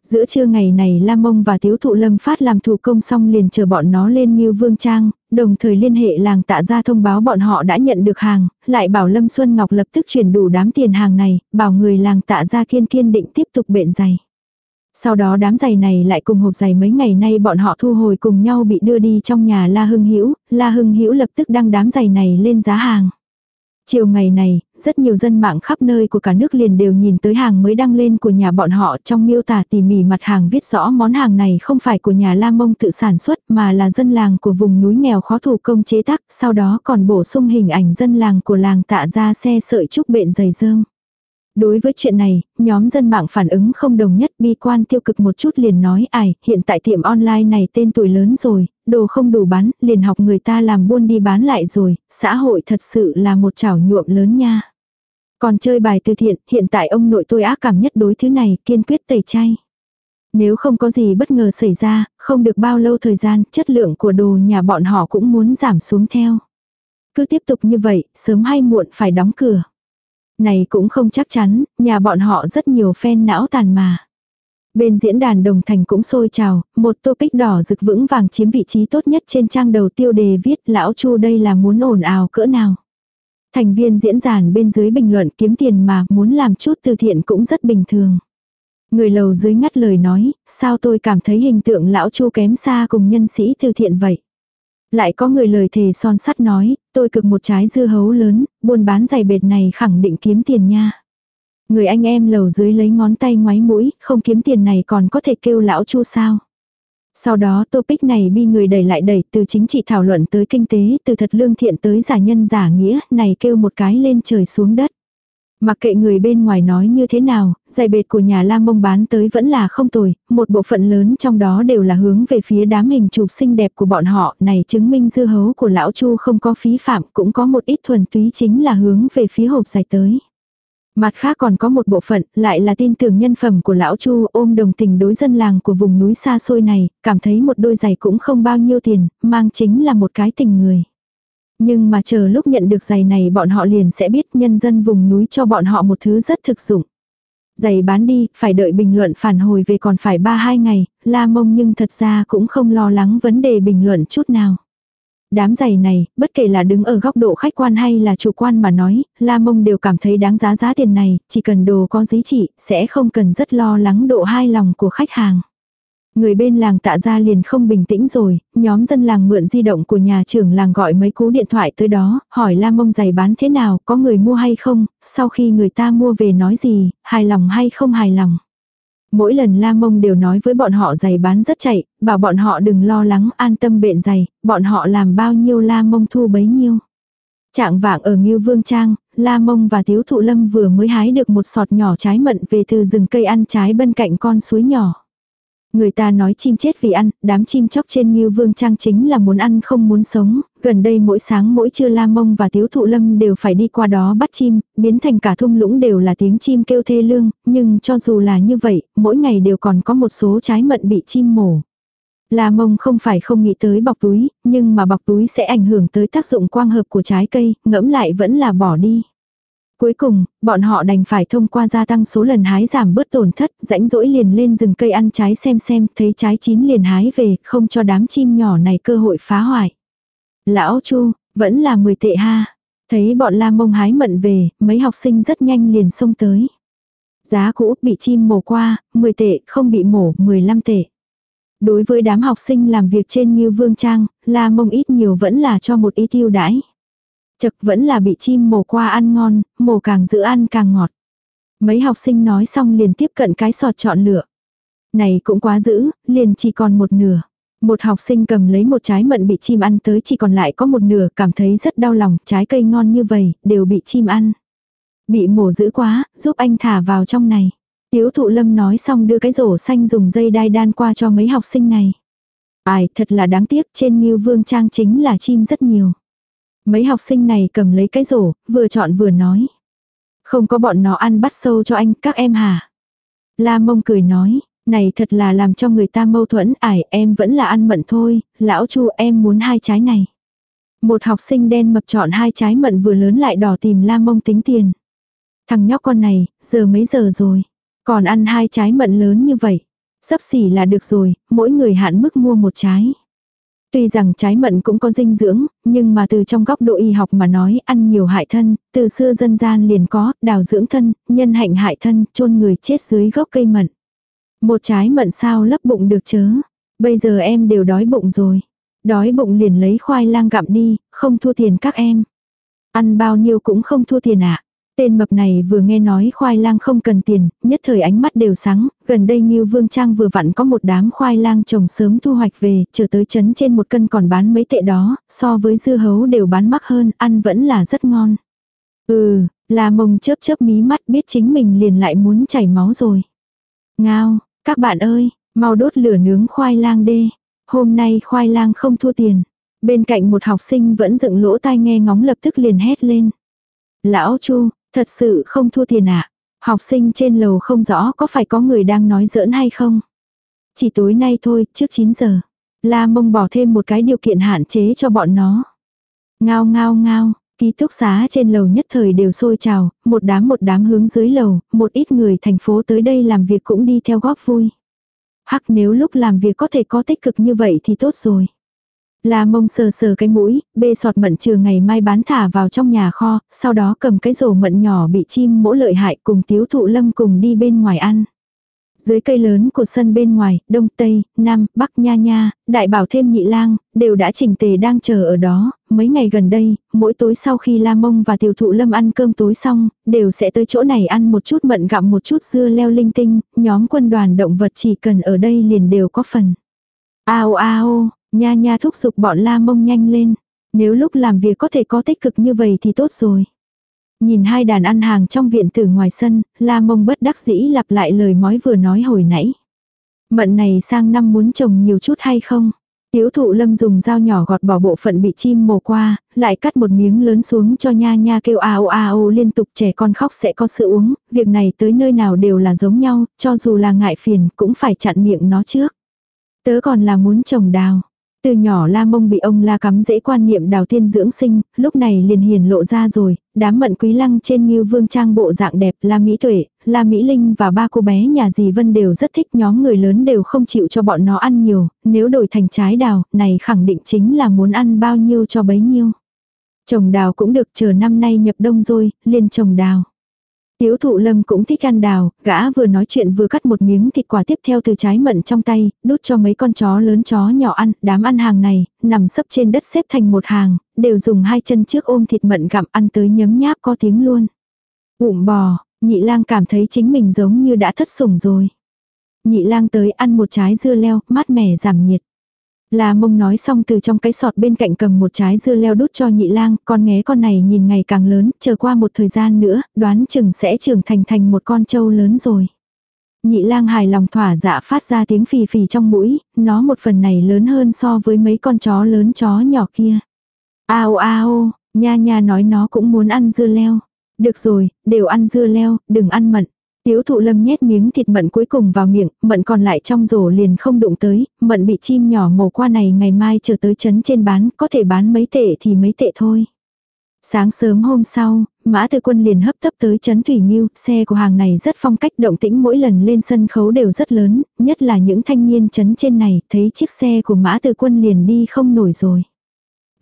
Giữa trưa ngày này lam Mông và Tiếu Thụ Lâm phát làm thủ công xong liền chờ bọn nó lên Ngưu Vương Trang, đồng thời liên hệ làng tạ ra thông báo bọn họ đã nhận được hàng, lại bảo Lâm Xuân Ngọc lập tức chuyển đủ đám tiền hàng này, bảo người làng tạ ra kiên kiên định tiếp tục bện giày. Sau đó đám giày này lại cùng hộp giày mấy ngày nay bọn họ thu hồi cùng nhau bị đưa đi trong nhà La Hưng Hữu La Hưng Hữu lập tức đăng đám giày này lên giá hàng. Chiều ngày này, rất nhiều dân mạng khắp nơi của cả nước liền đều nhìn tới hàng mới đăng lên của nhà bọn họ trong miêu tả tỉ mỉ mặt hàng viết rõ món hàng này không phải của nhà La Mông tự sản xuất mà là dân làng của vùng núi nghèo khó thủ công chế tác, sau đó còn bổ sung hình ảnh dân làng của làng tạ ra xe sợi trúc bện giày dơm. Đối với chuyện này, nhóm dân mạng phản ứng không đồng nhất bi quan tiêu cực một chút liền nói ải, hiện tại tiệm online này tên tuổi lớn rồi, đồ không đủ bán, liền học người ta làm buôn đi bán lại rồi, xã hội thật sự là một chảo nhuộm lớn nha. Còn chơi bài từ thiện, hiện tại ông nội tôi ác cảm nhất đối thứ này, kiên quyết tẩy chay. Nếu không có gì bất ngờ xảy ra, không được bao lâu thời gian, chất lượng của đồ nhà bọn họ cũng muốn giảm xuống theo. Cứ tiếp tục như vậy, sớm hay muộn phải đóng cửa. Này cũng không chắc chắn, nhà bọn họ rất nhiều fan não tàn mà. Bên diễn đàn đồng thành cũng sôi trào, một topic đỏ rực vững vàng chiếm vị trí tốt nhất trên trang đầu tiêu đề viết lão chu đây là muốn ồn ào cỡ nào. Thành viên diễn giản bên dưới bình luận kiếm tiền mà muốn làm chút từ thiện cũng rất bình thường. Người lầu dưới ngắt lời nói, sao tôi cảm thấy hình tượng lão chu kém xa cùng nhân sĩ từ thiện vậy. Lại có người lời thề son sắt nói, tôi cực một trái dưa hấu lớn, buôn bán giày bệt này khẳng định kiếm tiền nha. Người anh em lầu dưới lấy ngón tay ngoáy mũi, không kiếm tiền này còn có thể kêu lão chu sao. Sau đó topic này bị người đẩy lại đẩy từ chính trị thảo luận tới kinh tế, từ thật lương thiện tới giả nhân giả nghĩa, này kêu một cái lên trời xuống đất. Mặc kệ người bên ngoài nói như thế nào, giày bệt của nhà Lam Mông bán tới vẫn là không tồi, một bộ phận lớn trong đó đều là hướng về phía đám hình chụp xinh đẹp của bọn họ, này chứng minh dư hấu của lão Chu không có phí phạm, cũng có một ít thuần túy chính là hướng về phía hộp giày tới. Mặt khác còn có một bộ phận, lại là tin tưởng nhân phẩm của lão Chu ôm đồng tình đối dân làng của vùng núi xa xôi này, cảm thấy một đôi giày cũng không bao nhiêu tiền, mang chính là một cái tình người. Nhưng mà chờ lúc nhận được giày này bọn họ liền sẽ biết nhân dân vùng núi cho bọn họ một thứ rất thực dụng. Giày bán đi, phải đợi bình luận phản hồi về còn phải 3-2 ngày, La Mông nhưng thật ra cũng không lo lắng vấn đề bình luận chút nào. Đám giày này, bất kể là đứng ở góc độ khách quan hay là chủ quan mà nói, La Mông đều cảm thấy đáng giá giá tiền này, chỉ cần đồ có giá trị, sẽ không cần rất lo lắng độ hai lòng của khách hàng. Người bên làng tạ ra liền không bình tĩnh rồi, nhóm dân làng mượn di động của nhà trưởng làng gọi mấy cú điện thoại tới đó, hỏi la mông giày bán thế nào, có người mua hay không, sau khi người ta mua về nói gì, hài lòng hay không hài lòng. Mỗi lần la mông đều nói với bọn họ giày bán rất chạy, bảo bọn họ đừng lo lắng an tâm bện giày, bọn họ làm bao nhiêu la mông thu bấy nhiêu. Trạng vạng ở Ngưu Vương Trang, La Mông và Tiếu Thụ Lâm vừa mới hái được một sọt nhỏ trái mận về từ rừng cây ăn trái bên cạnh con suối nhỏ. Người ta nói chim chết vì ăn, đám chim chóc trên Ngưu Vương Trang chính là muốn ăn không muốn sống, gần đây mỗi sáng mỗi trưa La Mông và Tiếu Thụ Lâm đều phải đi qua đó bắt chim, biến thành cả thung lũng đều là tiếng chim kêu thê lương, nhưng cho dù là như vậy, mỗi ngày đều còn có một số trái mận bị chim mổ. La Mông không phải không nghĩ tới bọc túi, nhưng mà bọc túi sẽ ảnh hưởng tới tác dụng quang hợp của trái cây, ngẫm lại vẫn là bỏ đi. Cuối cùng, bọn họ đành phải thông qua gia tăng số lần hái giảm bớt tổn thất, rãnh rỗi liền lên rừng cây ăn trái xem xem, thấy trái chín liền hái về, không cho đám chim nhỏ này cơ hội phá hoại. Lão Chu, vẫn là 10 tệ ha. Thấy bọn la mông hái mận về, mấy học sinh rất nhanh liền xông tới. Giá cũ bị chim mổ qua, 10 tệ, không bị mổ, 15 tệ. Đối với đám học sinh làm việc trên như vương trang, la mông ít nhiều vẫn là cho một ít tiêu đãi. Chật vẫn là bị chim mổ qua ăn ngon, mổ càng giữ ăn càng ngọt. Mấy học sinh nói xong liền tiếp cận cái sọt chọn lựa. Này cũng quá dữ, liền chỉ còn một nửa. Một học sinh cầm lấy một trái mận bị chim ăn tới chỉ còn lại có một nửa, cảm thấy rất đau lòng, trái cây ngon như vậy, đều bị chim ăn. Bị mổ dữ quá, giúp anh thả vào trong này. Tiếu thụ lâm nói xong đưa cái rổ xanh dùng dây đai đan qua cho mấy học sinh này. Ai, thật là đáng tiếc, trên Nghiêu Vương Trang chính là chim rất nhiều. Mấy học sinh này cầm lấy cái rổ, vừa chọn vừa nói. Không có bọn nó ăn bắt sâu cho anh, các em hả? La mông cười nói, này thật là làm cho người ta mâu thuẫn, ải em vẫn là ăn mận thôi, lão chu em muốn hai trái này. Một học sinh đen mập chọn hai trái mận vừa lớn lại đỏ tìm la mông tính tiền. Thằng nhóc con này, giờ mấy giờ rồi? Còn ăn hai trái mận lớn như vậy. Sắp xỉ là được rồi, mỗi người hạn mức mua một trái. Tuy rằng trái mận cũng có dinh dưỡng, nhưng mà từ trong góc độ y học mà nói ăn nhiều hại thân, từ xưa dân gian liền có, đào dưỡng thân, nhân hạnh hại thân, chôn người chết dưới gốc cây mận. Một trái mận sao lấp bụng được chớ. Bây giờ em đều đói bụng rồi. Đói bụng liền lấy khoai lang gặm đi, không thua tiền các em. Ăn bao nhiêu cũng không thua tiền ạ. À. Tên mập này vừa nghe nói khoai lang không cần tiền, nhất thời ánh mắt đều sáng, gần đây như Vương Trang vừa vặn có một đám khoai lang trồng sớm thu hoạch về, chờ tới chấn trên một cân còn bán mấy tệ đó, so với dưa hấu đều bán mắc hơn, ăn vẫn là rất ngon. Ừ, là mông chớp chớp mí mắt biết chính mình liền lại muốn chảy máu rồi. Ngao, các bạn ơi, mau đốt lửa nướng khoai lang đê. Hôm nay khoai lang không thua tiền. Bên cạnh một học sinh vẫn dựng lỗ tai nghe ngóng lập tức liền hét lên. Lão Chu, Thật sự không thua tiền ạ. À? Học sinh trên lầu không rõ có phải có người đang nói giỡn hay không. Chỉ tối nay thôi, trước 9 giờ. La mông bỏ thêm một cái điều kiện hạn chế cho bọn nó. Ngao ngao ngao, ký túc xá trên lầu nhất thời đều sôi trào, một đám một đám hướng dưới lầu, một ít người thành phố tới đây làm việc cũng đi theo góp vui. Hắc nếu lúc làm việc có thể có tích cực như vậy thì tốt rồi. La mông sờ sờ cái mũi, bê sọt mận trường ngày mai bán thả vào trong nhà kho, sau đó cầm cái rổ mận nhỏ bị chim mỗ lợi hại cùng tiếu thụ lâm cùng đi bên ngoài ăn. Dưới cây lớn của sân bên ngoài, đông tây, nam, bắc nha nha, đại bảo thêm nhị lang, đều đã chỉnh tề đang chờ ở đó, mấy ngày gần đây, mỗi tối sau khi la mông và tiểu thụ lâm ăn cơm tối xong, đều sẽ tới chỗ này ăn một chút mận gặm một chút dưa leo linh tinh, nhóm quân đoàn động vật chỉ cần ở đây liền đều có phần. Ao ao, Nha nha thúc giục bọn la mông nhanh lên. Nếu lúc làm việc có thể có tích cực như vậy thì tốt rồi. Nhìn hai đàn ăn hàng trong viện từ ngoài sân, la mông bất đắc dĩ lặp lại lời mói vừa nói hồi nãy. Mận này sang năm muốn trồng nhiều chút hay không? Tiếu thụ lâm dùng dao nhỏ gọt bỏ bộ phận bị chim mổ qua, lại cắt một miếng lớn xuống cho nha nha kêu ao ao liên tục trẻ con khóc sẽ có sữa uống, việc này tới nơi nào đều là giống nhau, cho dù là ngại phiền cũng phải chặn miệng nó trước. Tớ còn là muốn trồng đào. Từ nhỏ La Mông bị ông La cắm dễ quan niệm đào tiên dưỡng sinh, lúc này liền hiền lộ ra rồi, đám mận quý lăng trên như vương trang bộ dạng đẹp La Mỹ Tuệ, La Mỹ Linh và ba cô bé nhà dì Vân đều rất thích nhóm người lớn đều không chịu cho bọn nó ăn nhiều, nếu đổi thành trái đào, này khẳng định chính là muốn ăn bao nhiêu cho bấy nhiêu. Trồng đào cũng được chờ năm nay nhập đông rồi, liền trồng đào. Tiếu thụ lâm cũng thích ăn đào, gã vừa nói chuyện vừa cắt một miếng thịt quả tiếp theo từ trái mận trong tay, đút cho mấy con chó lớn chó nhỏ ăn, đám ăn hàng này, nằm sấp trên đất xếp thành một hàng, đều dùng hai chân trước ôm thịt mận gặm ăn tới nhấm nháp có tiếng luôn. Ụm bò, nhị lang cảm thấy chính mình giống như đã thất sủng rồi. Nhị lang tới ăn một trái dưa leo, mát mẻ giảm nhiệt. La mông nói xong từ trong cái sọt bên cạnh cầm một trái dưa leo đút cho nhị lang, con nghé con này nhìn ngày càng lớn, chờ qua một thời gian nữa, đoán chừng sẽ trưởng thành thành một con trâu lớn rồi. Nhị lang hài lòng thỏa dạ phát ra tiếng phì phì trong mũi, nó một phần này lớn hơn so với mấy con chó lớn chó nhỏ kia. Ao ao, nha nha nói nó cũng muốn ăn dưa leo. Được rồi, đều ăn dưa leo, đừng ăn mận. Tiếu thụ lâm nhét miếng thịt mận cuối cùng vào miệng, mận còn lại trong rổ liền không đụng tới, mận bị chim nhỏ mổ qua này ngày mai chờ tới chấn trên bán, có thể bán mấy tệ thì mấy tệ thôi. Sáng sớm hôm sau, Mã Tư Quân liền hấp tấp tới chấn Thủy Nghiêu, xe của hàng này rất phong cách động tĩnh mỗi lần lên sân khấu đều rất lớn, nhất là những thanh niên chấn trên này, thấy chiếc xe của Mã Tư Quân liền đi không nổi rồi.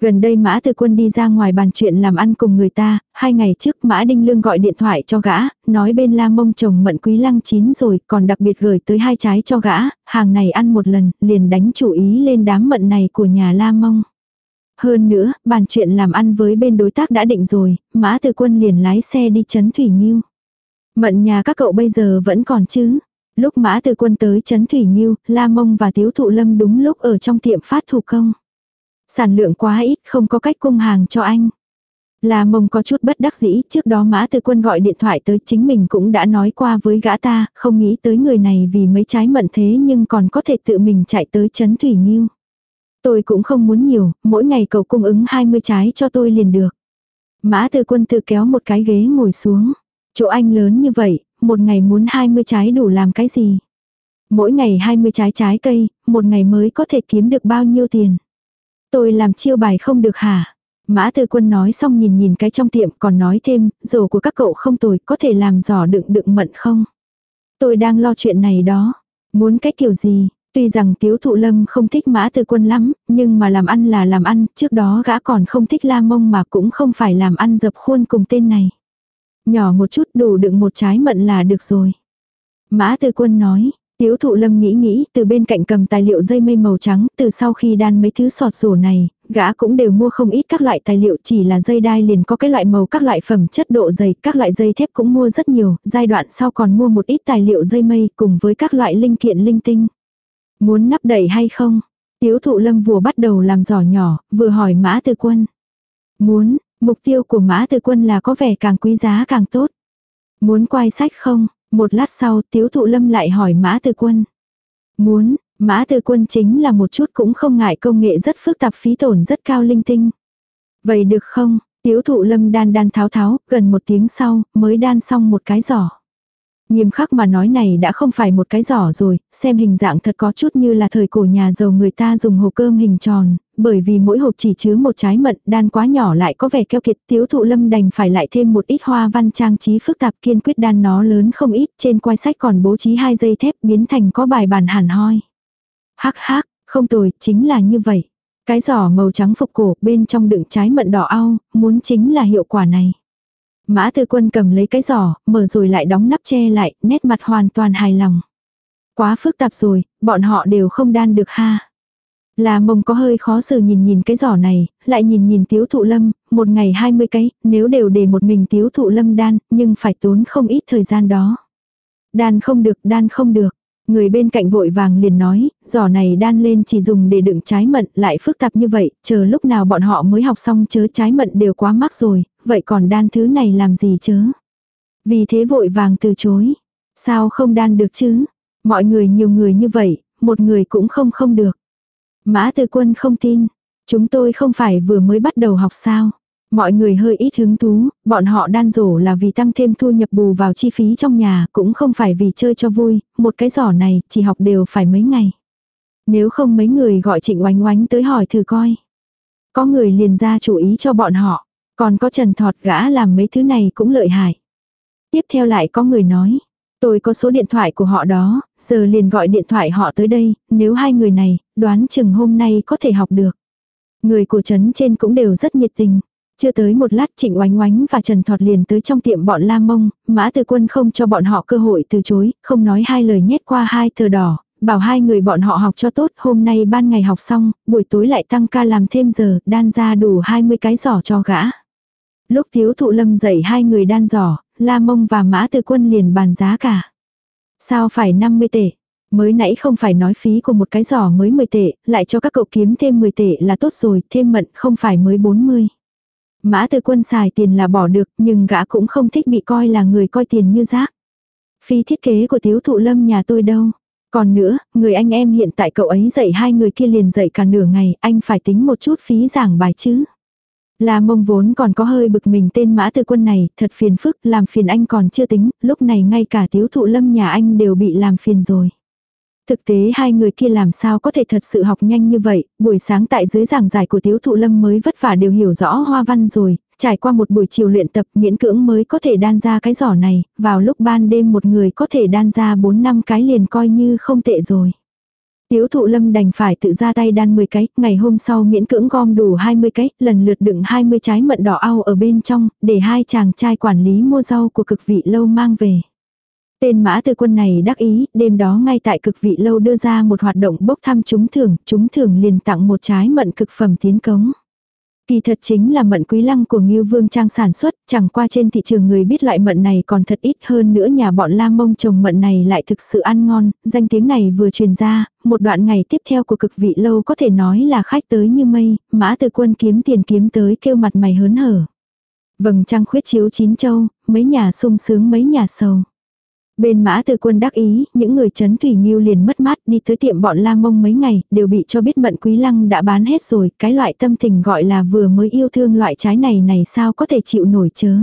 Gần đây Mã Tư Quân đi ra ngoài bàn chuyện làm ăn cùng người ta, hai ngày trước Mã Đinh Lương gọi điện thoại cho gã, nói bên La Mông chồng mận quý lăng chín rồi, còn đặc biệt gửi tới hai trái cho gã, hàng này ăn một lần, liền đánh chủ ý lên đám mận này của nhà La Mông. Hơn nữa, bàn chuyện làm ăn với bên đối tác đã định rồi, Mã Tư Quân liền lái xe đi chấn Thủy Nhiêu. Mận nhà các cậu bây giờ vẫn còn chứ? Lúc Mã Tư Quân tới chấn Thủy Nhiêu, La Mông và Tiếu Thụ Lâm đúng lúc ở trong tiệm phát thủ công. Sản lượng quá ít, không có cách cung hàng cho anh. Là mông có chút bất đắc dĩ, trước đó mã tư quân gọi điện thoại tới chính mình cũng đã nói qua với gã ta, không nghĩ tới người này vì mấy trái mận thế nhưng còn có thể tự mình chạy tới chấn thủy nghiêu. Tôi cũng không muốn nhiều, mỗi ngày cậu cung ứng 20 trái cho tôi liền được. Mã tư quân tự kéo một cái ghế ngồi xuống. Chỗ anh lớn như vậy, một ngày muốn 20 trái đủ làm cái gì? Mỗi ngày 20 trái trái cây, một ngày mới có thể kiếm được bao nhiêu tiền? Tôi làm chiêu bài không được hả? Mã Tư Quân nói xong nhìn nhìn cái trong tiệm còn nói thêm, rổ của các cậu không tồi, có thể làm giỏ đựng đựng mận không? Tôi đang lo chuyện này đó. Muốn cách kiểu gì? Tuy rằng Tiếu Thụ Lâm không thích Mã Tư Quân lắm, nhưng mà làm ăn là làm ăn, trước đó gã còn không thích La Mông mà cũng không phải làm ăn dập khuôn cùng tên này. Nhỏ một chút đủ đựng một trái mận là được rồi. Mã Tư Quân nói, Tiếu thụ lâm nghĩ nghĩ, từ bên cạnh cầm tài liệu dây mây màu trắng, từ sau khi đan mấy thứ sọt rổ này, gã cũng đều mua không ít các loại tài liệu chỉ là dây đai liền có cái loại màu các loại phẩm chất độ dày, các loại dây thép cũng mua rất nhiều, giai đoạn sau còn mua một ít tài liệu dây mây cùng với các loại linh kiện linh tinh. Muốn nắp đẩy hay không? Tiếu thụ lâm vừa bắt đầu làm giỏ nhỏ, vừa hỏi mã tư quân. Muốn, mục tiêu của mã tư quân là có vẻ càng quý giá càng tốt. Muốn quay sách không? Một lát sau, tiếu thụ lâm lại hỏi Mã Tư Quân. Muốn, Mã Tư Quân chính là một chút cũng không ngại công nghệ rất phức tạp phí tổn rất cao linh tinh. Vậy được không? Tiếu thụ lâm đan đan tháo tháo, gần một tiếng sau, mới đan xong một cái giỏ. Nghiêm khắc mà nói này đã không phải một cái giỏ rồi, xem hình dạng thật có chút như là thời cổ nhà giàu người ta dùng hộp cơm hình tròn, bởi vì mỗi hộp chỉ chứa một trái mận đan quá nhỏ lại có vẻ keo kiệt tiếu thụ lâm đành phải lại thêm một ít hoa văn trang trí phức tạp kiên quyết đan nó lớn không ít trên quai sách còn bố trí hai dây thép biến thành có bài bản hẳn hoi. Hắc hắc, không tồi, chính là như vậy. Cái giỏ màu trắng phục cổ bên trong đựng trái mận đỏ au, muốn chính là hiệu quả này. Mã tư quân cầm lấy cái giỏ, mở rồi lại đóng nắp che lại, nét mặt hoàn toàn hài lòng. Quá phức tạp rồi, bọn họ đều không đan được ha. Là mông có hơi khó xử nhìn nhìn cái giỏ này, lại nhìn nhìn tiếu thụ lâm, một ngày 20 cái, nếu đều để một mình tiếu thụ lâm đan, nhưng phải tốn không ít thời gian đó. Đan không được, đan không được. Người bên cạnh vội vàng liền nói, giỏ này đan lên chỉ dùng để đựng trái mận, lại phức tạp như vậy, chờ lúc nào bọn họ mới học xong chớ trái mận đều quá mắc rồi, vậy còn đan thứ này làm gì chớ. Vì thế vội vàng từ chối. Sao không đan được chứ? Mọi người nhiều người như vậy, một người cũng không không được. Mã Tư Quân không tin. Chúng tôi không phải vừa mới bắt đầu học sao. Mọi người hơi ít hứng thú, bọn họ đan rổ là vì tăng thêm thu nhập bù vào chi phí trong nhà, cũng không phải vì chơi cho vui, một cái giỏ này chỉ học đều phải mấy ngày. Nếu không mấy người gọi trịnh oánh oánh tới hỏi thử coi. Có người liền ra chủ ý cho bọn họ. Còn có Trần Thọt gã làm mấy thứ này cũng lợi hại. Tiếp theo lại có người nói. Tôi có số điện thoại của họ đó, giờ liền gọi điện thoại họ tới đây, nếu hai người này, đoán chừng hôm nay có thể học được. Người của trấn trên cũng đều rất nhiệt tình. Chưa tới một lát Trịnh Oánh Oánh và Trần Thọt liền tới trong tiệm bọn La Mông, Mã Từ Quân không cho bọn họ cơ hội từ chối, không nói hai lời nhét qua hai tờ đỏ, bảo hai người bọn họ học cho tốt, hôm nay ban ngày học xong, buổi tối lại tăng ca làm thêm giờ, đan ra đủ 20 cái giỏ cho gã. Lúc thiếu thụ lâm dạy hai người đan giỏ, La Mông và Mã Từ Quân liền bàn giá cả. Sao phải 50 tệ? Mới nãy không phải nói phí của một cái giỏ mới 10 tệ, lại cho các cậu kiếm thêm 10 tệ là tốt rồi, thêm mận không phải mới 40. Mã Từ Quân xài tiền là bỏ được, nhưng gã cũng không thích bị coi là người coi tiền như rác. Phi thiết kế của thiếu thụ lâm nhà tôi đâu. Còn nữa, người anh em hiện tại cậu ấy dạy hai người kia liền dạy cả nửa ngày, anh phải tính một chút phí giảng bài chứ. La mông vốn còn có hơi bực mình tên mã tư quân này, thật phiền phức, làm phiền anh còn chưa tính, lúc này ngay cả thiếu thụ lâm nhà anh đều bị làm phiền rồi. Thực tế hai người kia làm sao có thể thật sự học nhanh như vậy, buổi sáng tại dưới giảng giải của Tiếu thụ lâm mới vất vả đều hiểu rõ hoa văn rồi, trải qua một buổi chiều luyện tập miễn cưỡng mới có thể đan ra cái giỏ này, vào lúc ban đêm một người có thể đan ra 4 năm cái liền coi như không tệ rồi. Tiếu thụ lâm đành phải tự ra tay đan 10 cái, ngày hôm sau miễn cưỡng gom đủ 20 cái, lần lượt đựng 20 trái mận đỏ ao ở bên trong, để hai chàng trai quản lý mua rau của cực vị lâu mang về. Tên mã tư quân này đắc ý, đêm đó ngay tại cực vị lâu đưa ra một hoạt động bốc thăm trúng thưởng, trúng thưởng liền tặng một trái mận cực phẩm tiến cống. Kỳ thật chính là mận quý lăng của Ngưu Vương Trang sản xuất, chẳng qua trên thị trường người biết loại mận này còn thật ít hơn nữa nhà bọn la mông trồng mận này lại thực sự ăn ngon, danh tiếng này vừa truyền ra, một đoạn ngày tiếp theo của cực vị lâu có thể nói là khách tới như mây, mã từ quân kiếm tiền kiếm tới kêu mặt mày hớn hở. Vầng trăng khuyết chiếu chín châu, mấy nhà sung sướng mấy nhà sầu. Bên mã từ quân đắc ý, những người chấn thủy nghiêu liền mất mát đi tới tiệm bọn la mông mấy ngày, đều bị cho biết mận quý lăng đã bán hết rồi, cái loại tâm tình gọi là vừa mới yêu thương loại trái này này sao có thể chịu nổi chớ.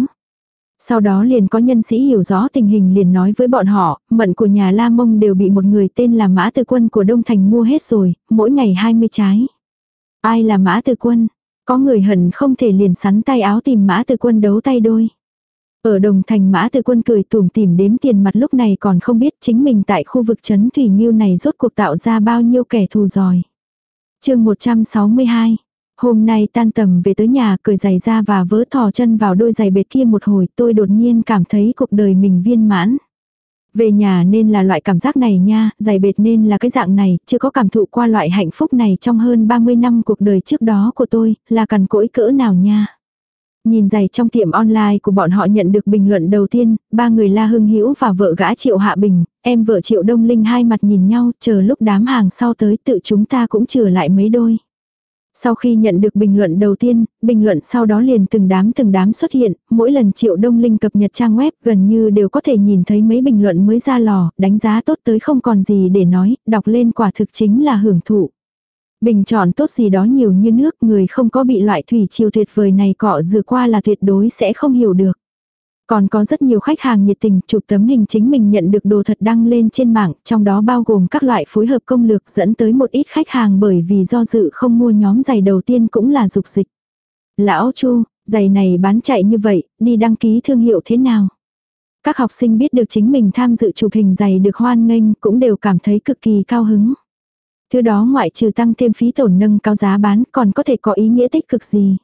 Sau đó liền có nhân sĩ hiểu rõ tình hình liền nói với bọn họ, mận của nhà La Mông đều bị một người tên là Mã Từ Quân của Đông Thành mua hết rồi, mỗi ngày 20 trái. Ai là Mã Từ Quân? Có người hận không thể liền sắn tay áo tìm Mã Từ Quân đấu tay đôi. Ở đồng thành mã từ quân cười tủm tìm đếm tiền mặt lúc này còn không biết chính mình tại khu vực trấn Thủy Nghiêu này rốt cuộc tạo ra bao nhiêu kẻ thù giỏi. chương 162 Hôm nay tan tầm về tới nhà cười giày ra và vớ thò chân vào đôi giày bệt kia một hồi tôi đột nhiên cảm thấy cuộc đời mình viên mãn. Về nhà nên là loại cảm giác này nha, giày bệt nên là cái dạng này, chưa có cảm thụ qua loại hạnh phúc này trong hơn 30 năm cuộc đời trước đó của tôi, là cằn cỗi cỡ nào nha. Nhìn giày trong tiệm online của bọn họ nhận được bình luận đầu tiên, ba người La Hưng Hữu và vợ gã Triệu Hạ Bình, em vợ Triệu Đông Linh hai mặt nhìn nhau, chờ lúc đám hàng sau tới tự chúng ta cũng chừa lại mấy đôi. Sau khi nhận được bình luận đầu tiên, bình luận sau đó liền từng đám từng đám xuất hiện, mỗi lần Triệu Đông Linh cập nhật trang web gần như đều có thể nhìn thấy mấy bình luận mới ra lò, đánh giá tốt tới không còn gì để nói, đọc lên quả thực chính là hưởng thụ. Bình chọn tốt gì đó nhiều như nước người không có bị loại thủy chiều tuyệt vời này cọ dừa qua là tuyệt đối sẽ không hiểu được. Còn có rất nhiều khách hàng nhiệt tình chụp tấm hình chính mình nhận được đồ thật đăng lên trên mạng, trong đó bao gồm các loại phối hợp công lược dẫn tới một ít khách hàng bởi vì do dự không mua nhóm giày đầu tiên cũng là dục dịch. Lão Chu, giày này bán chạy như vậy, đi đăng ký thương hiệu thế nào? Các học sinh biết được chính mình tham dự chụp hình giày được hoan nghênh cũng đều cảm thấy cực kỳ cao hứng. Thứ đó ngoại trừ tăng thêm phí tổn nâng cao giá bán còn có thể có ý nghĩa tích cực gì.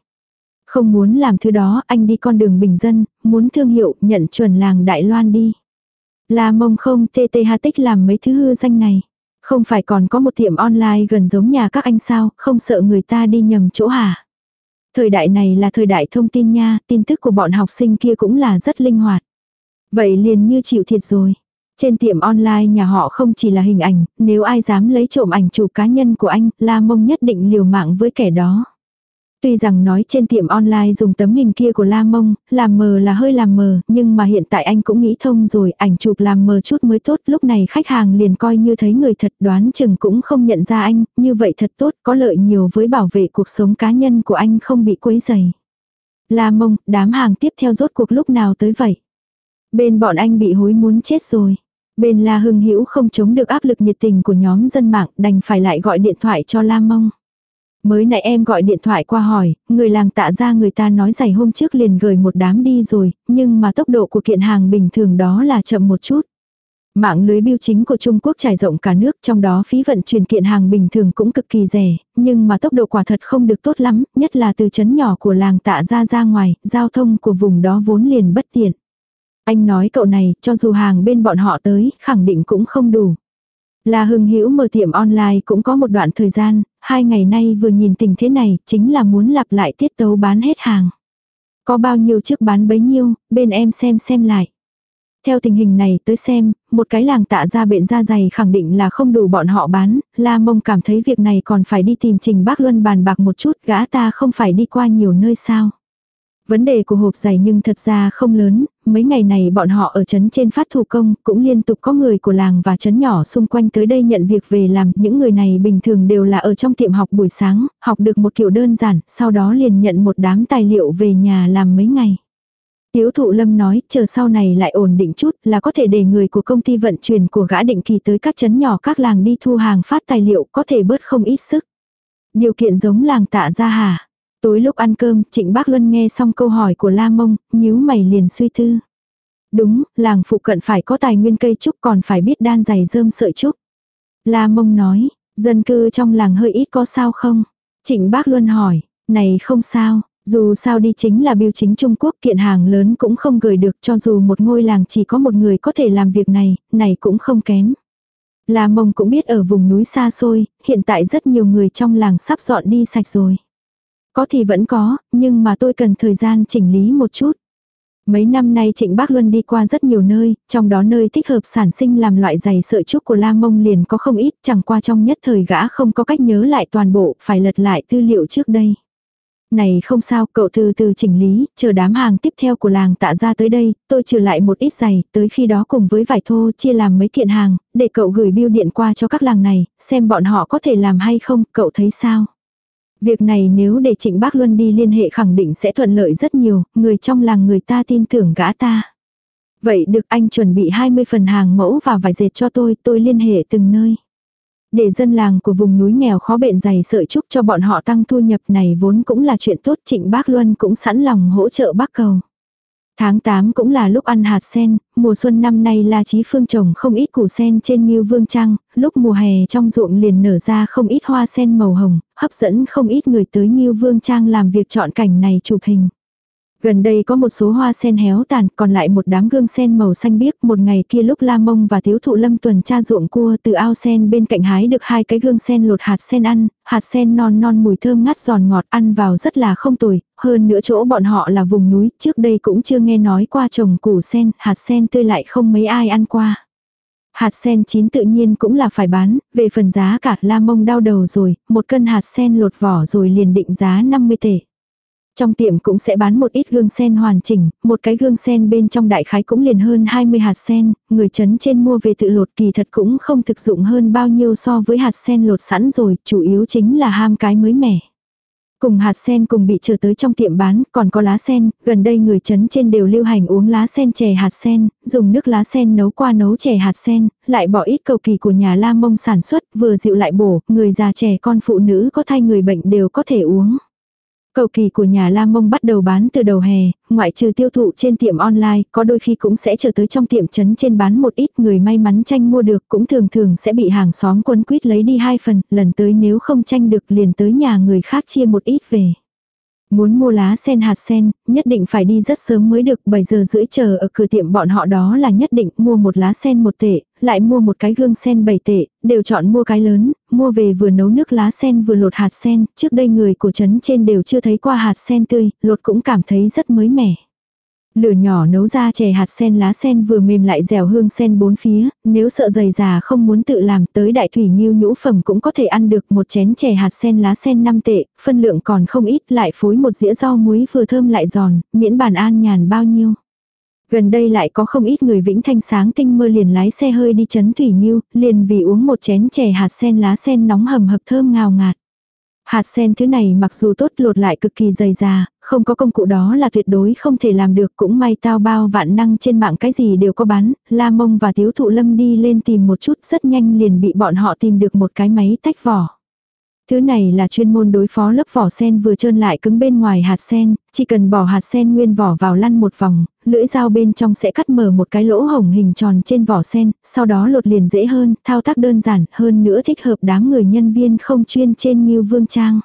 Không muốn làm thứ đó anh đi con đường bình dân, muốn thương hiệu nhận chuẩn làng Đại Loan đi. Là mông không TTH tích làm mấy thứ hư danh này. Không phải còn có một tiệm online gần giống nhà các anh sao, không sợ người ta đi nhầm chỗ hả? Thời đại này là thời đại thông tin nha, tin tức của bọn học sinh kia cũng là rất linh hoạt. Vậy liền như chịu thiệt rồi. Trên tiệm online nhà họ không chỉ là hình ảnh, nếu ai dám lấy trộm ảnh chụp cá nhân của anh, La Mông nhất định liều mạng với kẻ đó. Tuy rằng nói trên tiệm online dùng tấm hình kia của La Mông, làm mờ là hơi làm mờ, nhưng mà hiện tại anh cũng nghĩ thông rồi, ảnh chụp làm mờ chút mới tốt, lúc này khách hàng liền coi như thấy người thật đoán chừng cũng không nhận ra anh, như vậy thật tốt, có lợi nhiều với bảo vệ cuộc sống cá nhân của anh không bị quấy dày. La Mông, đám hàng tiếp theo rốt cuộc lúc nào tới vậy? Bên bọn anh bị hối muốn chết rồi. Bên La Hưng Hữu không chống được áp lực nhiệt tình của nhóm dân mạng, đành phải lại gọi điện thoại cho La Mông. Mới nãy em gọi điện thoại qua hỏi, người làng tạ ra người ta nói giày hôm trước liền gửi một đám đi rồi, nhưng mà tốc độ của kiện hàng bình thường đó là chậm một chút. Mạng lưới biêu chính của Trung Quốc trải rộng cả nước, trong đó phí vận chuyển kiện hàng bình thường cũng cực kỳ rẻ, nhưng mà tốc độ quả thật không được tốt lắm, nhất là từ chấn nhỏ của làng tạ ra ra ngoài, giao thông của vùng đó vốn liền bất tiện. Anh nói cậu này, cho dù hàng bên bọn họ tới, khẳng định cũng không đủ. Là hưng hữu mở tiệm online cũng có một đoạn thời gian, hai ngày nay vừa nhìn tình thế này, chính là muốn lặp lại tiết tấu bán hết hàng. Có bao nhiêu chiếc bán bấy nhiêu, bên em xem xem lại. Theo tình hình này tới xem, một cái làng tạ ra bệnh da dày khẳng định là không đủ bọn họ bán, La Mông cảm thấy việc này còn phải đi tìm Trình Bác Luân bàn bạc một chút, gã ta không phải đi qua nhiều nơi sao. Vấn đề của hộp giày nhưng thật ra không lớn, mấy ngày này bọn họ ở trấn trên phát thủ công, cũng liên tục có người của làng và trấn nhỏ xung quanh tới đây nhận việc về làm, những người này bình thường đều là ở trong tiệm học buổi sáng, học được một kiểu đơn giản, sau đó liền nhận một đám tài liệu về nhà làm mấy ngày. Tiếu thụ lâm nói, chờ sau này lại ổn định chút là có thể để người của công ty vận chuyển của gã định kỳ tới các trấn nhỏ các làng đi thu hàng phát tài liệu có thể bớt không ít sức. Điều kiện giống làng tạ ra hả? Tối lúc ăn cơm, Trịnh Bác Luân nghe xong câu hỏi của La Mông, nhíu mày liền suy tư. Đúng, làng phụ cận phải có tài nguyên cây trúc còn phải biết đan giày rơm sợi trúc. La Mông nói, dân cư trong làng hơi ít có sao không? Trịnh Bác Luân hỏi, này không sao, dù sao đi chính là biêu chính Trung Quốc kiện hàng lớn cũng không gửi được cho dù một ngôi làng chỉ có một người có thể làm việc này, này cũng không kém. La Mông cũng biết ở vùng núi xa xôi, hiện tại rất nhiều người trong làng sắp dọn đi sạch rồi. Có thì vẫn có, nhưng mà tôi cần thời gian chỉnh lý một chút. Mấy năm nay Trịnh Bác Luân đi qua rất nhiều nơi, trong đó nơi thích hợp sản sinh làm loại giày sợi trúc của La Mông liền có không ít, chẳng qua trong nhất thời gã không có cách nhớ lại toàn bộ, phải lật lại tư liệu trước đây. Này không sao, cậu từ từ chỉnh lý, chờ đám hàng tiếp theo của làng tạ ra tới đây, tôi trừ lại một ít giày, tới khi đó cùng với vải thô chia làm mấy kiện hàng, để cậu gửi biêu điện qua cho các làng này, xem bọn họ có thể làm hay không, cậu thấy sao? Việc này nếu để Trịnh Bác Luân đi liên hệ khẳng định sẽ thuận lợi rất nhiều, người trong làng người ta tin tưởng gã ta. Vậy được anh chuẩn bị 20 phần hàng mẫu và vải dệt cho tôi, tôi liên hệ từng nơi. Để dân làng của vùng núi nghèo khó bệnh dày sợi trúc cho bọn họ tăng thu nhập này vốn cũng là chuyện tốt Trịnh Bác Luân cũng sẵn lòng hỗ trợ bác cầu. Tháng 8 cũng là lúc ăn hạt sen, mùa xuân năm nay La Chí Phương trồng không ít củ sen trên Ngưu Vương Trăng, lúc mùa hè trong ruộng liền nở ra không ít hoa sen màu hồng, hấp dẫn không ít người tới Ngưu Vương Trang làm việc chọn cảnh này chụp hình. Gần đây có một số hoa sen héo tàn, còn lại một đám gương sen màu xanh biếc. Một ngày kia lúc La Mông và Tiếu Thụ Lâm tuần tra ruộng cua từ ao sen bên cạnh hái được hai cái gương sen lột hạt sen ăn, hạt sen non non mùi thơm ngát giòn ngọt ăn vào rất là không tồi, hơn nữa chỗ bọn họ là vùng núi, trước đây cũng chưa nghe nói qua trồng củ sen, hạt sen tươi lại không mấy ai ăn qua. Hạt sen chín tự nhiên cũng là phải bán, về phần giá cả la mông đau đầu rồi, một cân hạt sen lột vỏ rồi liền định giá 50 tệ. Trong tiệm cũng sẽ bán một ít gương sen hoàn chỉnh, một cái gương sen bên trong đại khái cũng liền hơn 20 hạt sen, người chấn trên mua về tự lột kỳ thật cũng không thực dụng hơn bao nhiêu so với hạt sen lột sẵn rồi, chủ yếu chính là ham cái mới mẻ. Cùng hạt sen cùng bị chờ tới trong tiệm bán, còn có lá sen, gần đây người chấn trên đều lưu hành uống lá sen chè hạt sen, dùng nước lá sen nấu qua nấu chè hạt sen, lại bỏ ít cầu kỳ của nhà la mông sản xuất, vừa dịu lại bổ, người già trẻ con phụ nữ có thai người bệnh đều có thể uống. Cầu kỳ của nhà La Mông bắt đầu bán từ đầu hè, ngoại trừ tiêu thụ trên tiệm online, có đôi khi cũng sẽ trở tới trong tiệm chấn trên bán một ít người may mắn tranh mua được cũng thường thường sẽ bị hàng xóm quấn quýt lấy đi hai phần, lần tới nếu không tranh được liền tới nhà người khác chia một ít về. Muốn mua lá sen hạt sen, nhất định phải đi rất sớm mới được, 7 giờ rưỡi chờ ở cửa tiệm bọn họ đó là nhất định mua một lá sen một tệ, lại mua một cái gương sen 7 tệ, đều chọn mua cái lớn, mua về vừa nấu nước lá sen vừa lột hạt sen, trước đây người của trấn trên đều chưa thấy qua hạt sen tươi, lột cũng cảm thấy rất mới mẻ. Lửa nhỏ nấu ra chè hạt sen lá sen vừa mềm lại dẻo hương sen bốn phía, nếu sợ dày già không muốn tự làm tới đại thủy nghiêu nhũ phẩm cũng có thể ăn được một chén chè hạt sen lá sen 5 tệ, phân lượng còn không ít lại phối một dĩa rau muối vừa thơm lại giòn, miễn bàn an nhàn bao nhiêu. Gần đây lại có không ít người vĩnh thanh sáng tinh mơ liền lái xe hơi đi chấn thủy nghiêu, liền vì uống một chén chè hạt sen lá sen nóng hầm hập thơm ngào ngạt. Hạt sen thứ này mặc dù tốt lột lại cực kỳ dày già, không có công cụ đó là tuyệt đối không thể làm được cũng may tao bao vạn năng trên mạng cái gì đều có bán, La Mông và Tiếu Thụ Lâm đi lên tìm một chút rất nhanh liền bị bọn họ tìm được một cái máy tách vỏ. Thứ này là chuyên môn đối phó lớp vỏ sen vừa trơn lại cứng bên ngoài hạt sen, chỉ cần bỏ hạt sen nguyên vỏ vào lăn một vòng, lưỡi dao bên trong sẽ cắt mở một cái lỗ hổng hình tròn trên vỏ sen, sau đó lột liền dễ hơn, thao tác đơn giản hơn nữa thích hợp đám người nhân viên không chuyên trên như vương trang.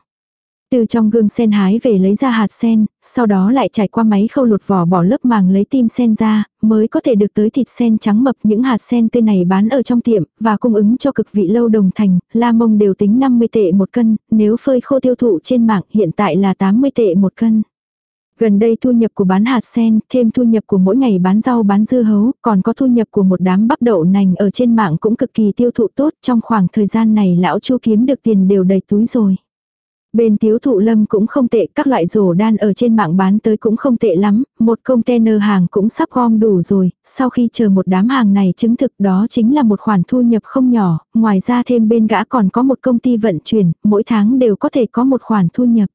Từ trong gương sen hái về lấy ra hạt sen, sau đó lại trải qua máy khâu lột vỏ bỏ lớp màng lấy tim sen ra, mới có thể được tới thịt sen trắng mập những hạt sen tươi này bán ở trong tiệm, và cung ứng cho cực vị lâu đồng thành, la mông đều tính 50 tệ một cân, nếu phơi khô tiêu thụ trên mạng hiện tại là 80 tệ một cân. Gần đây thu nhập của bán hạt sen, thêm thu nhập của mỗi ngày bán rau bán dưa hấu, còn có thu nhập của một đám bắp đậu nành ở trên mạng cũng cực kỳ tiêu thụ tốt, trong khoảng thời gian này lão chu kiếm được tiền đều đầy túi rồi. Bên tiếu thụ lâm cũng không tệ, các loại rổ đan ở trên mạng bán tới cũng không tệ lắm, một container hàng cũng sắp gom đủ rồi, sau khi chờ một đám hàng này chứng thực đó chính là một khoản thu nhập không nhỏ, ngoài ra thêm bên gã còn có một công ty vận chuyển, mỗi tháng đều có thể có một khoản thu nhập.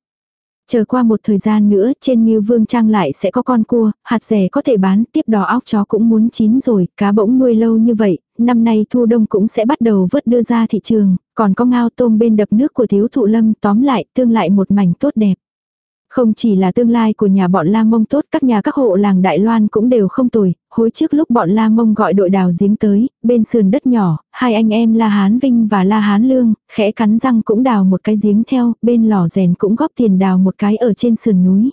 Chờ qua một thời gian nữa, trên Ngưu Vương Trang lại sẽ có con cua, hạt rẻ có thể bán, tiếp đó óc chó cũng muốn chín rồi, cá bỗng nuôi lâu như vậy, năm nay thu đông cũng sẽ bắt đầu vớt đưa ra thị trường, còn có ngao tôm bên đập nước của thiếu thụ lâm tóm lại tương lại một mảnh tốt đẹp. Không chỉ là tương lai của nhà bọn La Mông tốt, các nhà các hộ làng Đại Loan cũng đều không tồi, hối trước lúc bọn La Mông gọi đội đào giếng tới, bên sườn đất nhỏ, hai anh em La Hán Vinh và La Hán Lương, khẽ cắn răng cũng đào một cái giếng theo, bên lò rèn cũng góp tiền đào một cái ở trên sườn núi.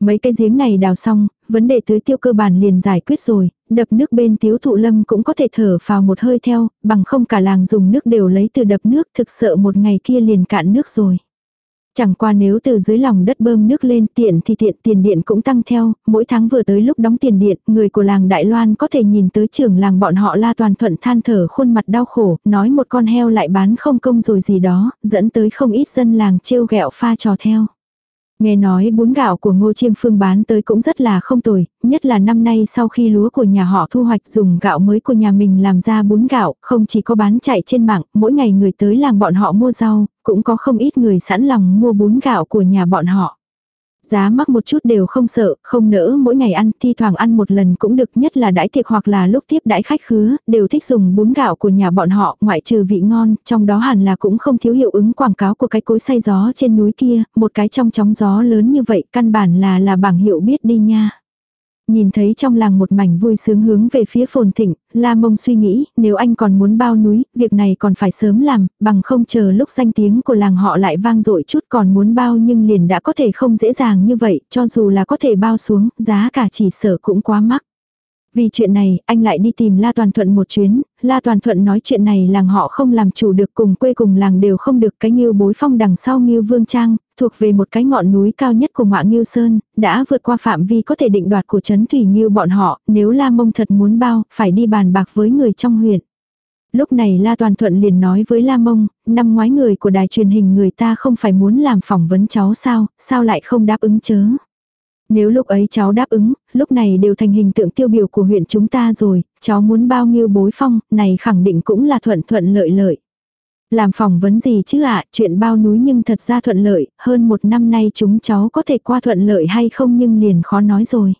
Mấy cái giếng này đào xong, vấn đề tưới tiêu cơ bản liền giải quyết rồi, đập nước bên tiếu thụ lâm cũng có thể thở vào một hơi theo, bằng không cả làng dùng nước đều lấy từ đập nước thực sợ một ngày kia liền cạn nước rồi. Chẳng qua nếu từ dưới lòng đất bơm nước lên tiện thì tiện tiền điện cũng tăng theo, mỗi tháng vừa tới lúc đóng tiền điện, người của làng Đại Loan có thể nhìn tới trưởng làng bọn họ la toàn thuận than thở khuôn mặt đau khổ, nói một con heo lại bán không công rồi gì đó, dẫn tới không ít dân làng trêu ghẹo pha trò theo. Nghe nói bún gạo của Ngô Chiêm Phương bán tới cũng rất là không tồi, nhất là năm nay sau khi lúa của nhà họ thu hoạch dùng gạo mới của nhà mình làm ra bún gạo, không chỉ có bán chạy trên mạng, mỗi ngày người tới làng bọn họ mua rau, cũng có không ít người sẵn lòng mua bún gạo của nhà bọn họ. Giá mắc một chút đều không sợ, không nỡ mỗi ngày ăn, thi thoảng ăn một lần cũng được nhất là đãi tiệc hoặc là lúc tiếp đãi khách khứa, đều thích dùng bún gạo của nhà bọn họ, ngoại trừ vị ngon, trong đó hẳn là cũng không thiếu hiệu ứng quảng cáo của cái cối xay gió trên núi kia, một cái trong chóng gió lớn như vậy, căn bản là là bảng hiệu biết đi nha. Nhìn thấy trong làng một mảnh vui sướng hướng về phía phồn thịnh, La Mông suy nghĩ, nếu anh còn muốn bao núi, việc này còn phải sớm làm, bằng không chờ lúc danh tiếng của làng họ lại vang dội chút còn muốn bao nhưng liền đã có thể không dễ dàng như vậy, cho dù là có thể bao xuống, giá cả chỉ sở cũng quá mắc. Vì chuyện này, anh lại đi tìm La Toàn Thuận một chuyến, La Toàn Thuận nói chuyện này làng họ không làm chủ được cùng quê cùng làng đều không được cái nghiêu bối phong đằng sau nghiêu vương trang, thuộc về một cái ngọn núi cao nhất của ngọa nghiêu sơn, đã vượt qua phạm vi có thể định đoạt của chấn thủy nghiêu bọn họ, nếu La Mông thật muốn bao, phải đi bàn bạc với người trong huyện. Lúc này La Toàn Thuận liền nói với La Mông, năm ngoái người của đài truyền hình người ta không phải muốn làm phỏng vấn cháu sao, sao lại không đáp ứng chớ. Nếu lúc ấy cháu đáp ứng, lúc này đều thành hình tượng tiêu biểu của huyện chúng ta rồi, cháu muốn bao nhiêu bối phong, này khẳng định cũng là thuận thuận lợi lợi. Làm phỏng vấn gì chứ ạ, chuyện bao núi nhưng thật ra thuận lợi, hơn một năm nay chúng cháu có thể qua thuận lợi hay không nhưng liền khó nói rồi.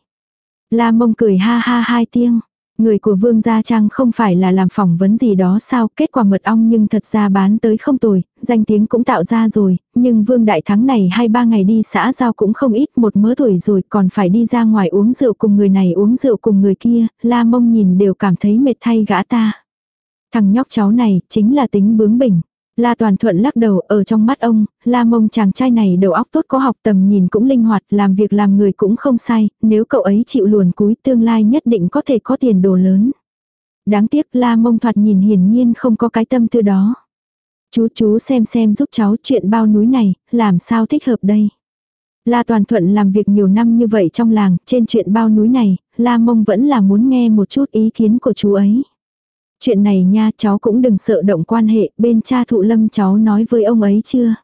La mông cười ha ha hai tiếng. Người của Vương Gia Trang không phải là làm phỏng vấn gì đó sao, kết quả mật ong nhưng thật ra bán tới không tồi, danh tiếng cũng tạo ra rồi, nhưng Vương Đại Thắng này hai ba ngày đi xã giao cũng không ít một mớ tuổi rồi còn phải đi ra ngoài uống rượu cùng người này uống rượu cùng người kia, la mông nhìn đều cảm thấy mệt thay gã ta. Thằng nhóc cháu này chính là tính bướng bỉnh. La Toàn Thuận lắc đầu ở trong mắt ông, La Mông chàng trai này đầu óc tốt có học tầm nhìn cũng linh hoạt, làm việc làm người cũng không sai, nếu cậu ấy chịu luồn cúi tương lai nhất định có thể có tiền đồ lớn. Đáng tiếc La Mông thoạt nhìn hiển nhiên không có cái tâm tư đó. Chú chú xem xem giúp cháu chuyện bao núi này, làm sao thích hợp đây. La Toàn Thuận làm việc nhiều năm như vậy trong làng, trên chuyện bao núi này, La Mông vẫn là muốn nghe một chút ý kiến của chú ấy. Chuyện này nha cháu cũng đừng sợ động quan hệ, bên cha thụ lâm cháu nói với ông ấy chưa?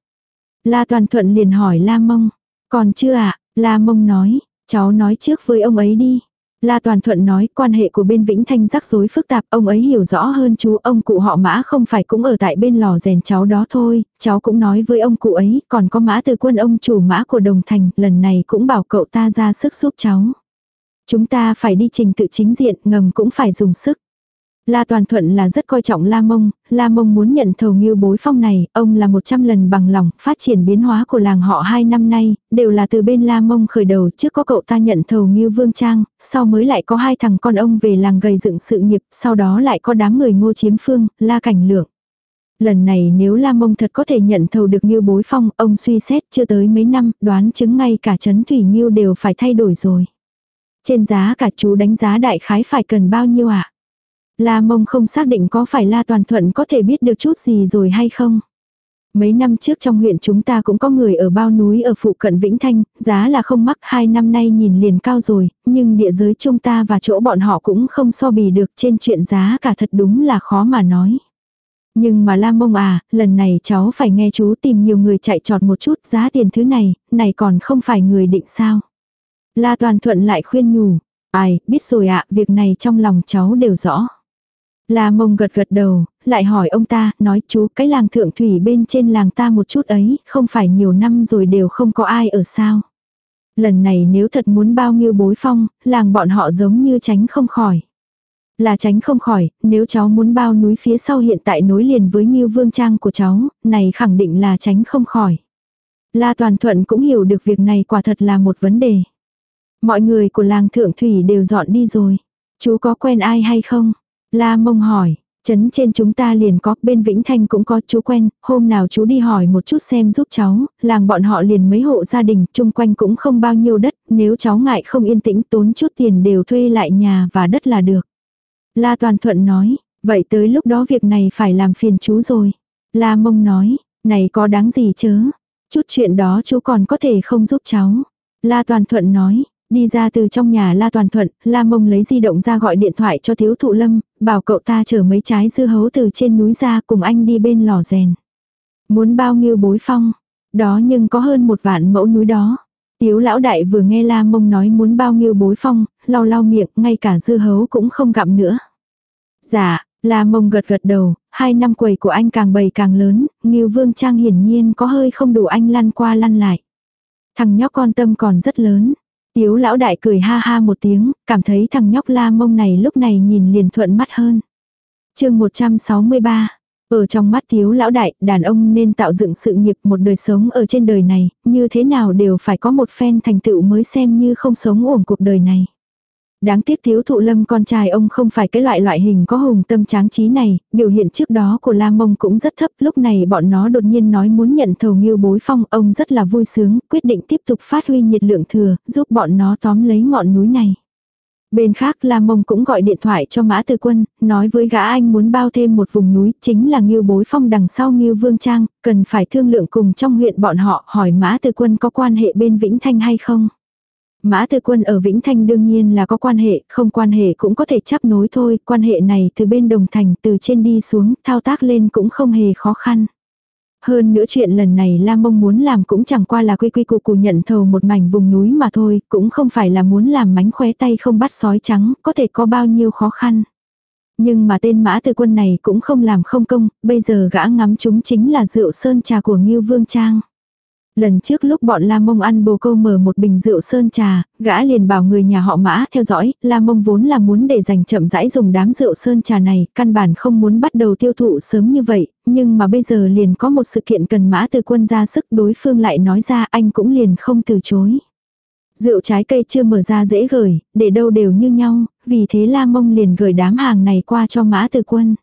La Toàn Thuận liền hỏi La Mông. Còn chưa ạ, à? La Mông nói, cháu nói trước với ông ấy đi. La Toàn Thuận nói quan hệ của bên Vĩnh Thanh rắc rối phức tạp, ông ấy hiểu rõ hơn chú, ông cụ họ mã không phải cũng ở tại bên lò rèn cháu đó thôi, cháu cũng nói với ông cụ ấy, còn có mã từ quân ông chủ mã của Đồng Thành, lần này cũng bảo cậu ta ra sức giúp cháu. Chúng ta phải đi trình tự chính diện, ngầm cũng phải dùng sức. La Toàn Thuận là rất coi trọng La Mông, La Mông muốn nhận thầu nghiêu bối phong này, ông là một trăm lần bằng lòng, phát triển biến hóa của làng họ hai năm nay, đều là từ bên La Mông khởi đầu trước có cậu ta nhận thầu nghiêu vương trang, sau mới lại có hai thằng con ông về làng gầy dựng sự nghiệp, sau đó lại có đám người ngô chiếm phương, La Cảnh Lượng. Lần này nếu La Mông thật có thể nhận thầu được nghiêu bối phong, ông suy xét chưa tới mấy năm, đoán chứng ngay cả chấn thủy nghiêu đều phải thay đổi rồi. Trên giá cả chú đánh giá đại khái phải cần bao nhiêu ạ? À? La mông không xác định có phải La Toàn Thuận có thể biết được chút gì rồi hay không. Mấy năm trước trong huyện chúng ta cũng có người ở bao núi ở phụ cận Vĩnh Thanh, giá là không mắc hai năm nay nhìn liền cao rồi, nhưng địa giới chúng ta và chỗ bọn họ cũng không so bì được trên chuyện giá cả thật đúng là khó mà nói. Nhưng mà La Mông à, lần này cháu phải nghe chú tìm nhiều người chạy trọt một chút giá tiền thứ này, này còn không phải người định sao. La Toàn Thuận lại khuyên nhủ, ai, biết rồi ạ, việc này trong lòng cháu đều rõ. La mông gật gật đầu, lại hỏi ông ta, nói chú cái làng thượng thủy bên trên làng ta một chút ấy, không phải nhiều năm rồi đều không có ai ở sao. Lần này nếu thật muốn bao nhiêu bối phong, làng bọn họ giống như tránh không khỏi. Là tránh không khỏi, nếu cháu muốn bao núi phía sau hiện tại nối liền với Nghiêu Vương Trang của cháu, này khẳng định là tránh không khỏi. La Toàn Thuận cũng hiểu được việc này quả thật là một vấn đề. Mọi người của làng Thượng Thủy đều dọn đi rồi. Chú có quen ai hay không? La mông hỏi, chấn trên chúng ta liền có, bên Vĩnh Thanh cũng có chú quen, hôm nào chú đi hỏi một chút xem giúp cháu, làng bọn họ liền mấy hộ gia đình, chung quanh cũng không bao nhiêu đất, nếu cháu ngại không yên tĩnh tốn chút tiền đều thuê lại nhà và đất là được. La Toàn Thuận nói, vậy tới lúc đó việc này phải làm phiền chú rồi. La Mông nói, này có đáng gì chớ, chút chuyện đó chú còn có thể không giúp cháu. La Toàn Thuận nói, Đi ra từ trong nhà La Toàn Thuận, La Mông lấy di động ra gọi điện thoại cho thiếu thụ lâm, bảo cậu ta chở mấy trái dưa hấu từ trên núi ra cùng anh đi bên lò rèn. Muốn bao nhiêu bối phong, đó nhưng có hơn một vạn mẫu núi đó. Tiếu lão đại vừa nghe La Mông nói muốn bao nhiêu bối phong, lau lau miệng, ngay cả dưa hấu cũng không gặm nữa. Dạ, La Mông gật gật đầu, hai năm quầy của anh càng bầy càng lớn, Ngưu Vương Trang hiển nhiên có hơi không đủ anh lăn qua lăn lại. Thằng nhóc con tâm còn rất lớn, Tiếu lão đại cười ha ha một tiếng, cảm thấy thằng nhóc la mông này lúc này nhìn liền thuận mắt hơn. chương 163 ở trong mắt tiếu lão đại, đàn ông nên tạo dựng sự nghiệp một đời sống ở trên đời này, như thế nào đều phải có một phen thành tựu mới xem như không sống uổng cuộc đời này. Đáng tiếc thiếu thụ lâm con trai ông không phải cái loại loại hình có hùng tâm tráng trí này, biểu hiện trước đó của lam Mông cũng rất thấp, lúc này bọn nó đột nhiên nói muốn nhận thầu nghiêu bối phong, ông rất là vui sướng, quyết định tiếp tục phát huy nhiệt lượng thừa, giúp bọn nó tóm lấy ngọn núi này. Bên khác lam Mông cũng gọi điện thoại cho Mã Tư Quân, nói với gã anh muốn bao thêm một vùng núi, chính là Nghiêu Bối Phong đằng sau Nghiêu Vương Trang, cần phải thương lượng cùng trong huyện bọn họ hỏi Mã Tư Quân có quan hệ bên Vĩnh Thanh hay không. Mã Tư Quân ở Vĩnh Thanh đương nhiên là có quan hệ, không quan hệ cũng có thể chấp nối thôi, quan hệ này từ bên đồng thành từ trên đi xuống, thao tác lên cũng không hề khó khăn. Hơn nữa chuyện lần này La Mông muốn làm cũng chẳng qua là quy quy cụ cụ nhận thầu một mảnh vùng núi mà thôi, cũng không phải là muốn làm mánh khóe tay không bắt sói trắng, có thể có bao nhiêu khó khăn. Nhưng mà tên mã Tư quân này cũng không làm không công, bây giờ gã ngắm chúng chính là rượu sơn trà của Ngưu Vương Trang. Lần trước lúc bọn La Mông ăn bồ câu mở một bình rượu sơn trà, gã liền bảo người nhà họ mã theo dõi, La Mông vốn là muốn để dành chậm rãi dùng đám rượu sơn trà này, căn bản không muốn bắt đầu tiêu thụ sớm như vậy, nhưng mà bây giờ liền có một sự kiện cần mã từ quân ra sức đối phương lại nói ra anh cũng liền không từ chối. Rượu trái cây chưa mở ra dễ gửi, để đâu đều như nhau, vì thế La Mông liền gửi đám hàng này qua cho mã từ quân.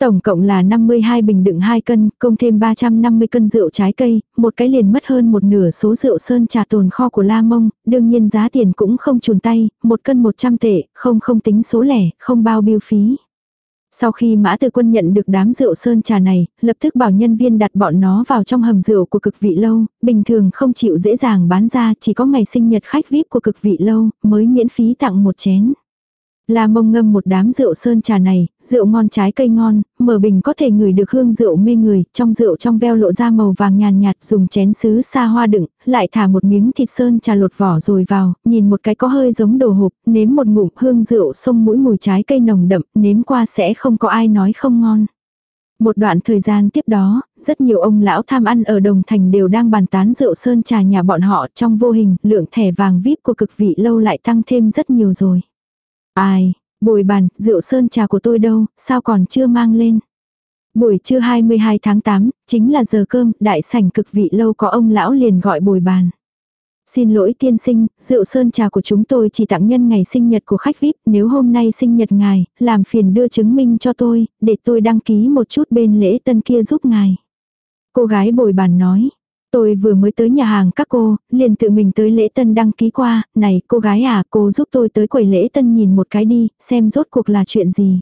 Tổng cộng là 52 bình đựng 2 cân, công thêm 350 cân rượu trái cây, một cái liền mất hơn một nửa số rượu sơn trà tồn kho của La Mông, đương nhiên giá tiền cũng không chùn tay, một cân 100 tệ, không không tính số lẻ, không bao biêu phí. Sau khi Mã Từ Quân nhận được đám rượu sơn trà này, lập tức bảo nhân viên đặt bọn nó vào trong hầm rượu của cực vị lâu, bình thường không chịu dễ dàng bán ra, chỉ có ngày sinh nhật khách VIP của cực vị lâu mới miễn phí tặng một chén. La mông ngâm một đám rượu sơn trà này, rượu ngon trái cây ngon, mở bình có thể ngửi được hương rượu mê người, trong rượu trong veo lộ ra màu vàng nhàn nhạt dùng chén sứ xa hoa đựng, lại thả một miếng thịt sơn trà lột vỏ rồi vào, nhìn một cái có hơi giống đồ hộp, nếm một ngụm hương rượu sông mũi mùi trái cây nồng đậm, nếm qua sẽ không có ai nói không ngon. Một đoạn thời gian tiếp đó, rất nhiều ông lão tham ăn ở Đồng Thành đều đang bàn tán rượu sơn trà nhà bọn họ trong vô hình, lượng thẻ vàng VIP của cực vị lâu lại tăng thêm rất nhiều rồi. Ai, bồi bàn, rượu sơn trà của tôi đâu, sao còn chưa mang lên. Buổi trưa 22 tháng 8, chính là giờ cơm, đại sảnh cực vị lâu có ông lão liền gọi bồi bàn. Xin lỗi tiên sinh, rượu sơn trà của chúng tôi chỉ tặng nhân ngày sinh nhật của khách VIP, nếu hôm nay sinh nhật ngài, làm phiền đưa chứng minh cho tôi, để tôi đăng ký một chút bên lễ tân kia giúp ngài. Cô gái bồi bàn nói, tôi vừa mới tới nhà hàng các cô, liền tự mình tới lễ tân đăng ký qua, này cô gái à, cô giúp tôi tới quầy lễ tân nhìn một cái đi, xem rốt cuộc là chuyện gì.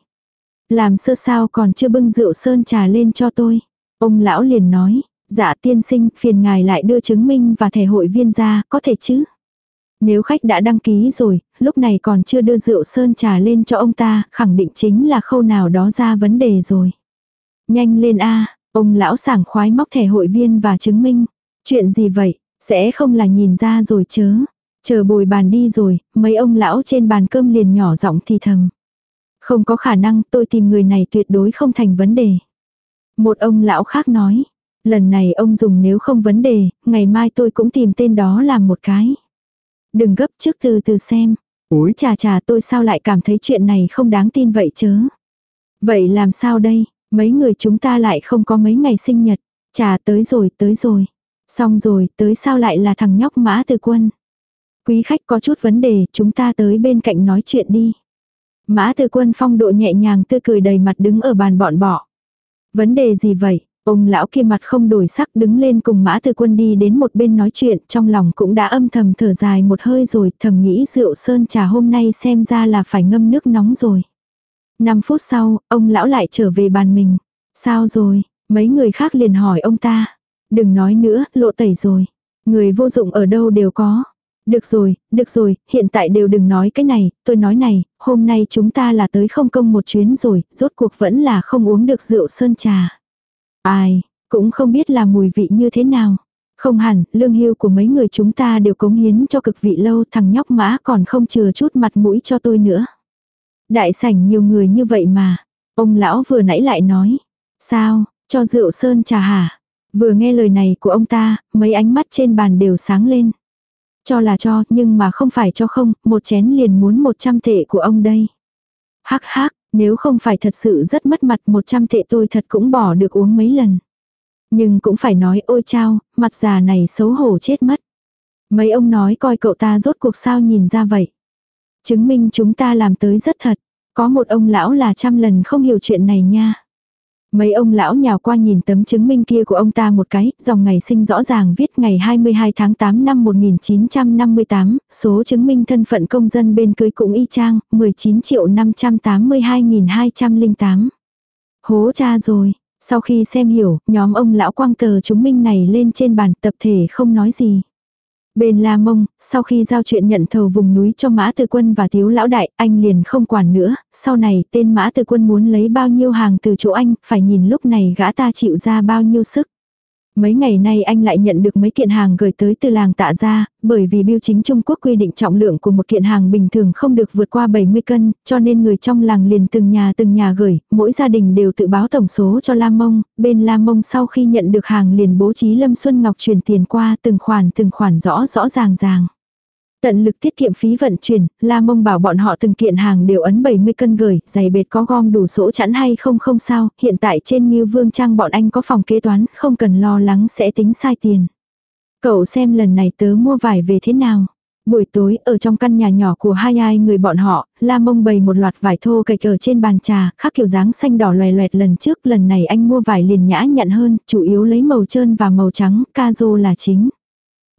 Làm sơ sao còn chưa bưng rượu sơn trà lên cho tôi. Ông lão liền nói, Dạ tiên sinh, phiền ngài lại đưa chứng minh và thẻ hội viên ra, có thể chứ? Nếu khách đã đăng ký rồi, lúc này còn chưa đưa rượu sơn trà lên cho ông ta, khẳng định chính là khâu nào đó ra vấn đề rồi. Nhanh lên a ông lão sảng khoái móc thẻ hội viên và chứng minh. Chuyện gì vậy, sẽ không là nhìn ra rồi chớ. Chờ bồi bàn đi rồi, mấy ông lão trên bàn cơm liền nhỏ giọng thì thầm. Không có khả năng tôi tìm người này tuyệt đối không thành vấn đề. Một ông lão khác nói, Lần này ông dùng nếu không vấn đề, ngày mai tôi cũng tìm tên đó làm một cái. Đừng gấp trước từ từ xem. Úi chà chà tôi sao lại cảm thấy chuyện này không đáng tin vậy chớ. Vậy làm sao đây, mấy người chúng ta lại không có mấy ngày sinh nhật. Chà tới rồi tới rồi. Xong rồi tới sao lại là thằng nhóc mã từ quân. Quý khách có chút vấn đề chúng ta tới bên cạnh nói chuyện đi. Mã từ quân phong độ nhẹ nhàng tươi cười đầy mặt đứng ở bàn bọn bỏ. Vấn đề gì vậy? Ông lão kia mặt không đổi sắc đứng lên cùng mã từ quân đi đến một bên nói chuyện, trong lòng cũng đã âm thầm thở dài một hơi rồi, thầm nghĩ rượu sơn trà hôm nay xem ra là phải ngâm nước nóng rồi. 5 phút sau, ông lão lại trở về bàn mình. Sao rồi, mấy người khác liền hỏi ông ta. Đừng nói nữa, lộ tẩy rồi. Người vô dụng ở đâu đều có. Được rồi, được rồi, hiện tại đều đừng nói cái này, tôi nói này, hôm nay chúng ta là tới không công một chuyến rồi, rốt cuộc vẫn là không uống được rượu sơn trà. Ai, cũng không biết là mùi vị như thế nào. Không hẳn, lương hưu của mấy người chúng ta đều cống hiến cho cực vị lâu, thằng nhóc mã còn không chừa chút mặt mũi cho tôi nữa. Đại sảnh nhiều người như vậy mà. Ông lão vừa nãy lại nói. Sao, cho rượu sơn trà hả? Vừa nghe lời này của ông ta, mấy ánh mắt trên bàn đều sáng lên. Cho là cho, nhưng mà không phải cho không, một chén liền muốn một trăm tệ của ông đây. Hắc hắc, nếu không phải thật sự rất mất mặt 100 tệ tôi thật cũng bỏ được uống mấy lần. Nhưng cũng phải nói ôi chao, mặt già này xấu hổ chết mất. Mấy ông nói coi cậu ta rốt cuộc sao nhìn ra vậy. Chứng minh chúng ta làm tới rất thật. Có một ông lão là trăm lần không hiểu chuyện này nha. Mấy ông lão nhào qua nhìn tấm chứng minh kia của ông ta một cái, dòng ngày sinh rõ ràng viết ngày 22 tháng 8 năm 1958, số chứng minh thân phận công dân bên cưới cũng y chang, 19 triệu 582.208. Hố cha rồi, sau khi xem hiểu, nhóm ông lão quang tờ chứng minh này lên trên bàn tập thể không nói gì. Bên La Mông, sau khi giao chuyện nhận thầu vùng núi cho Mã Từ Quân và Tiếu Lão Đại, anh liền không quản nữa, sau này tên Mã Từ Quân muốn lấy bao nhiêu hàng từ chỗ anh, phải nhìn lúc này gã ta chịu ra bao nhiêu sức. Mấy ngày nay anh lại nhận được mấy kiện hàng gửi tới từ làng tạ ra, bởi vì biêu chính Trung Quốc quy định trọng lượng của một kiện hàng bình thường không được vượt qua 70 cân, cho nên người trong làng liền từng nhà từng nhà gửi, mỗi gia đình đều tự báo tổng số cho Lam Mông, bên Lam Mông sau khi nhận được hàng liền bố trí Lâm Xuân Ngọc chuyển tiền qua từng khoản từng khoản rõ rõ ràng ràng. Tận lực tiết kiệm phí vận chuyển, La Mông bảo bọn họ từng kiện hàng đều ấn 70 cân gửi, giày bệt có gom đủ sổ chẵn hay không không sao, hiện tại trên Ngưu Vương Trang bọn anh có phòng kế toán, không cần lo lắng sẽ tính sai tiền. Cậu xem lần này tớ mua vải về thế nào. Buổi tối, ở trong căn nhà nhỏ của hai ai người bọn họ, La Mông bày một loạt vải thô cạch ở trên bàn trà, khác kiểu dáng xanh đỏ loè loẹt lần trước, lần này anh mua vải liền nhã nhặn hơn, chủ yếu lấy màu trơn và màu trắng, ca là chính.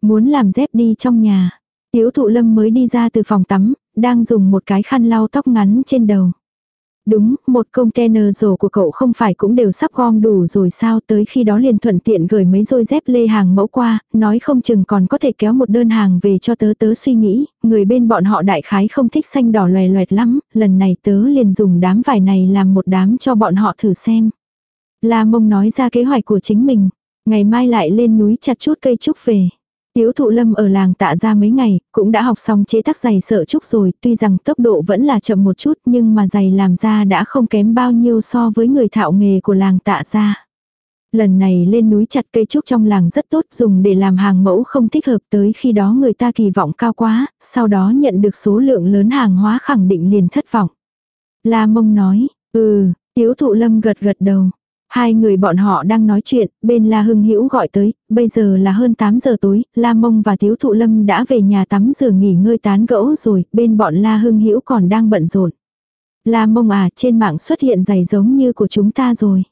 Muốn làm dép đi trong nhà, Tiếu thụ lâm mới đi ra từ phòng tắm, đang dùng một cái khăn lau tóc ngắn trên đầu. Đúng, một container rổ của cậu không phải cũng đều sắp gom đủ rồi sao tới khi đó liền thuận tiện gửi mấy đôi dép lê hàng mẫu qua, nói không chừng còn có thể kéo một đơn hàng về cho tớ tớ suy nghĩ, người bên bọn họ đại khái không thích xanh đỏ loè loẹt lắm, lần này tớ liền dùng đám vải này làm một đám cho bọn họ thử xem. La mông nói ra kế hoạch của chính mình, ngày mai lại lên núi chặt chút cây trúc về. Tiếu thụ lâm ở làng tạ ra mấy ngày, cũng đã học xong chế tác giày sợ trúc rồi, tuy rằng tốc độ vẫn là chậm một chút nhưng mà giày làm ra đã không kém bao nhiêu so với người thạo nghề của làng tạ ra. Lần này lên núi chặt cây trúc trong làng rất tốt dùng để làm hàng mẫu không thích hợp tới khi đó người ta kỳ vọng cao quá, sau đó nhận được số lượng lớn hàng hóa khẳng định liền thất vọng. La mông nói, ừ, tiếu thụ lâm gật gật đầu. Hai người bọn họ đang nói chuyện, bên La Hưng Hữu gọi tới, bây giờ là hơn 8 giờ tối, La Mông và Tiếu Thụ Lâm đã về nhà tắm rửa nghỉ ngơi tán gẫu rồi, bên bọn La Hưng Hữu còn đang bận rộn. La Mông à, trên mạng xuất hiện giày giống như của chúng ta rồi.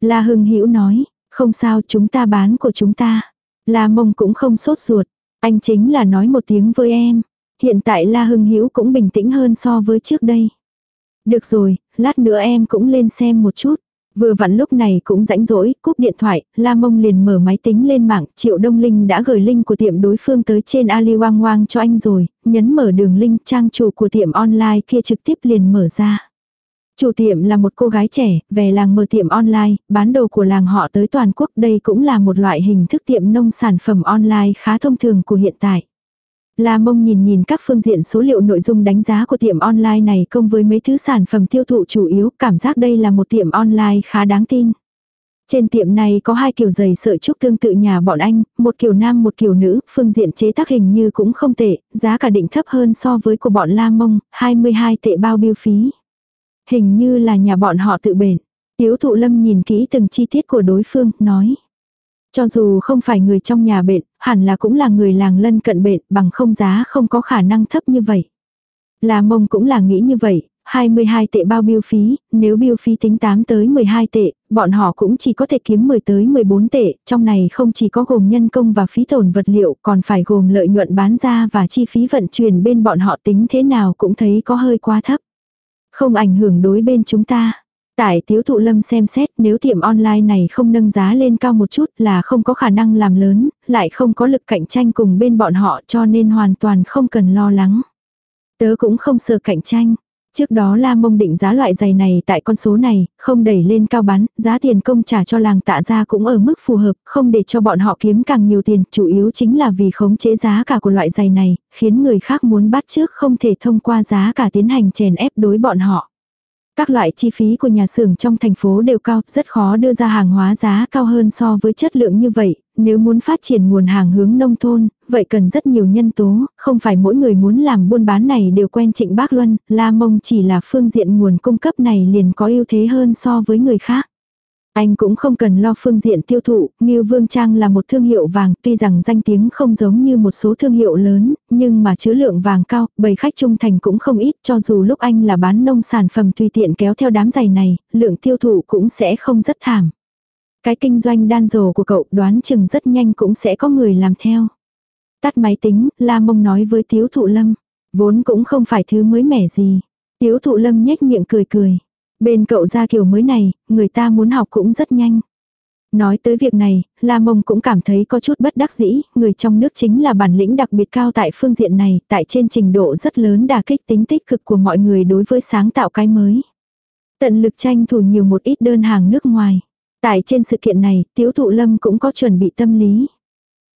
La Hưng Hữu nói, không sao, chúng ta bán của chúng ta. La Mông cũng không sốt ruột, anh chính là nói một tiếng với em. Hiện tại La Hưng Hữu cũng bình tĩnh hơn so với trước đây. Được rồi, lát nữa em cũng lên xem một chút. Vừa vặn lúc này cũng rãnh rỗi, cúp điện thoại, La Mông liền mở máy tính lên mạng, Triệu Đông Linh đã gửi link của tiệm đối phương tới trên Ali Wang Wang cho anh rồi, nhấn mở đường link trang chủ của tiệm online kia trực tiếp liền mở ra. Chủ tiệm là một cô gái trẻ, về làng mở tiệm online, bán đồ của làng họ tới toàn quốc đây cũng là một loại hình thức tiệm nông sản phẩm online khá thông thường của hiện tại. La mông nhìn nhìn các phương diện số liệu nội dung đánh giá của tiệm online này công với mấy thứ sản phẩm tiêu thụ chủ yếu, cảm giác đây là một tiệm online khá đáng tin. Trên tiệm này có hai kiểu giày sợi trúc tương tự nhà bọn anh, một kiểu nam một kiểu nữ, phương diện chế tác hình như cũng không tệ, giá cả định thấp hơn so với của bọn La Mông, 22 tệ bao biêu phí. Hình như là nhà bọn họ tự bền. Tiếu thụ lâm nhìn kỹ từng chi tiết của đối phương, nói. Cho dù không phải người trong nhà bệnh, hẳn là cũng là người làng lân cận bệnh, bằng không giá không có khả năng thấp như vậy. Là mông cũng là nghĩ như vậy, 22 tệ bao biêu phí, nếu biêu phí tính 8 tới 12 tệ, bọn họ cũng chỉ có thể kiếm 10 tới 14 tệ, trong này không chỉ có gồm nhân công và phí tổn vật liệu, còn phải gồm lợi nhuận bán ra và chi phí vận chuyển bên bọn họ tính thế nào cũng thấy có hơi quá thấp. Không ảnh hưởng đối bên chúng ta. Tại tiếu thụ lâm xem xét nếu tiệm online này không nâng giá lên cao một chút là không có khả năng làm lớn, lại không có lực cạnh tranh cùng bên bọn họ cho nên hoàn toàn không cần lo lắng. Tớ cũng không sợ cạnh tranh. Trước đó La Mông định giá loại giày này tại con số này, không đẩy lên cao bán, giá tiền công trả cho làng tạ ra cũng ở mức phù hợp, không để cho bọn họ kiếm càng nhiều tiền, chủ yếu chính là vì khống chế giá cả của loại giày này, khiến người khác muốn bắt trước không thể thông qua giá cả tiến hành chèn ép đối bọn họ. Các loại chi phí của nhà xưởng trong thành phố đều cao, rất khó đưa ra hàng hóa giá cao hơn so với chất lượng như vậy. Nếu muốn phát triển nguồn hàng hướng nông thôn, vậy cần rất nhiều nhân tố, không phải mỗi người muốn làm buôn bán này đều quen trịnh bác luân, la mông chỉ là phương diện nguồn cung cấp này liền có ưu thế hơn so với người khác. Anh cũng không cần lo phương diện tiêu thụ, Ngưu Vương Trang là một thương hiệu vàng, tuy rằng danh tiếng không giống như một số thương hiệu lớn, nhưng mà chứa lượng vàng cao, bầy khách trung thành cũng không ít, cho dù lúc anh là bán nông sản phẩm tùy tiện kéo theo đám giày này, lượng tiêu thụ cũng sẽ không rất thảm. Cái kinh doanh đan rồ của cậu đoán chừng rất nhanh cũng sẽ có người làm theo. Tắt máy tính, La Mông nói với Tiếu Thụ Lâm, vốn cũng không phải thứ mới mẻ gì. Tiếu Thụ Lâm nhếch miệng cười cười. Bên cậu ra kiểu mới này, người ta muốn học cũng rất nhanh. Nói tới việc này, La Mông cũng cảm thấy có chút bất đắc dĩ, người trong nước chính là bản lĩnh đặc biệt cao tại phương diện này, tại trên trình độ rất lớn đà kích tính tích cực của mọi người đối với sáng tạo cái mới. Tận lực tranh thủ nhiều một ít đơn hàng nước ngoài. Tại trên sự kiện này, Tiếu Thụ Lâm cũng có chuẩn bị tâm lý.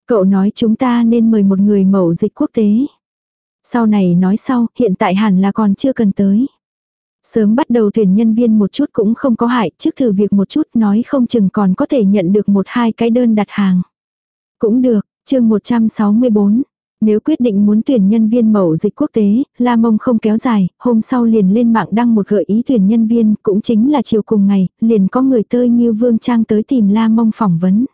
Cậu nói chúng ta nên mời một người mẫu dịch quốc tế. Sau này nói sau, hiện tại hẳn là còn chưa cần tới. Sớm bắt đầu tuyển nhân viên một chút cũng không có hại, trước thử việc một chút nói không chừng còn có thể nhận được một hai cái đơn đặt hàng. Cũng được, chương 164. Nếu quyết định muốn tuyển nhân viên mẫu dịch quốc tế, La Mông không kéo dài, hôm sau liền lên mạng đăng một gợi ý tuyển nhân viên, cũng chính là chiều cùng ngày, liền có người tơi như Vương Trang tới tìm La Mông phỏng vấn.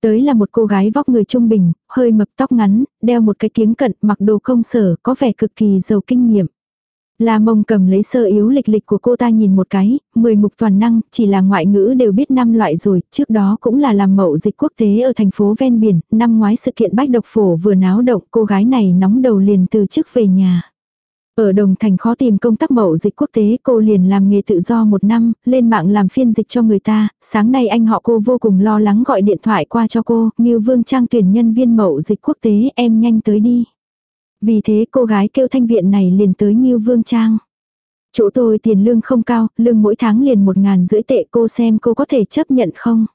Tới là một cô gái vóc người trung bình, hơi mập tóc ngắn, đeo một cái kiếng cận, mặc đồ công sở, có vẻ cực kỳ giàu kinh nghiệm. La mông cầm lấy sơ yếu lịch lịch của cô ta nhìn một cái, 10 mục toàn năng, chỉ là ngoại ngữ đều biết năm loại rồi, trước đó cũng là làm mậu dịch quốc tế ở thành phố ven biển, năm ngoái sự kiện bách độc phổ vừa náo động, cô gái này nóng đầu liền từ chức về nhà. Ở Đồng Thành khó tìm công tác mậu dịch quốc tế cô liền làm nghề tự do một năm, lên mạng làm phiên dịch cho người ta, sáng nay anh họ cô vô cùng lo lắng gọi điện thoại qua cho cô, như Vương Trang tuyển nhân viên mậu dịch quốc tế em nhanh tới đi. Vì thế cô gái kêu thanh viện này liền tới như Vương Trang. Chỗ tôi tiền lương không cao, lương mỗi tháng liền một ngàn rưỡi tệ cô xem cô có thể chấp nhận không.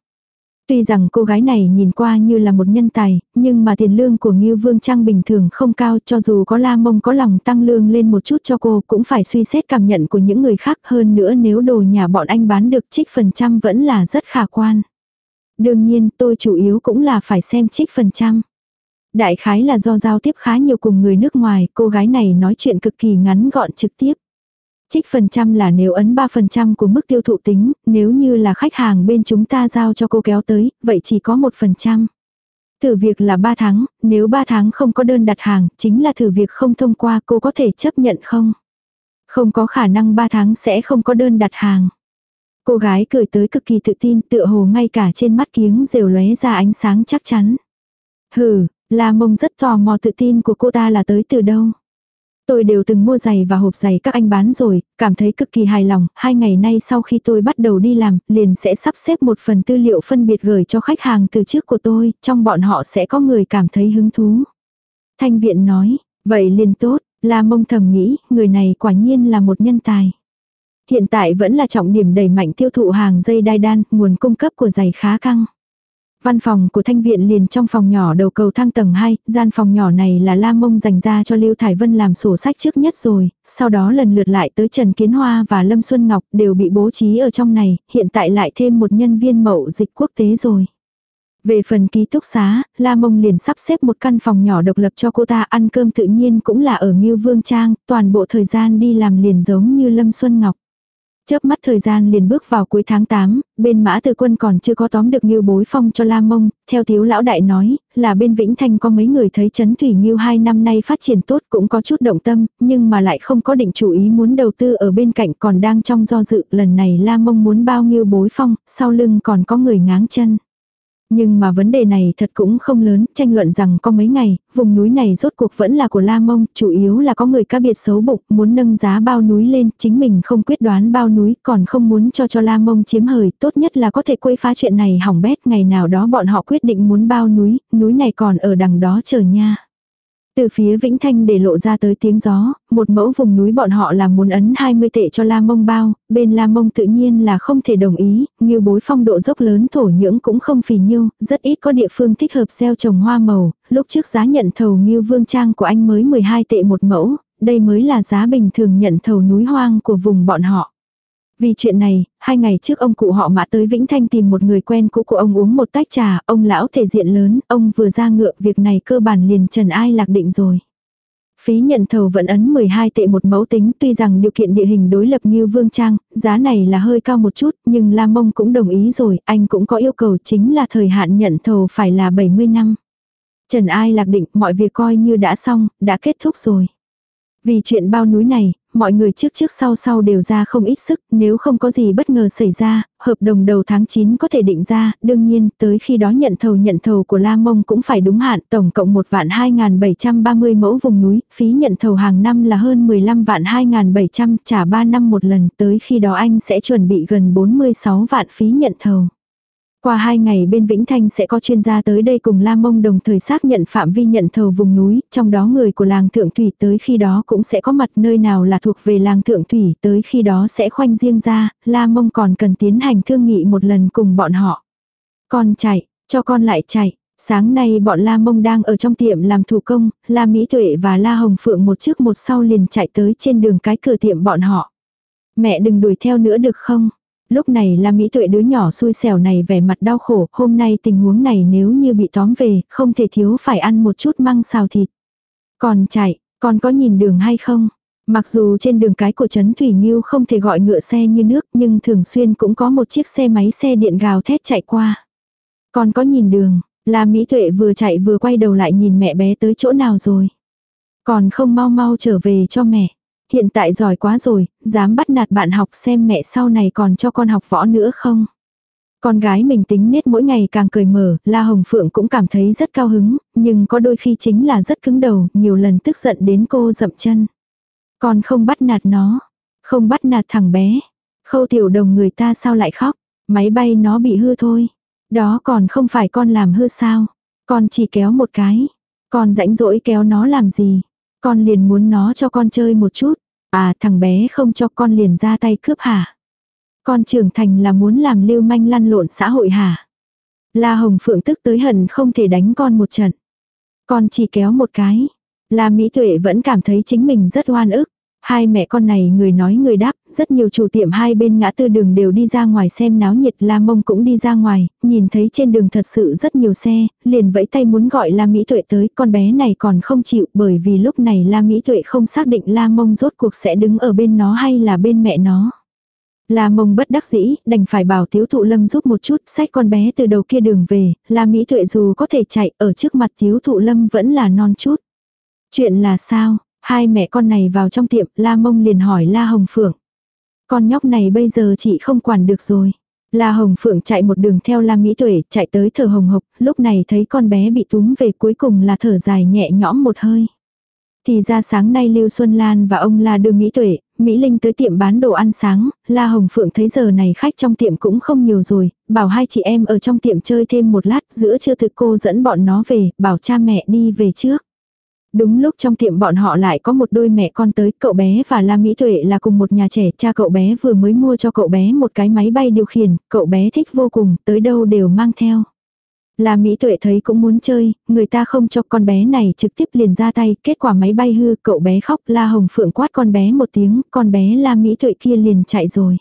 Tuy rằng cô gái này nhìn qua như là một nhân tài, nhưng mà tiền lương của Ngưu Vương Trang bình thường không cao cho dù có la mông có lòng tăng lương lên một chút cho cô cũng phải suy xét cảm nhận của những người khác hơn nữa nếu đồ nhà bọn anh bán được trích phần trăm vẫn là rất khả quan. Đương nhiên tôi chủ yếu cũng là phải xem trích phần trăm. Đại khái là do giao tiếp khá nhiều cùng người nước ngoài, cô gái này nói chuyện cực kỳ ngắn gọn trực tiếp. Trích phần trăm là nếu ấn 3% của mức tiêu thụ tính, nếu như là khách hàng bên chúng ta giao cho cô kéo tới, vậy chỉ có 1%. Thử việc là 3 tháng, nếu 3 tháng không có đơn đặt hàng, chính là thử việc không thông qua cô có thể chấp nhận không? Không có khả năng 3 tháng sẽ không có đơn đặt hàng. Cô gái cười tới cực kỳ tự tin tựa hồ ngay cả trên mắt kiếng rều lóe ra ánh sáng chắc chắn. Hừ, La mông rất tò mò tự tin của cô ta là tới từ đâu. Tôi đều từng mua giày và hộp giày các anh bán rồi, cảm thấy cực kỳ hài lòng, hai ngày nay sau khi tôi bắt đầu đi làm, liền sẽ sắp xếp một phần tư liệu phân biệt gửi cho khách hàng từ trước của tôi, trong bọn họ sẽ có người cảm thấy hứng thú. Thanh viện nói, vậy liền tốt, La mông thầm nghĩ, người này quả nhiên là một nhân tài. Hiện tại vẫn là trọng điểm đẩy mạnh tiêu thụ hàng dây đai đan, nguồn cung cấp của giày khá căng. Văn phòng của thanh viện liền trong phòng nhỏ đầu cầu thang tầng 2, gian phòng nhỏ này là La Mông dành ra cho Lưu Thải Vân làm sổ sách trước nhất rồi, sau đó lần lượt lại tới Trần Kiến Hoa và Lâm Xuân Ngọc đều bị bố trí ở trong này, hiện tại lại thêm một nhân viên mậu dịch quốc tế rồi. Về phần ký túc xá, La Mông liền sắp xếp một căn phòng nhỏ độc lập cho cô ta ăn cơm tự nhiên cũng là ở Ngưu Vương Trang, toàn bộ thời gian đi làm liền giống như Lâm Xuân Ngọc. Chớp mắt thời gian liền bước vào cuối tháng 8, bên mã từ quân còn chưa có tóm được Ngưu Bối Phong cho La Mông, theo thiếu lão đại nói, là bên Vĩnh Thanh có mấy người thấy chấn thủy Ngưu hai năm nay phát triển tốt cũng có chút động tâm, nhưng mà lại không có định chủ ý muốn đầu tư ở bên cạnh còn đang trong do dự, lần này La Mông muốn bao Ngưu Bối Phong, sau lưng còn có người ngáng chân. Nhưng mà vấn đề này thật cũng không lớn, tranh luận rằng có mấy ngày, vùng núi này rốt cuộc vẫn là của La Mông, chủ yếu là có người cá biệt xấu bụng, muốn nâng giá bao núi lên, chính mình không quyết đoán bao núi, còn không muốn cho cho La Mông chiếm hời, tốt nhất là có thể quấy phá chuyện này hỏng bét, ngày nào đó bọn họ quyết định muốn bao núi, núi này còn ở đằng đó chờ nha. Từ phía Vĩnh Thanh để lộ ra tới tiếng gió, một mẫu vùng núi bọn họ là muốn ấn 20 tệ cho La Mông bao, bên La Mông tự nhiên là không thể đồng ý, như bối phong độ dốc lớn thổ nhưỡng cũng không phì nhiêu, rất ít có địa phương thích hợp gieo trồng hoa màu, lúc trước giá nhận thầu như vương trang của anh mới 12 tệ một mẫu, đây mới là giá bình thường nhận thầu núi hoang của vùng bọn họ. Vì chuyện này, hai ngày trước ông cụ họ mã tới Vĩnh Thanh tìm một người quen cũ của ông uống một tách trà, ông lão thể diện lớn, ông vừa ra ngựa việc này cơ bản liền trần ai lạc định rồi. Phí nhận thầu vẫn ấn 12 tệ một mẫu tính tuy rằng điều kiện địa hình đối lập như Vương Trang, giá này là hơi cao một chút nhưng lam Mông cũng đồng ý rồi, anh cũng có yêu cầu chính là thời hạn nhận thầu phải là 70 năm. Trần ai lạc định mọi việc coi như đã xong, đã kết thúc rồi. Vì chuyện bao núi này, mọi người trước trước sau sau đều ra không ít sức, nếu không có gì bất ngờ xảy ra, hợp đồng đầu tháng 9 có thể định ra, đương nhiên, tới khi đó nhận thầu nhận thầu của La Mông cũng phải đúng hạn, tổng cộng 1 vạn 2.730 mẫu vùng núi, phí nhận thầu hàng năm là hơn 15 vạn 2.700, trả 3 năm một lần, tới khi đó anh sẽ chuẩn bị gần 46 vạn phí nhận thầu. Qua hai ngày bên Vĩnh Thanh sẽ có chuyên gia tới đây cùng La Mông đồng thời xác nhận phạm vi nhận thầu vùng núi, trong đó người của làng Thượng Thủy tới khi đó cũng sẽ có mặt nơi nào là thuộc về làng Thượng Thủy tới khi đó sẽ khoanh riêng ra, La Mông còn cần tiến hành thương nghị một lần cùng bọn họ. Con chạy, cho con lại chạy. Sáng nay bọn La Mông đang ở trong tiệm làm thủ công, La Mỹ Tuệ và La Hồng Phượng một trước một sau liền chạy tới trên đường cái cửa tiệm bọn họ. Mẹ đừng đuổi theo nữa được không? Lúc này là Mỹ Tuệ đứa nhỏ xui xẻo này vẻ mặt đau khổ, hôm nay tình huống này nếu như bị tóm về, không thể thiếu phải ăn một chút măng xào thịt. Còn chạy, còn có nhìn đường hay không? Mặc dù trên đường cái của Trấn Thủy Nghiêu không thể gọi ngựa xe như nước nhưng thường xuyên cũng có một chiếc xe máy xe điện gào thét chạy qua. Còn có nhìn đường, là Mỹ Tuệ vừa chạy vừa quay đầu lại nhìn mẹ bé tới chỗ nào rồi. Còn không mau mau trở về cho mẹ hiện tại giỏi quá rồi, dám bắt nạt bạn học xem mẹ sau này còn cho con học võ nữa không. Con gái mình tính nết mỗi ngày càng cười mở, La Hồng Phượng cũng cảm thấy rất cao hứng, nhưng có đôi khi chính là rất cứng đầu, nhiều lần tức giận đến cô dậm chân. Con không bắt nạt nó. Không bắt nạt thằng bé. Khâu tiểu đồng người ta sao lại khóc. Máy bay nó bị hư thôi. Đó còn không phải con làm hư sao. Con chỉ kéo một cái. Con rãnh rỗi kéo nó làm gì. Con liền muốn nó cho con chơi một chút. À thằng bé không cho con liền ra tay cướp hả. Con trưởng thành là muốn làm lưu manh lăn lộn xã hội hả. La Hồng Phượng tức tới hận không thể đánh con một trận. Con chỉ kéo một cái. La Mỹ Tuệ vẫn cảm thấy chính mình rất oan ức. Hai mẹ con này người nói người đáp, rất nhiều chủ tiệm hai bên ngã tư đường đều đi ra ngoài xem náo nhiệt La Mông cũng đi ra ngoài, nhìn thấy trên đường thật sự rất nhiều xe, liền vẫy tay muốn gọi La Mỹ Tuệ tới, con bé này còn không chịu bởi vì lúc này La Mỹ Tuệ không xác định La Mông rốt cuộc sẽ đứng ở bên nó hay là bên mẹ nó. La mông bất đắc dĩ, đành phải bảo tiếu thụ lâm giúp một chút, xách con bé từ đầu kia đường về, La Mỹ Tuệ dù có thể chạy, ở trước mặt tiếu thụ lâm vẫn là non chút. Chuyện là sao, hai mẹ con này vào trong tiệm, La mông liền hỏi La Hồng Phượng. Con nhóc này bây giờ chị không quản được rồi. La Hồng Phượng chạy một đường theo La Mỹ Tuệ, chạy tới thở hồng hộc, lúc này thấy con bé bị túm về cuối cùng là thở dài nhẹ nhõm một hơi. Thì ra sáng nay Lưu Xuân Lan và ông La đưa Mỹ Tuệ, Mỹ Linh tới tiệm bán đồ ăn sáng, La Hồng Phượng thấy giờ này khách trong tiệm cũng không nhiều rồi, bảo hai chị em ở trong tiệm chơi thêm một lát, giữa trưa thực cô dẫn bọn nó về, bảo cha mẹ đi về trước. Đúng lúc trong tiệm bọn họ lại có một đôi mẹ con tới, cậu bé và La Mỹ Tuệ là cùng một nhà trẻ, cha cậu bé vừa mới mua cho cậu bé một cái máy bay điều khiển, cậu bé thích vô cùng, tới đâu đều mang theo. La Mỹ Tuệ thấy cũng muốn chơi, người ta không cho con bé này trực tiếp liền ra tay, kết quả máy bay hư, cậu bé khóc, La Hồng Phượng quát con bé một tiếng, con bé La Mỹ Tuệ kia liền chạy rồi.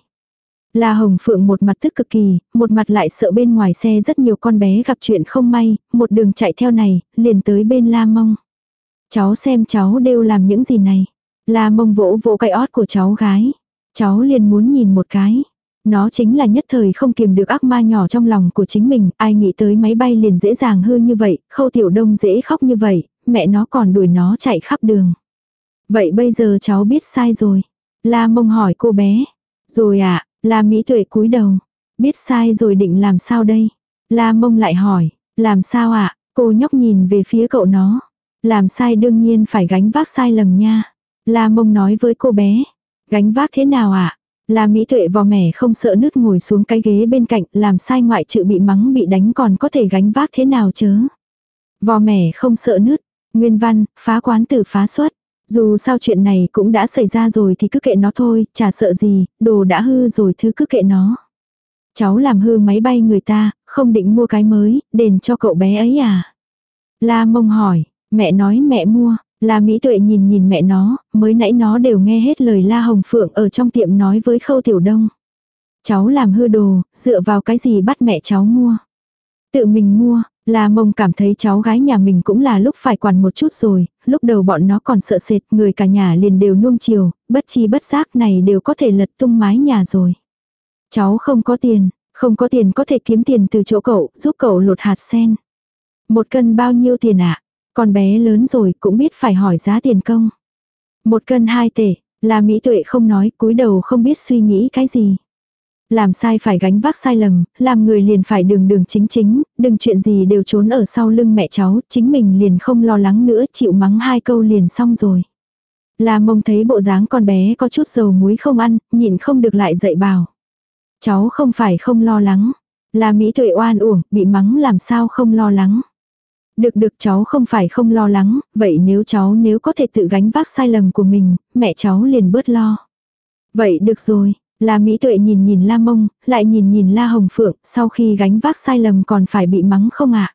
La Hồng Phượng một mặt tức cực kỳ, một mặt lại sợ bên ngoài xe rất nhiều con bé gặp chuyện không may, một đường chạy theo này, liền tới bên La Mông. Cháu xem cháu đều làm những gì này. La Mông vỗ vỗ cái ót của cháu gái. Cháu liền muốn nhìn một cái. Nó chính là nhất thời không kiềm được ác ma nhỏ trong lòng của chính mình, ai nghĩ tới máy bay liền dễ dàng hư như vậy, khâu tiểu đông dễ khóc như vậy, mẹ nó còn đuổi nó chạy khắp đường. Vậy bây giờ cháu biết sai rồi. La mông hỏi cô bé. Rồi ạ, à, La Mỹ Tuệ cúi đầu. Biết sai rồi định làm sao đây? La mông lại hỏi, làm sao ạ? À? Cô nhóc nhìn về phía cậu nó. Làm sai đương nhiên phải gánh vác sai lầm nha. La mông nói với cô bé. Gánh vác thế nào ạ? À? La Mỹ Tuệ vò mẻ không sợ nứt ngồi xuống cái ghế bên cạnh, làm sai ngoại trừ bị mắng bị đánh còn có thể gánh vác thế nào chớ. Vò mẻ không sợ nứt, nguyên văn, phá quán tử phá xuất. Dù sao chuyện này cũng đã xảy ra rồi thì cứ kệ nó thôi, chả sợ gì, đồ đã hư rồi thứ cứ kệ nó. Cháu làm hư máy bay người ta, không định mua cái mới, đền cho cậu bé ấy à? La mông hỏi, mẹ nói mẹ mua, La Mỹ Tuệ nhìn nhìn mẹ nó, mới nãy nó đều nghe hết lời La Hồng Phượng ở trong tiệm nói với Khâu Tiểu Đông. Cháu làm hư đồ, dựa vào cái gì bắt mẹ cháu mua. Tự mình mua, La Mông cảm thấy cháu gái nhà mình cũng là lúc phải quản một chút rồi, lúc đầu bọn nó còn sợ sệt, người cả nhà liền đều nuông chiều, bất chi bất giác này đều có thể lật tung mái nhà rồi. Cháu không có tiền, không có tiền có thể kiếm tiền từ chỗ cậu, giúp cậu lột hạt sen. Một cân bao nhiêu tiền ạ? À? Con bé lớn rồi cũng biết phải hỏi giá tiền công. Một cân hai tể, là Mỹ Tuệ không nói, cúi đầu không biết suy nghĩ cái gì. Làm sai phải gánh vác sai lầm, làm người liền phải đường đường chính chính, đừng chuyện gì đều trốn ở sau lưng mẹ cháu, chính mình liền không lo lắng nữa, chịu mắng hai câu liền xong rồi. La mông thấy bộ dáng con bé có chút dầu muối không ăn, nhịn không được lại dậy bảo. Cháu không phải không lo lắng. Là Mỹ Tuệ oan uổng, bị mắng làm sao không lo lắng. Được được cháu không phải không lo lắng, vậy nếu cháu nếu có thể tự gánh vác sai lầm của mình, mẹ cháu liền bớt lo. Vậy được rồi, La Mỹ Tuệ nhìn nhìn La Mông, lại nhìn nhìn La Hồng Phượng, sau khi gánh vác sai lầm còn phải bị mắng không ạ?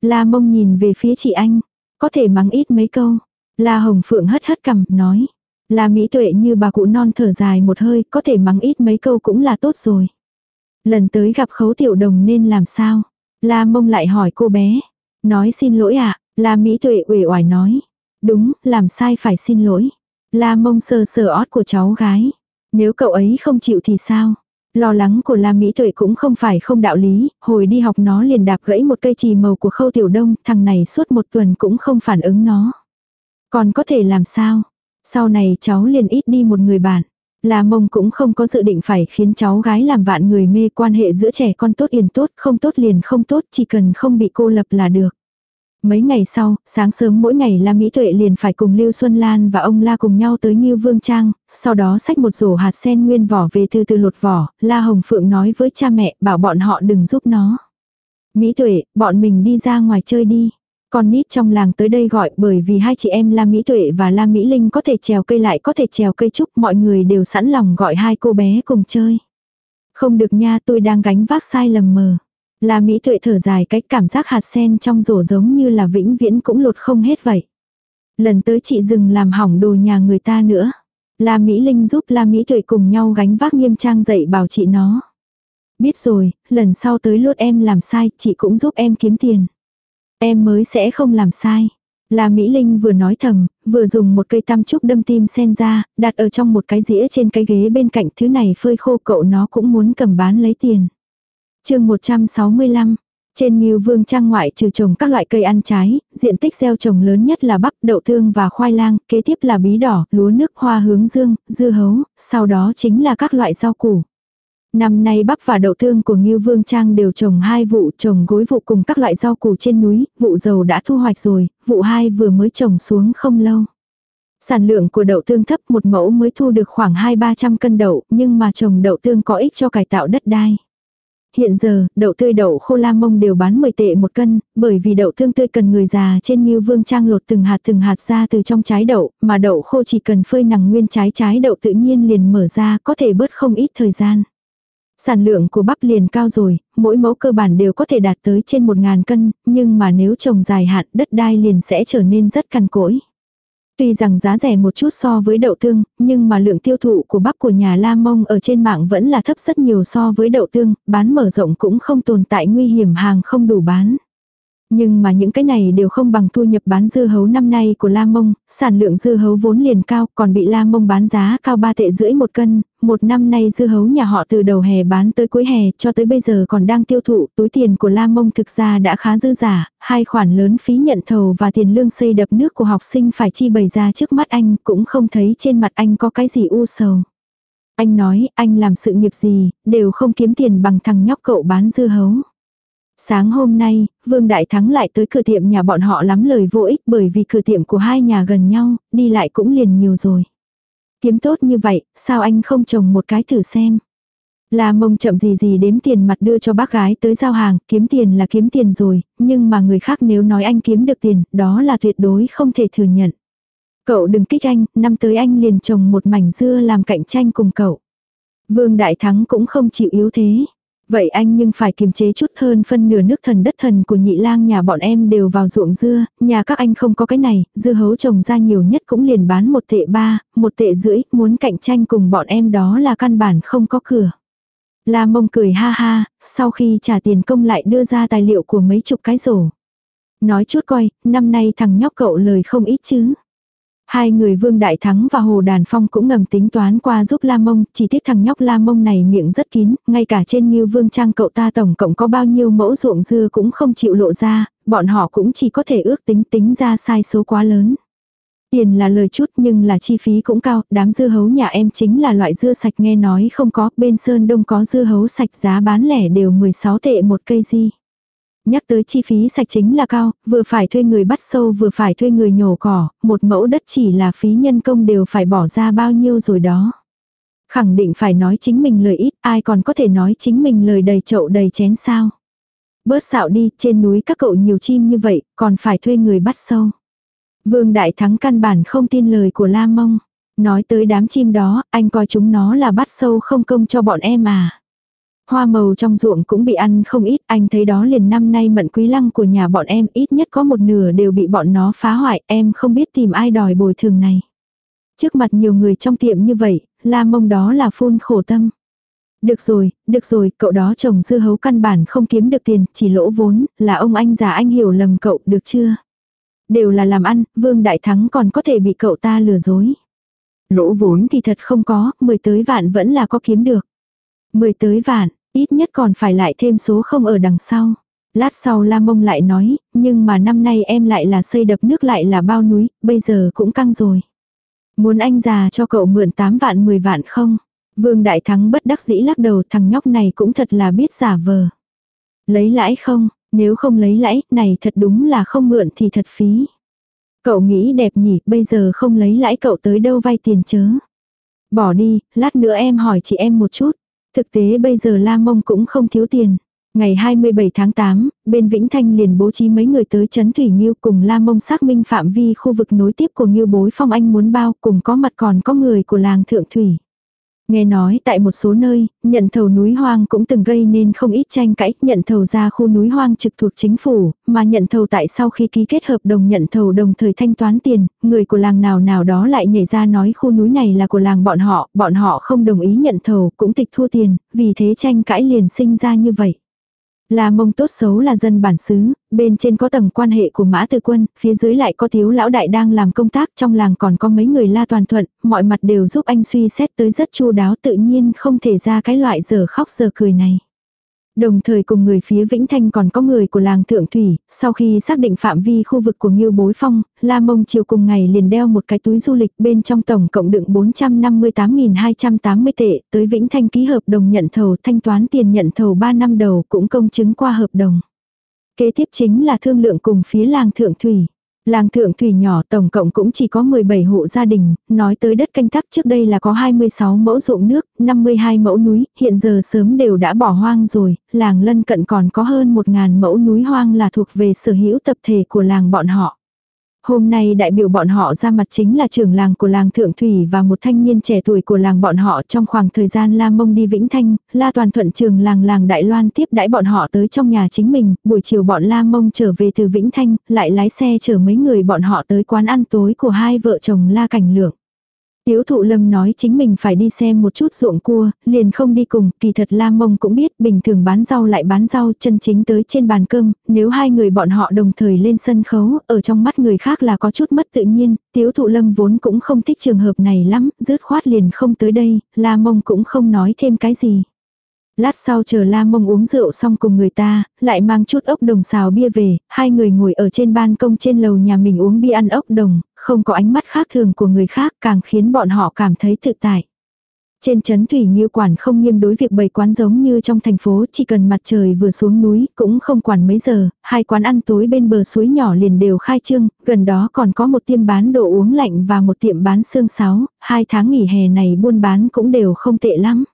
La Mông nhìn về phía chị anh, có thể mắng ít mấy câu. La Hồng Phượng hất hất cằm, nói. La Mỹ Tuệ như bà cụ non thở dài một hơi, có thể mắng ít mấy câu cũng là tốt rồi. Lần tới gặp khấu tiểu đồng nên làm sao? La Mông lại hỏi cô bé. Nói xin lỗi ạ, à, La Mỹ Tuệ uể oải nói. Đúng, làm sai phải xin lỗi. La mông sờ sờ ót của cháu gái. Nếu cậu ấy không chịu thì sao? Lo lắng của La Mỹ Tuệ cũng không phải không đạo lý, hồi đi học nó liền đạp gãy một cây chì màu của khâu tiểu đông, thằng này suốt một tuần cũng không phản ứng nó. Còn có thể làm sao? Sau này cháu liền ít đi một người bạn. La mông cũng không có dự định phải khiến cháu gái làm vạn người mê quan hệ giữa trẻ con tốt yên tốt, không tốt liền không tốt, chỉ cần không bị cô lập là được. Mấy ngày sau, sáng sớm mỗi ngày La Mỹ Tuệ liền phải cùng Lưu Xuân Lan và ông La cùng nhau tới Ngưu Vương Trang, sau đó xách một rổ hạt sen nguyên vỏ về từ từ lột vỏ, La Hồng Phượng nói với cha mẹ bảo bọn họ đừng giúp nó. Mỹ Tuệ, bọn mình đi ra ngoài chơi đi. Con nít trong làng tới đây gọi bởi vì hai chị em La Mỹ Tuệ và La Mỹ Linh có thể trèo cây lại có thể trèo cây trúc mọi người đều sẵn lòng gọi hai cô bé cùng chơi. Không được nha tôi đang gánh vác sai lầm mờ. La Mỹ Tuệ thở dài cách cảm giác hạt sen trong rổ giống như là vĩnh viễn cũng lột không hết vậy. Lần tới chị dừng làm hỏng đồ nhà người ta nữa. La Mỹ Linh giúp La Mỹ Tuệ cùng nhau gánh vác nghiêm trang dạy bảo chị nó. Biết rồi, lần sau tới lốt em làm sai, chị cũng giúp em kiếm tiền. Em mới sẽ không làm sai. Là Mỹ Linh vừa nói thầm, vừa dùng một cây tam trúc đâm tim sen ra, đặt ở trong một cái dĩa trên cái ghế bên cạnh thứ này phơi khô cậu nó cũng muốn cầm bán lấy tiền. chương 165, trên Nghiêu Vương trang ngoại trừ trồng các loại cây ăn trái, diện tích gieo trồng lớn nhất là bắp, đậu tương và khoai lang, kế tiếp là bí đỏ, lúa nước, hoa hướng dương, dưa hấu, sau đó chính là các loại rau củ. Năm nay bắp và đậu tương của Ngưu Vương Trang đều trồng hai vụ trồng gối vụ cùng các loại rau củ trên núi, vụ dầu đã thu hoạch rồi, vụ hai vừa mới trồng xuống không lâu. Sản lượng của đậu tương thấp một mẫu mới thu được khoảng 2-300 cân đậu, nhưng mà trồng đậu tương có ích cho cải tạo đất đai. Hiện giờ, đậu tươi đậu khô la mông đều bán 10 tệ một cân, bởi vì đậu tương tươi cần người già trên như vương trang lột từng hạt từng hạt ra từ trong trái đậu, mà đậu khô chỉ cần phơi nằng nguyên trái trái đậu tự nhiên liền mở ra có thể bớt không ít thời gian. Sản lượng của bắp liền cao rồi, mỗi mẫu cơ bản đều có thể đạt tới trên 1.000 cân, nhưng mà nếu trồng dài hạn đất đai liền sẽ trở nên rất cằn cỗi. Tuy rằng giá rẻ một chút so với đậu tương, nhưng mà lượng tiêu thụ của bắp của nhà La Mông ở trên mạng vẫn là thấp rất nhiều so với đậu tương, bán mở rộng cũng không tồn tại nguy hiểm hàng không đủ bán. Nhưng mà những cái này đều không bằng thu nhập bán dưa hấu năm nay của La Mông, sản lượng dưa hấu vốn liền cao còn bị La Mông bán giá cao 3 tệ rưỡi một cân, một năm nay dưa hấu nhà họ từ đầu hè bán tới cuối hè cho tới bây giờ còn đang tiêu thụ, túi tiền của La Mông thực ra đã khá dư giả, hai khoản lớn phí nhận thầu và tiền lương xây đập nước của học sinh phải chi bày ra trước mắt anh, cũng không thấy trên mặt anh có cái gì u sầu. Anh nói, anh làm sự nghiệp gì, đều không kiếm tiền bằng thằng nhóc cậu bán dưa hấu. Sáng hôm nay, Vương Đại Thắng lại tới cửa tiệm nhà bọn họ lắm lời vô ích bởi vì cửa tiệm của hai nhà gần nhau, đi lại cũng liền nhiều rồi. Kiếm tốt như vậy, sao anh không trồng một cái thử xem. Là mông chậm gì gì đếm tiền mặt đưa cho bác gái tới giao hàng, kiếm tiền là kiếm tiền rồi, nhưng mà người khác nếu nói anh kiếm được tiền, đó là tuyệt đối không thể thừa nhận. Cậu đừng kích anh, năm tới anh liền trồng một mảnh dưa làm cạnh tranh cùng cậu. Vương Đại Thắng cũng không chịu yếu thế. Vậy anh nhưng phải kiềm chế chút hơn phân nửa nước thần đất thần của nhị lang nhà bọn em đều vào ruộng dưa, nhà các anh không có cái này, dưa hấu trồng ra nhiều nhất cũng liền bán một tệ ba, một tệ rưỡi, muốn cạnh tranh cùng bọn em đó là căn bản không có cửa. La mông cười ha ha, sau khi trả tiền công lại đưa ra tài liệu của mấy chục cái rổ. Nói chút coi, năm nay thằng nhóc cậu lời không ít chứ. Hai người Vương Đại Thắng và Hồ Đàn Phong cũng ngầm tính toán qua giúp La Mông, chỉ tiếc thằng nhóc La Mông này miệng rất kín, ngay cả trên như Vương Trang cậu ta tổng cộng có bao nhiêu mẫu ruộng dưa cũng không chịu lộ ra, bọn họ cũng chỉ có thể ước tính tính ra sai số quá lớn. Tiền là lời chút nhưng là chi phí cũng cao, đám dưa hấu nhà em chính là loại dưa sạch nghe nói không có, bên Sơn Đông có dưa hấu sạch giá bán lẻ đều 16 tệ một cây di. Nhắc tới chi phí sạch chính là cao, vừa phải thuê người bắt sâu vừa phải thuê người nhổ cỏ, một mẫu đất chỉ là phí nhân công đều phải bỏ ra bao nhiêu rồi đó. Khẳng định phải nói chính mình lời ít, ai còn có thể nói chính mình lời đầy chậu đầy chén sao. Bớt xạo đi, trên núi các cậu nhiều chim như vậy, còn phải thuê người bắt sâu. Vương Đại Thắng căn bản không tin lời của La Mông. Nói tới đám chim đó, anh coi chúng nó là bắt sâu không công cho bọn em à. Hoa màu trong ruộng cũng bị ăn không ít, anh thấy đó liền năm nay mận quý lăng của nhà bọn em ít nhất có một nửa đều bị bọn nó phá hoại, em không biết tìm ai đòi bồi thường này. Trước mặt nhiều người trong tiệm như vậy, la mông đó là phun khổ tâm. Được rồi, được rồi, cậu đó trồng dưa hấu căn bản không kiếm được tiền, chỉ lỗ vốn, là ông anh già anh hiểu lầm cậu, được chưa? Đều là làm ăn, Vương Đại Thắng còn có thể bị cậu ta lừa dối. Lỗ vốn thì thật không có, mười tới vạn vẫn là có kiếm được. Mười tới vạn, Ít nhất còn phải lại thêm số không ở đằng sau. Lát sau La Mông lại nói, nhưng mà năm nay em lại là xây đập nước lại là bao núi, bây giờ cũng căng rồi. Muốn anh già cho cậu mượn 8 vạn 10 vạn không? Vương Đại Thắng bất đắc dĩ lắc đầu thằng nhóc này cũng thật là biết giả vờ. Lấy lãi không? Nếu không lấy lãi, này thật đúng là không mượn thì thật phí. Cậu nghĩ đẹp nhỉ, bây giờ không lấy lãi cậu tới đâu vay tiền chớ. Bỏ đi, lát nữa em hỏi chị em một chút. Thực tế bây giờ La Mông cũng không thiếu tiền. Ngày 27 tháng 8, bên Vĩnh Thanh liền bố trí mấy người tới Trấn Thủy Nghiêu cùng La Mông xác minh phạm vi khu vực nối tiếp của Nghiêu bối phong anh muốn bao cùng có mặt còn có người của làng Thượng Thủy. Nghe nói tại một số nơi, nhận thầu núi hoang cũng từng gây nên không ít tranh cãi, nhận thầu ra khu núi hoang trực thuộc chính phủ, mà nhận thầu tại sau khi ký kết hợp đồng nhận thầu đồng thời thanh toán tiền, người của làng nào nào đó lại nhảy ra nói khu núi này là của làng bọn họ, bọn họ không đồng ý nhận thầu, cũng tịch thua tiền, vì thế tranh cãi liền sinh ra như vậy. La mông tốt xấu là dân bản xứ, bên trên có tầng quan hệ của mã tư quân, phía dưới lại có thiếu lão đại đang làm công tác trong làng còn có mấy người la toàn thuận, mọi mặt đều giúp anh suy xét tới rất chu đáo tự nhiên không thể ra cái loại giờ khóc giờ cười này. Đồng thời cùng người phía Vĩnh Thanh còn có người của làng Thượng Thủy, sau khi xác định phạm vi khu vực của Ngưu Bối Phong, La Mông chiều cùng ngày liền đeo một cái túi du lịch bên trong tổng cộng đựng 458.280 tệ, tới Vĩnh Thanh ký hợp đồng nhận thầu thanh toán tiền nhận thầu 3 năm đầu cũng công chứng qua hợp đồng. Kế tiếp chính là thương lượng cùng phía làng Thượng Thủy. Làng thượng thủy nhỏ tổng cộng cũng chỉ có 17 hộ gia đình, nói tới đất canh tác trước đây là có 26 mẫu ruộng nước, 52 mẫu núi, hiện giờ sớm đều đã bỏ hoang rồi, làng lân cận còn có hơn 1.000 mẫu núi hoang là thuộc về sở hữu tập thể của làng bọn họ. Hôm nay đại biểu bọn họ ra mặt chính là trưởng làng của làng Thượng Thủy và một thanh niên trẻ tuổi của làng bọn họ trong khoảng thời gian La Mông đi Vĩnh Thanh, La Toàn Thuận trường làng làng Đại Loan tiếp đãi bọn họ tới trong nhà chính mình, buổi chiều bọn La Mông trở về từ Vĩnh Thanh, lại lái xe chở mấy người bọn họ tới quán ăn tối của hai vợ chồng La Cảnh Lượng. Tiếu thụ lâm nói chính mình phải đi xem một chút ruộng cua, liền không đi cùng, kỳ thật lam mông cũng biết bình thường bán rau lại bán rau chân chính tới trên bàn cơm, nếu hai người bọn họ đồng thời lên sân khấu, ở trong mắt người khác là có chút mất tự nhiên, tiếu thụ lâm vốn cũng không thích trường hợp này lắm, rớt khoát liền không tới đây, lam mông cũng không nói thêm cái gì. Lát sau chờ la mông uống rượu xong cùng người ta, lại mang chút ốc đồng xào bia về, hai người ngồi ở trên ban công trên lầu nhà mình uống bia ăn ốc đồng, không có ánh mắt khác thường của người khác càng khiến bọn họ cảm thấy tự tại. Trên chấn thủy nghiêu quản không nghiêm đối việc bày quán giống như trong thành phố, chỉ cần mặt trời vừa xuống núi, cũng không quản mấy giờ, hai quán ăn tối bên bờ suối nhỏ liền đều khai trương, gần đó còn có một tiệm bán đồ uống lạnh và một tiệm bán xương sáo, hai tháng nghỉ hè này buôn bán cũng đều không tệ lắm.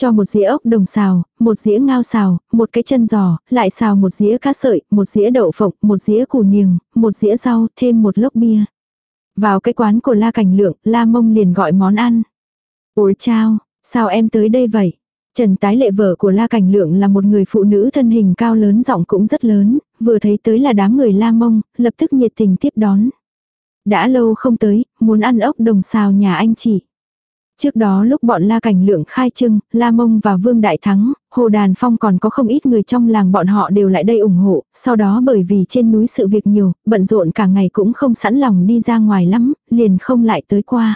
Cho một dĩa ốc đồng xào, một dĩa ngao xào, một cái chân giò, lại xào một dĩa cá sợi, một dĩa đậu phộng, một dĩa củ niềng, một dĩa rau, thêm một lốc bia. Vào cái quán của La Cảnh Lượng, La Mông liền gọi món ăn. Ôi chao, sao em tới đây vậy? Trần tái lệ vợ của La Cảnh Lượng là một người phụ nữ thân hình cao lớn giọng cũng rất lớn, vừa thấy tới là đám người La Mông, lập tức nhiệt tình tiếp đón. Đã lâu không tới, muốn ăn ốc đồng xào nhà anh chị. Trước đó lúc bọn La Cảnh Lượng khai trưng, La Mông và Vương Đại Thắng, Hồ Đàn Phong còn có không ít người trong làng bọn họ đều lại đây ủng hộ, sau đó bởi vì trên núi sự việc nhiều, bận rộn cả ngày cũng không sẵn lòng đi ra ngoài lắm, liền không lại tới qua.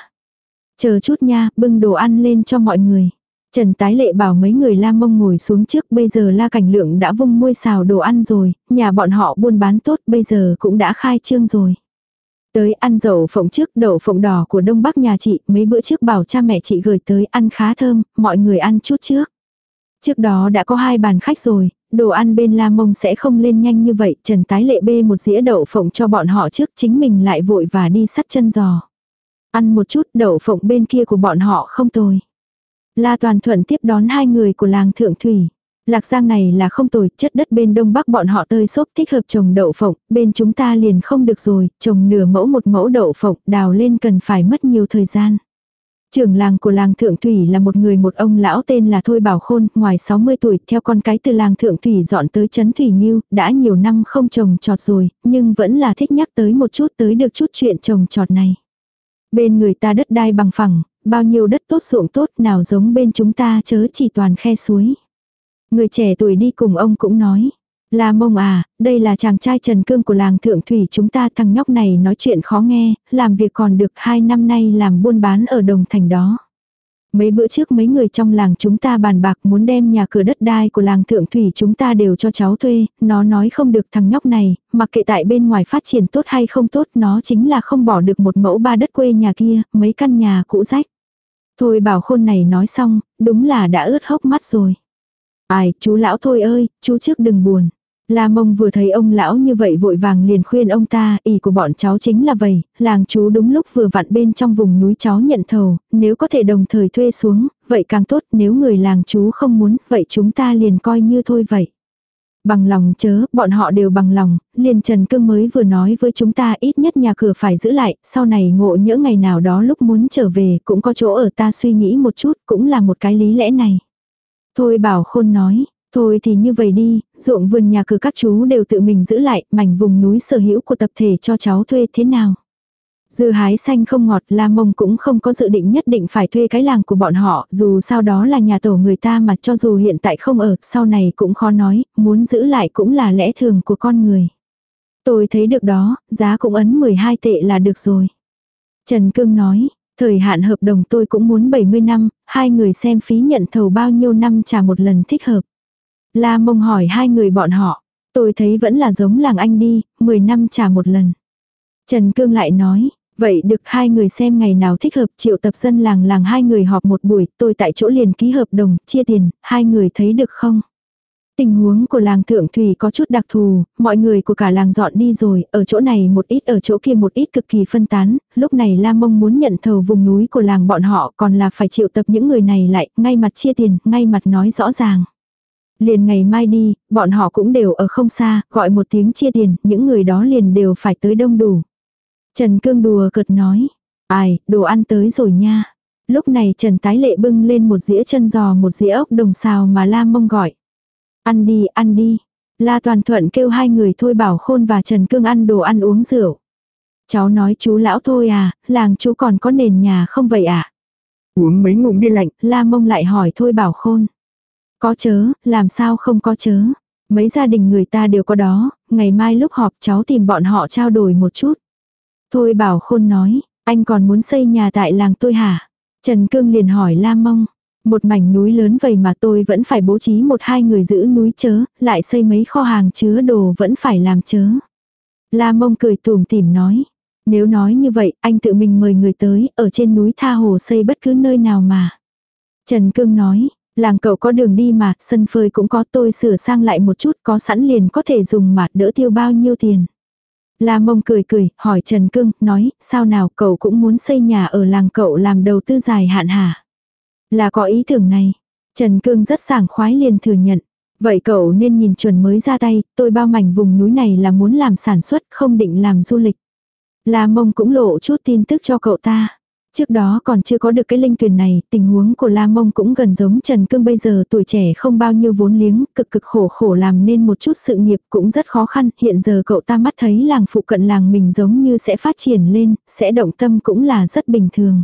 Chờ chút nha, bưng đồ ăn lên cho mọi người. Trần Tái Lệ bảo mấy người La Mông ngồi xuống trước, bây giờ La Cảnh Lượng đã vung môi xào đồ ăn rồi, nhà bọn họ buôn bán tốt bây giờ cũng đã khai trương rồi. Tới ăn dầu phộng trước đậu phộng đỏ của Đông Bắc nhà chị, mấy bữa trước bảo cha mẹ chị gửi tới ăn khá thơm, mọi người ăn chút trước. Trước đó đã có hai bàn khách rồi, đồ ăn bên La Mông sẽ không lên nhanh như vậy, Trần Tái Lệ bê một dĩa đậu phộng cho bọn họ trước, chính mình lại vội và đi sắt chân giò. Ăn một chút đậu phộng bên kia của bọn họ không tồi. La Toàn Thuận tiếp đón hai người của làng Thượng Thủy. Lạc Giang này là không tồi, chất đất bên đông bắc bọn họ tơi xốp thích hợp trồng đậu phộng, bên chúng ta liền không được rồi, trồng nửa mẫu một mẫu đậu phộng, đào lên cần phải mất nhiều thời gian. Trưởng làng của làng Thượng Thủy là một người một ông lão tên là Thôi Bảo Khôn, ngoài 60 tuổi, theo con cái từ làng Thượng Thủy dọn tới Trấn Thủy Nghiêu, đã nhiều năm không trồng trọt rồi, nhưng vẫn là thích nhắc tới một chút tới được chút chuyện trồng trọt này. Bên người ta đất đai bằng phẳng, bao nhiêu đất tốt ruộng tốt nào giống bên chúng ta chớ chỉ toàn khe suối. Người trẻ tuổi đi cùng ông cũng nói. là mông à, đây là chàng trai Trần Cương của làng Thượng Thủy chúng ta thằng nhóc này nói chuyện khó nghe, làm việc còn được hai năm nay làm buôn bán ở đồng thành đó. Mấy bữa trước mấy người trong làng chúng ta bàn bạc muốn đem nhà cửa đất đai của làng Thượng Thủy chúng ta đều cho cháu thuê, nó nói không được thằng nhóc này, mặc kệ tại bên ngoài phát triển tốt hay không tốt nó chính là không bỏ được một mẫu ba đất quê nhà kia, mấy căn nhà cũ rách. Thôi bảo khôn này nói xong, đúng là đã ướt hốc mắt rồi. Ai, chú lão thôi ơi, chú trước đừng buồn. La mông vừa thấy ông lão như vậy vội vàng liền khuyên ông ta, ý của bọn cháu chính là vậy, làng chú đúng lúc vừa vặn bên trong vùng núi cháu nhận thầu, nếu có thể đồng thời thuê xuống, vậy càng tốt, nếu người làng chú không muốn, vậy chúng ta liền coi như thôi vậy. Bằng lòng chớ, bọn họ đều bằng lòng, liền Trần Cương mới vừa nói với chúng ta ít nhất nhà cửa phải giữ lại, sau này ngộ nhỡ ngày nào đó lúc muốn trở về cũng có chỗ ở ta suy nghĩ một chút, cũng là một cái lý lẽ này. Thôi bảo khôn nói, thôi thì như vậy đi, ruộng vườn nhà cửa các chú đều tự mình giữ lại, mảnh vùng núi sở hữu của tập thể cho cháu thuê thế nào. Dư hái xanh không ngọt, La Mông cũng không có dự định nhất định phải thuê cái làng của bọn họ, dù sao đó là nhà tổ người ta mà cho dù hiện tại không ở, sau này cũng khó nói, muốn giữ lại cũng là lẽ thường của con người. Tôi thấy được đó, giá cũng ấn 12 tệ là được rồi. Trần Cương nói, thời hạn hợp đồng tôi cũng muốn 70 năm, hai người xem phí nhận thầu bao nhiêu năm trả một lần thích hợp. La Mông hỏi hai người bọn họ, tôi thấy vẫn là giống làng anh đi, 10 năm trả một lần. Trần Cương lại nói, Vậy được hai người xem ngày nào thích hợp triệu tập dân làng làng hai người họp một buổi, tôi tại chỗ liền ký hợp đồng, chia tiền, hai người thấy được không? Tình huống của làng Thượng Thủy có chút đặc thù, mọi người của cả làng dọn đi rồi, ở chỗ này một ít ở chỗ kia một ít cực kỳ phân tán, lúc này La Mông muốn nhận thầu vùng núi của làng bọn họ còn là phải triệu tập những người này lại, ngay mặt chia tiền, ngay mặt nói rõ ràng. Liền ngày mai đi, bọn họ cũng đều ở không xa, gọi một tiếng chia tiền, những người đó liền đều phải tới đông đủ. Trần Cương đùa cợt nói. Ai, đồ ăn tới rồi nha. Lúc này Trần Tái Lệ bưng lên một dĩa chân giò một dĩa ốc đồng xào mà La Mông gọi. Ăn đi, ăn đi. La Toàn Thuận kêu hai người thôi bảo khôn và Trần Cương ăn đồ ăn uống rượu. Cháu nói chú lão thôi à, làng chú còn có nền nhà không vậy ạ? À?
Uống mấy ngụm đi lạnh,
La Mông lại hỏi thôi bảo khôn. Có chớ, làm sao không có chớ. Mấy gia đình người ta đều có đó, ngày mai lúc họp cháu tìm bọn họ trao đổi một chút. Thôi bảo khôn nói, anh còn muốn xây nhà tại làng tôi hả? Trần Cương liền hỏi La Mông. Một mảnh núi lớn vậy mà tôi vẫn phải bố trí một hai người giữ núi chớ, lại xây mấy kho hàng chứa đồ vẫn phải làm chớ. La Mông cười tùm tìm nói. Nếu nói như vậy, anh tự mình mời người tới, ở trên núi tha hồ xây bất cứ nơi nào mà. Trần Cương nói, làng cậu có đường đi mà, sân phơi cũng có tôi sửa sang lại một chút, có sẵn liền có thể dùng mà đỡ tiêu bao nhiêu tiền. La mông cười cười, hỏi Trần Cương nói, sao nào cậu cũng muốn xây nhà ở làng cậu làm đầu tư dài hạn hả? Là có ý tưởng này. Trần Cương rất sảng khoái liền thừa nhận. Vậy cậu nên nhìn chuẩn mới ra tay, tôi bao mảnh vùng núi này là muốn làm sản xuất, không định làm du lịch. La mông cũng lộ chút tin tức cho cậu ta. Trước đó còn chưa có được cái linh tuyển này, tình huống của La Mông cũng gần giống Trần Cương bây giờ tuổi trẻ không bao nhiêu vốn liếng, cực cực khổ khổ làm nên một chút sự nghiệp cũng rất khó khăn, hiện giờ cậu ta mắt thấy làng phụ cận làng mình giống như sẽ phát triển lên, sẽ động tâm cũng là rất bình thường.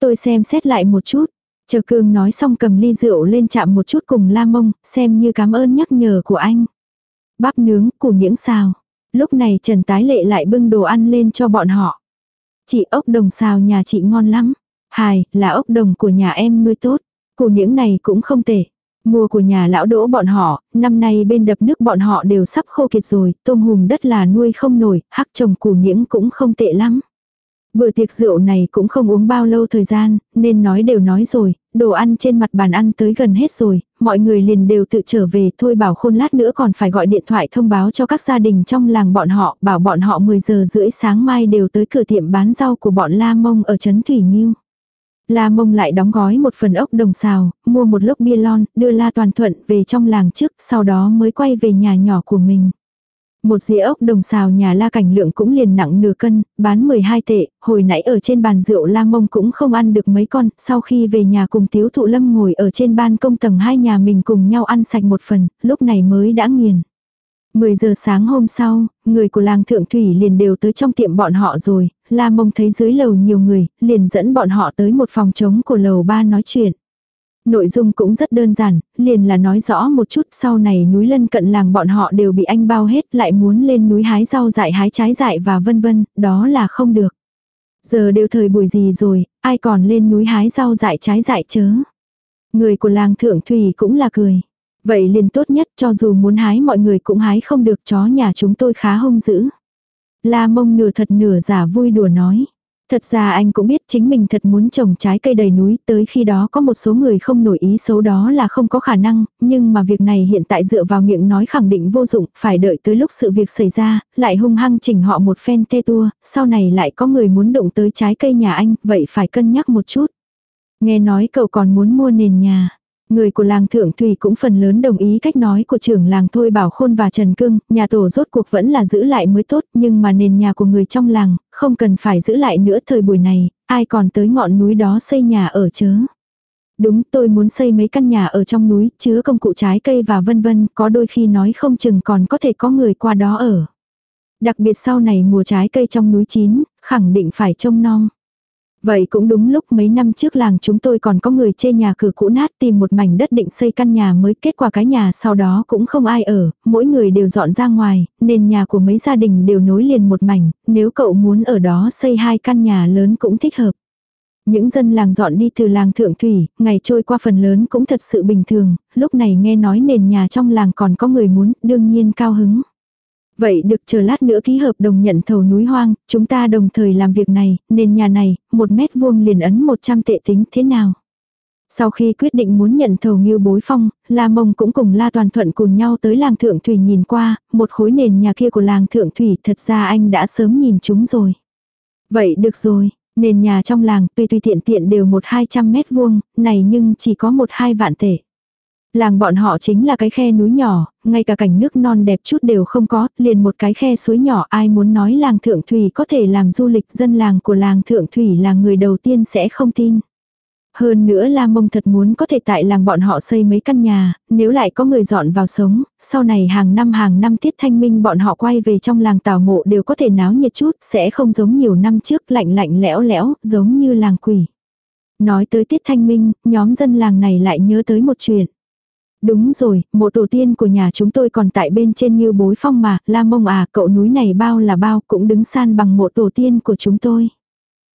Tôi xem xét lại một chút, Chờ Cương nói xong cầm ly rượu lên chạm một chút cùng La Mông, xem như cảm ơn nhắc nhở của anh. Bắp nướng, củ niễng xào. Lúc này Trần Tái Lệ lại bưng đồ ăn lên cho bọn họ. Chị ốc đồng xào nhà chị ngon lắm. Hài, là ốc đồng của nhà em nuôi tốt. Củ niễng này cũng không tệ. Mùa của nhà lão đỗ bọn họ, năm nay bên đập nước bọn họ đều sắp khô kiệt rồi, tôm hùm đất là nuôi không nổi, hắc trồng củ niễng cũng không tệ lắm. Bữa tiệc rượu này cũng không uống bao lâu thời gian, nên nói đều nói rồi, đồ ăn trên mặt bàn ăn tới gần hết rồi, mọi người liền đều tự trở về thôi bảo khôn lát nữa còn phải gọi điện thoại thông báo cho các gia đình trong làng bọn họ, bảo bọn họ 10 giờ rưỡi sáng mai đều tới cửa tiệm bán rau của bọn La Mông ở Trấn Thủy Nhiêu. La Mông lại đóng gói một phần ốc đồng xào, mua một lốc bia lon, đưa La Toàn Thuận về trong làng trước, sau đó mới quay về nhà nhỏ của mình. Một dĩa ốc đồng xào nhà la cảnh lượng cũng liền nặng nửa cân, bán 12 tệ, hồi nãy ở trên bàn rượu la mông cũng không ăn được mấy con, sau khi về nhà cùng tiếu thụ lâm ngồi ở trên ban công tầng hai nhà mình cùng nhau ăn sạch một phần, lúc này mới đã nghiền. 10 giờ sáng hôm sau, người của làng Thượng Thủy liền đều tới trong tiệm bọn họ rồi, La Mông thấy dưới lầu nhiều người, liền dẫn bọn họ tới một phòng trống của lầu ba nói chuyện. Nội dung cũng rất đơn giản, liền là nói rõ một chút sau này núi lân cận làng bọn họ đều bị anh bao hết lại muốn lên núi hái rau dại hái trái dại và vân vân, đó là không được. Giờ đều thời buổi gì rồi, ai còn lên núi hái rau dại trái dại chớ. Người của làng thượng thủy cũng là cười. Vậy liền tốt nhất cho dù muốn hái mọi người cũng hái không được chó nhà chúng tôi khá hung dữ. La mông nửa thật nửa giả vui đùa nói. Thật ra anh cũng biết chính mình thật muốn trồng trái cây đầy núi, tới khi đó có một số người không nổi ý xấu đó là không có khả năng, nhưng mà việc này hiện tại dựa vào miệng nói khẳng định vô dụng, phải đợi tới lúc sự việc xảy ra, lại hung hăng chỉnh họ một phen tê tua, sau này lại có người muốn động tới trái cây nhà anh, vậy phải cân nhắc một chút. Nghe nói cậu còn muốn mua nền nhà. Người của làng Thượng Thủy cũng phần lớn đồng ý cách nói của trưởng làng Thôi Bảo Khôn và Trần Cưng, nhà tổ rốt cuộc vẫn là giữ lại mới tốt, nhưng mà nền nhà của người trong làng, không cần phải giữ lại nữa thời buổi này, ai còn tới ngọn núi đó xây nhà ở chớ. Đúng tôi muốn xây mấy căn nhà ở trong núi, chứa công cụ trái cây và vân vân, có đôi khi nói không chừng còn có thể có người qua đó ở. Đặc biệt sau này mùa trái cây trong núi chín, khẳng định phải trông non. Vậy cũng đúng lúc mấy năm trước làng chúng tôi còn có người chê nhà cửa cũ nát tìm một mảnh đất định xây căn nhà mới kết quả cái nhà sau đó cũng không ai ở, mỗi người đều dọn ra ngoài, nên nhà của mấy gia đình đều nối liền một mảnh, nếu cậu muốn ở đó xây hai căn nhà lớn cũng thích hợp. Những dân làng dọn đi từ làng Thượng Thủy, ngày trôi qua phần lớn cũng thật sự bình thường, lúc này nghe nói nền nhà trong làng còn có người muốn, đương nhiên cao hứng. Vậy được chờ lát nữa ký hợp đồng nhận thầu núi hoang, chúng ta đồng thời làm việc này, nên nhà này, một mét vuông liền ấn 100 tệ tính thế nào? Sau khi quyết định muốn nhận thầu ngưu bối phong, La Mông cũng cùng La Toàn Thuận cùng nhau tới làng Thượng Thủy nhìn qua, một khối nền nhà kia của làng Thượng Thủy thật ra anh đã sớm nhìn chúng rồi. Vậy được rồi, nền nhà trong làng tuy tùy tiện tiện đều một hai trăm mét vuông, này nhưng chỉ có một hai vạn tệ. Làng bọn họ chính là cái khe núi nhỏ, ngay cả cảnh nước non đẹp chút đều không có, liền một cái khe suối nhỏ ai muốn nói làng Thượng Thủy có thể làm du lịch dân làng của làng Thượng Thủy là người đầu tiên sẽ không tin. Hơn nữa La Mông thật muốn có thể tại làng bọn họ xây mấy căn nhà, nếu lại có người dọn vào sống, sau này hàng năm hàng năm tiết thanh minh bọn họ quay về trong làng tào mộ đều có thể náo nhiệt chút, sẽ không giống nhiều năm trước lạnh lạnh lẽo lẽo, giống như làng quỷ. Nói tới tiết thanh minh, nhóm dân làng này lại nhớ tới một chuyện. Đúng rồi, mộ tổ tiên của nhà chúng tôi còn tại bên trên như bối phong mà, la mông à, cậu núi này bao là bao cũng đứng san bằng mộ tổ tiên của chúng tôi.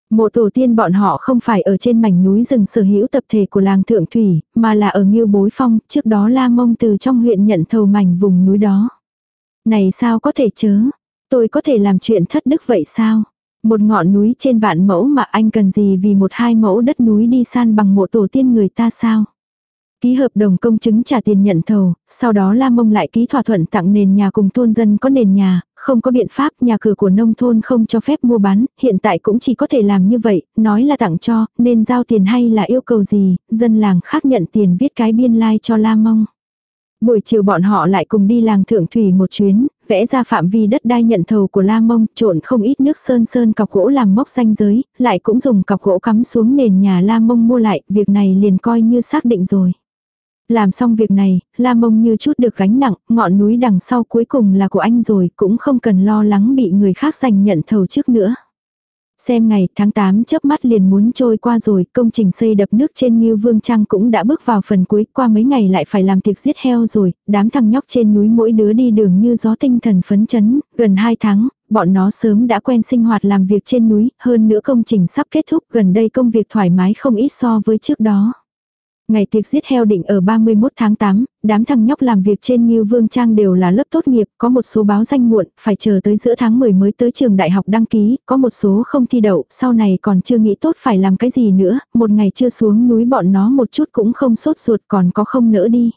Mộ tổ tiên bọn họ không phải ở trên mảnh núi rừng sở hữu tập thể của làng Thượng Thủy, mà là ở Nghiêu Bối Phong, trước đó La Mông từ trong huyện nhận thầu mảnh vùng núi đó. Này sao có thể chớ? Tôi có thể làm chuyện thất đức vậy sao? Một ngọn núi trên vạn mẫu mà anh cần gì vì một hai mẫu đất núi đi san bằng mộ tổ tiên người ta sao? Ký hợp đồng công chứng trả tiền nhận thầu, sau đó La Mông lại ký thỏa thuận tặng nền nhà cùng thôn dân có nền nhà, không có biện pháp nhà cửa của nông thôn không cho phép mua bán, hiện tại cũng chỉ có thể làm như vậy, nói là tặng cho, nên giao tiền hay là yêu cầu gì, dân làng khác nhận tiền viết cái biên lai like cho La Mông. Buổi chiều bọn họ lại cùng đi làng thượng thủy một chuyến, vẽ ra phạm vi đất đai nhận thầu của La Mông, trộn không ít nước sơn sơn cọc gỗ làm mốc danh giới, lại cũng dùng cọc gỗ cắm xuống nền nhà La Mông mua lại, việc này liền coi như xác định rồi. Làm xong việc này, La Mông như chút được gánh nặng, ngọn núi đằng sau cuối cùng là của anh rồi, cũng không cần lo lắng bị người khác giành nhận thầu trước nữa. Xem ngày tháng 8 chớp mắt liền muốn trôi qua rồi, công trình xây đập nước trên Ngưu Vương Trang cũng đã bước vào phần cuối, qua mấy ngày lại phải làm tiệc giết heo rồi, đám thằng nhóc trên núi mỗi đứa đi đường như gió tinh thần phấn chấn, gần 2 tháng, bọn nó sớm đã quen sinh hoạt làm việc trên núi, hơn nữa công trình sắp kết thúc, gần đây công việc thoải mái không ít so với trước đó. Ngày tiệc giết heo định ở 31 tháng 8, đám thằng nhóc làm việc trên Ngưu Vương Trang đều là lớp tốt nghiệp, có một số báo danh muộn, phải chờ tới giữa tháng 10 mới tới trường đại học đăng ký, có một số không thi đậu, sau này còn chưa nghĩ tốt phải làm cái gì nữa, một ngày chưa xuống núi bọn nó một chút cũng không sốt ruột còn có không nỡ đi.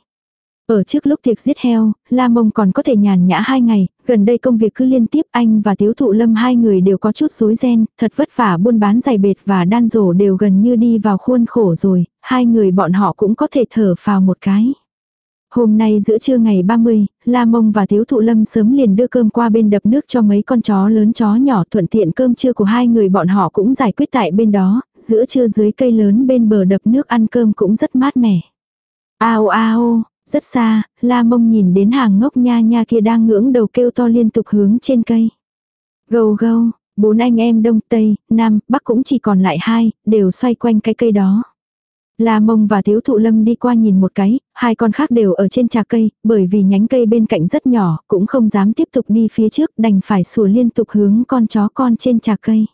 Ở trước lúc tiệc giết heo, La Mông còn có thể nhàn nhã hai ngày, gần đây công việc cứ liên tiếp anh và Tiếu Thụ Lâm hai người đều có chút rối ren, thật vất vả buôn bán giày bệt và đan rổ đều gần như đi vào khuôn khổ rồi, hai người bọn họ cũng có thể thở phào một cái. Hôm nay giữa trưa ngày 30, La Mông và Tiếu Thụ Lâm sớm liền đưa cơm qua bên đập nước cho mấy con chó lớn chó nhỏ thuận tiện cơm trưa của hai người bọn họ cũng giải quyết tại bên đó, giữa trưa dưới cây lớn bên bờ đập nước ăn cơm cũng rất mát mẻ. Ao ao, rất xa, la mông nhìn đến hàng ngốc nha nha kia đang ngưỡng đầu kêu to liên tục hướng trên cây. Gâu gâu, bốn anh em đông tây, nam, bắc cũng chỉ còn lại hai, đều xoay quanh cái cây đó. La mông và thiếu thụ lâm đi qua nhìn một cái, hai con khác đều ở trên trà cây, bởi vì nhánh cây bên cạnh rất nhỏ, cũng không dám tiếp tục đi phía trước, đành phải sủa liên tục hướng con chó con trên trà cây.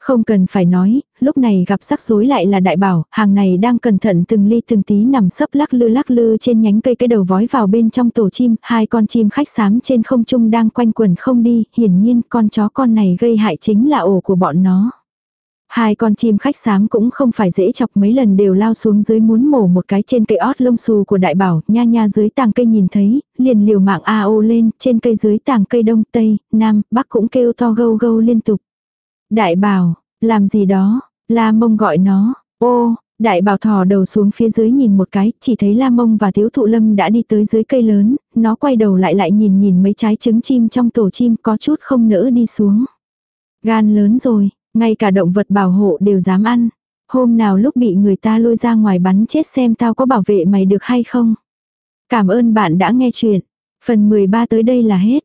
Không cần phải nói, lúc này gặp rắc rối lại là đại bảo, hàng này đang cẩn thận từng ly từng tí nằm sấp lắc lư lắc lư trên nhánh cây cái đầu vói vào bên trong tổ chim, hai con chim khách xám trên không trung đang quanh quần không đi, hiển nhiên con chó con này gây hại chính là ổ của bọn nó. Hai con chim khách xám cũng không phải dễ chọc mấy lần đều lao xuống dưới muốn mổ một cái trên cây ót lông xù của đại bảo, nha nha dưới tàng cây nhìn thấy, liền liều mạng a ô lên, trên cây dưới tàng cây đông tây, nam, bắc cũng kêu to gâu gâu liên tục. Đại bảo, làm gì đó, la mông gọi nó, ô, đại bảo thò đầu xuống phía dưới nhìn một cái, chỉ thấy la mông và thiếu thụ lâm đã đi tới dưới cây lớn, nó quay đầu lại lại nhìn nhìn mấy trái trứng chim trong tổ chim có chút không nỡ đi xuống. Gan lớn rồi, ngay cả động vật bảo hộ đều dám ăn. Hôm nào lúc bị người ta lôi ra ngoài bắn chết xem tao có bảo vệ mày được hay không. Cảm ơn bạn đã nghe chuyện. Phần 13 tới đây là hết.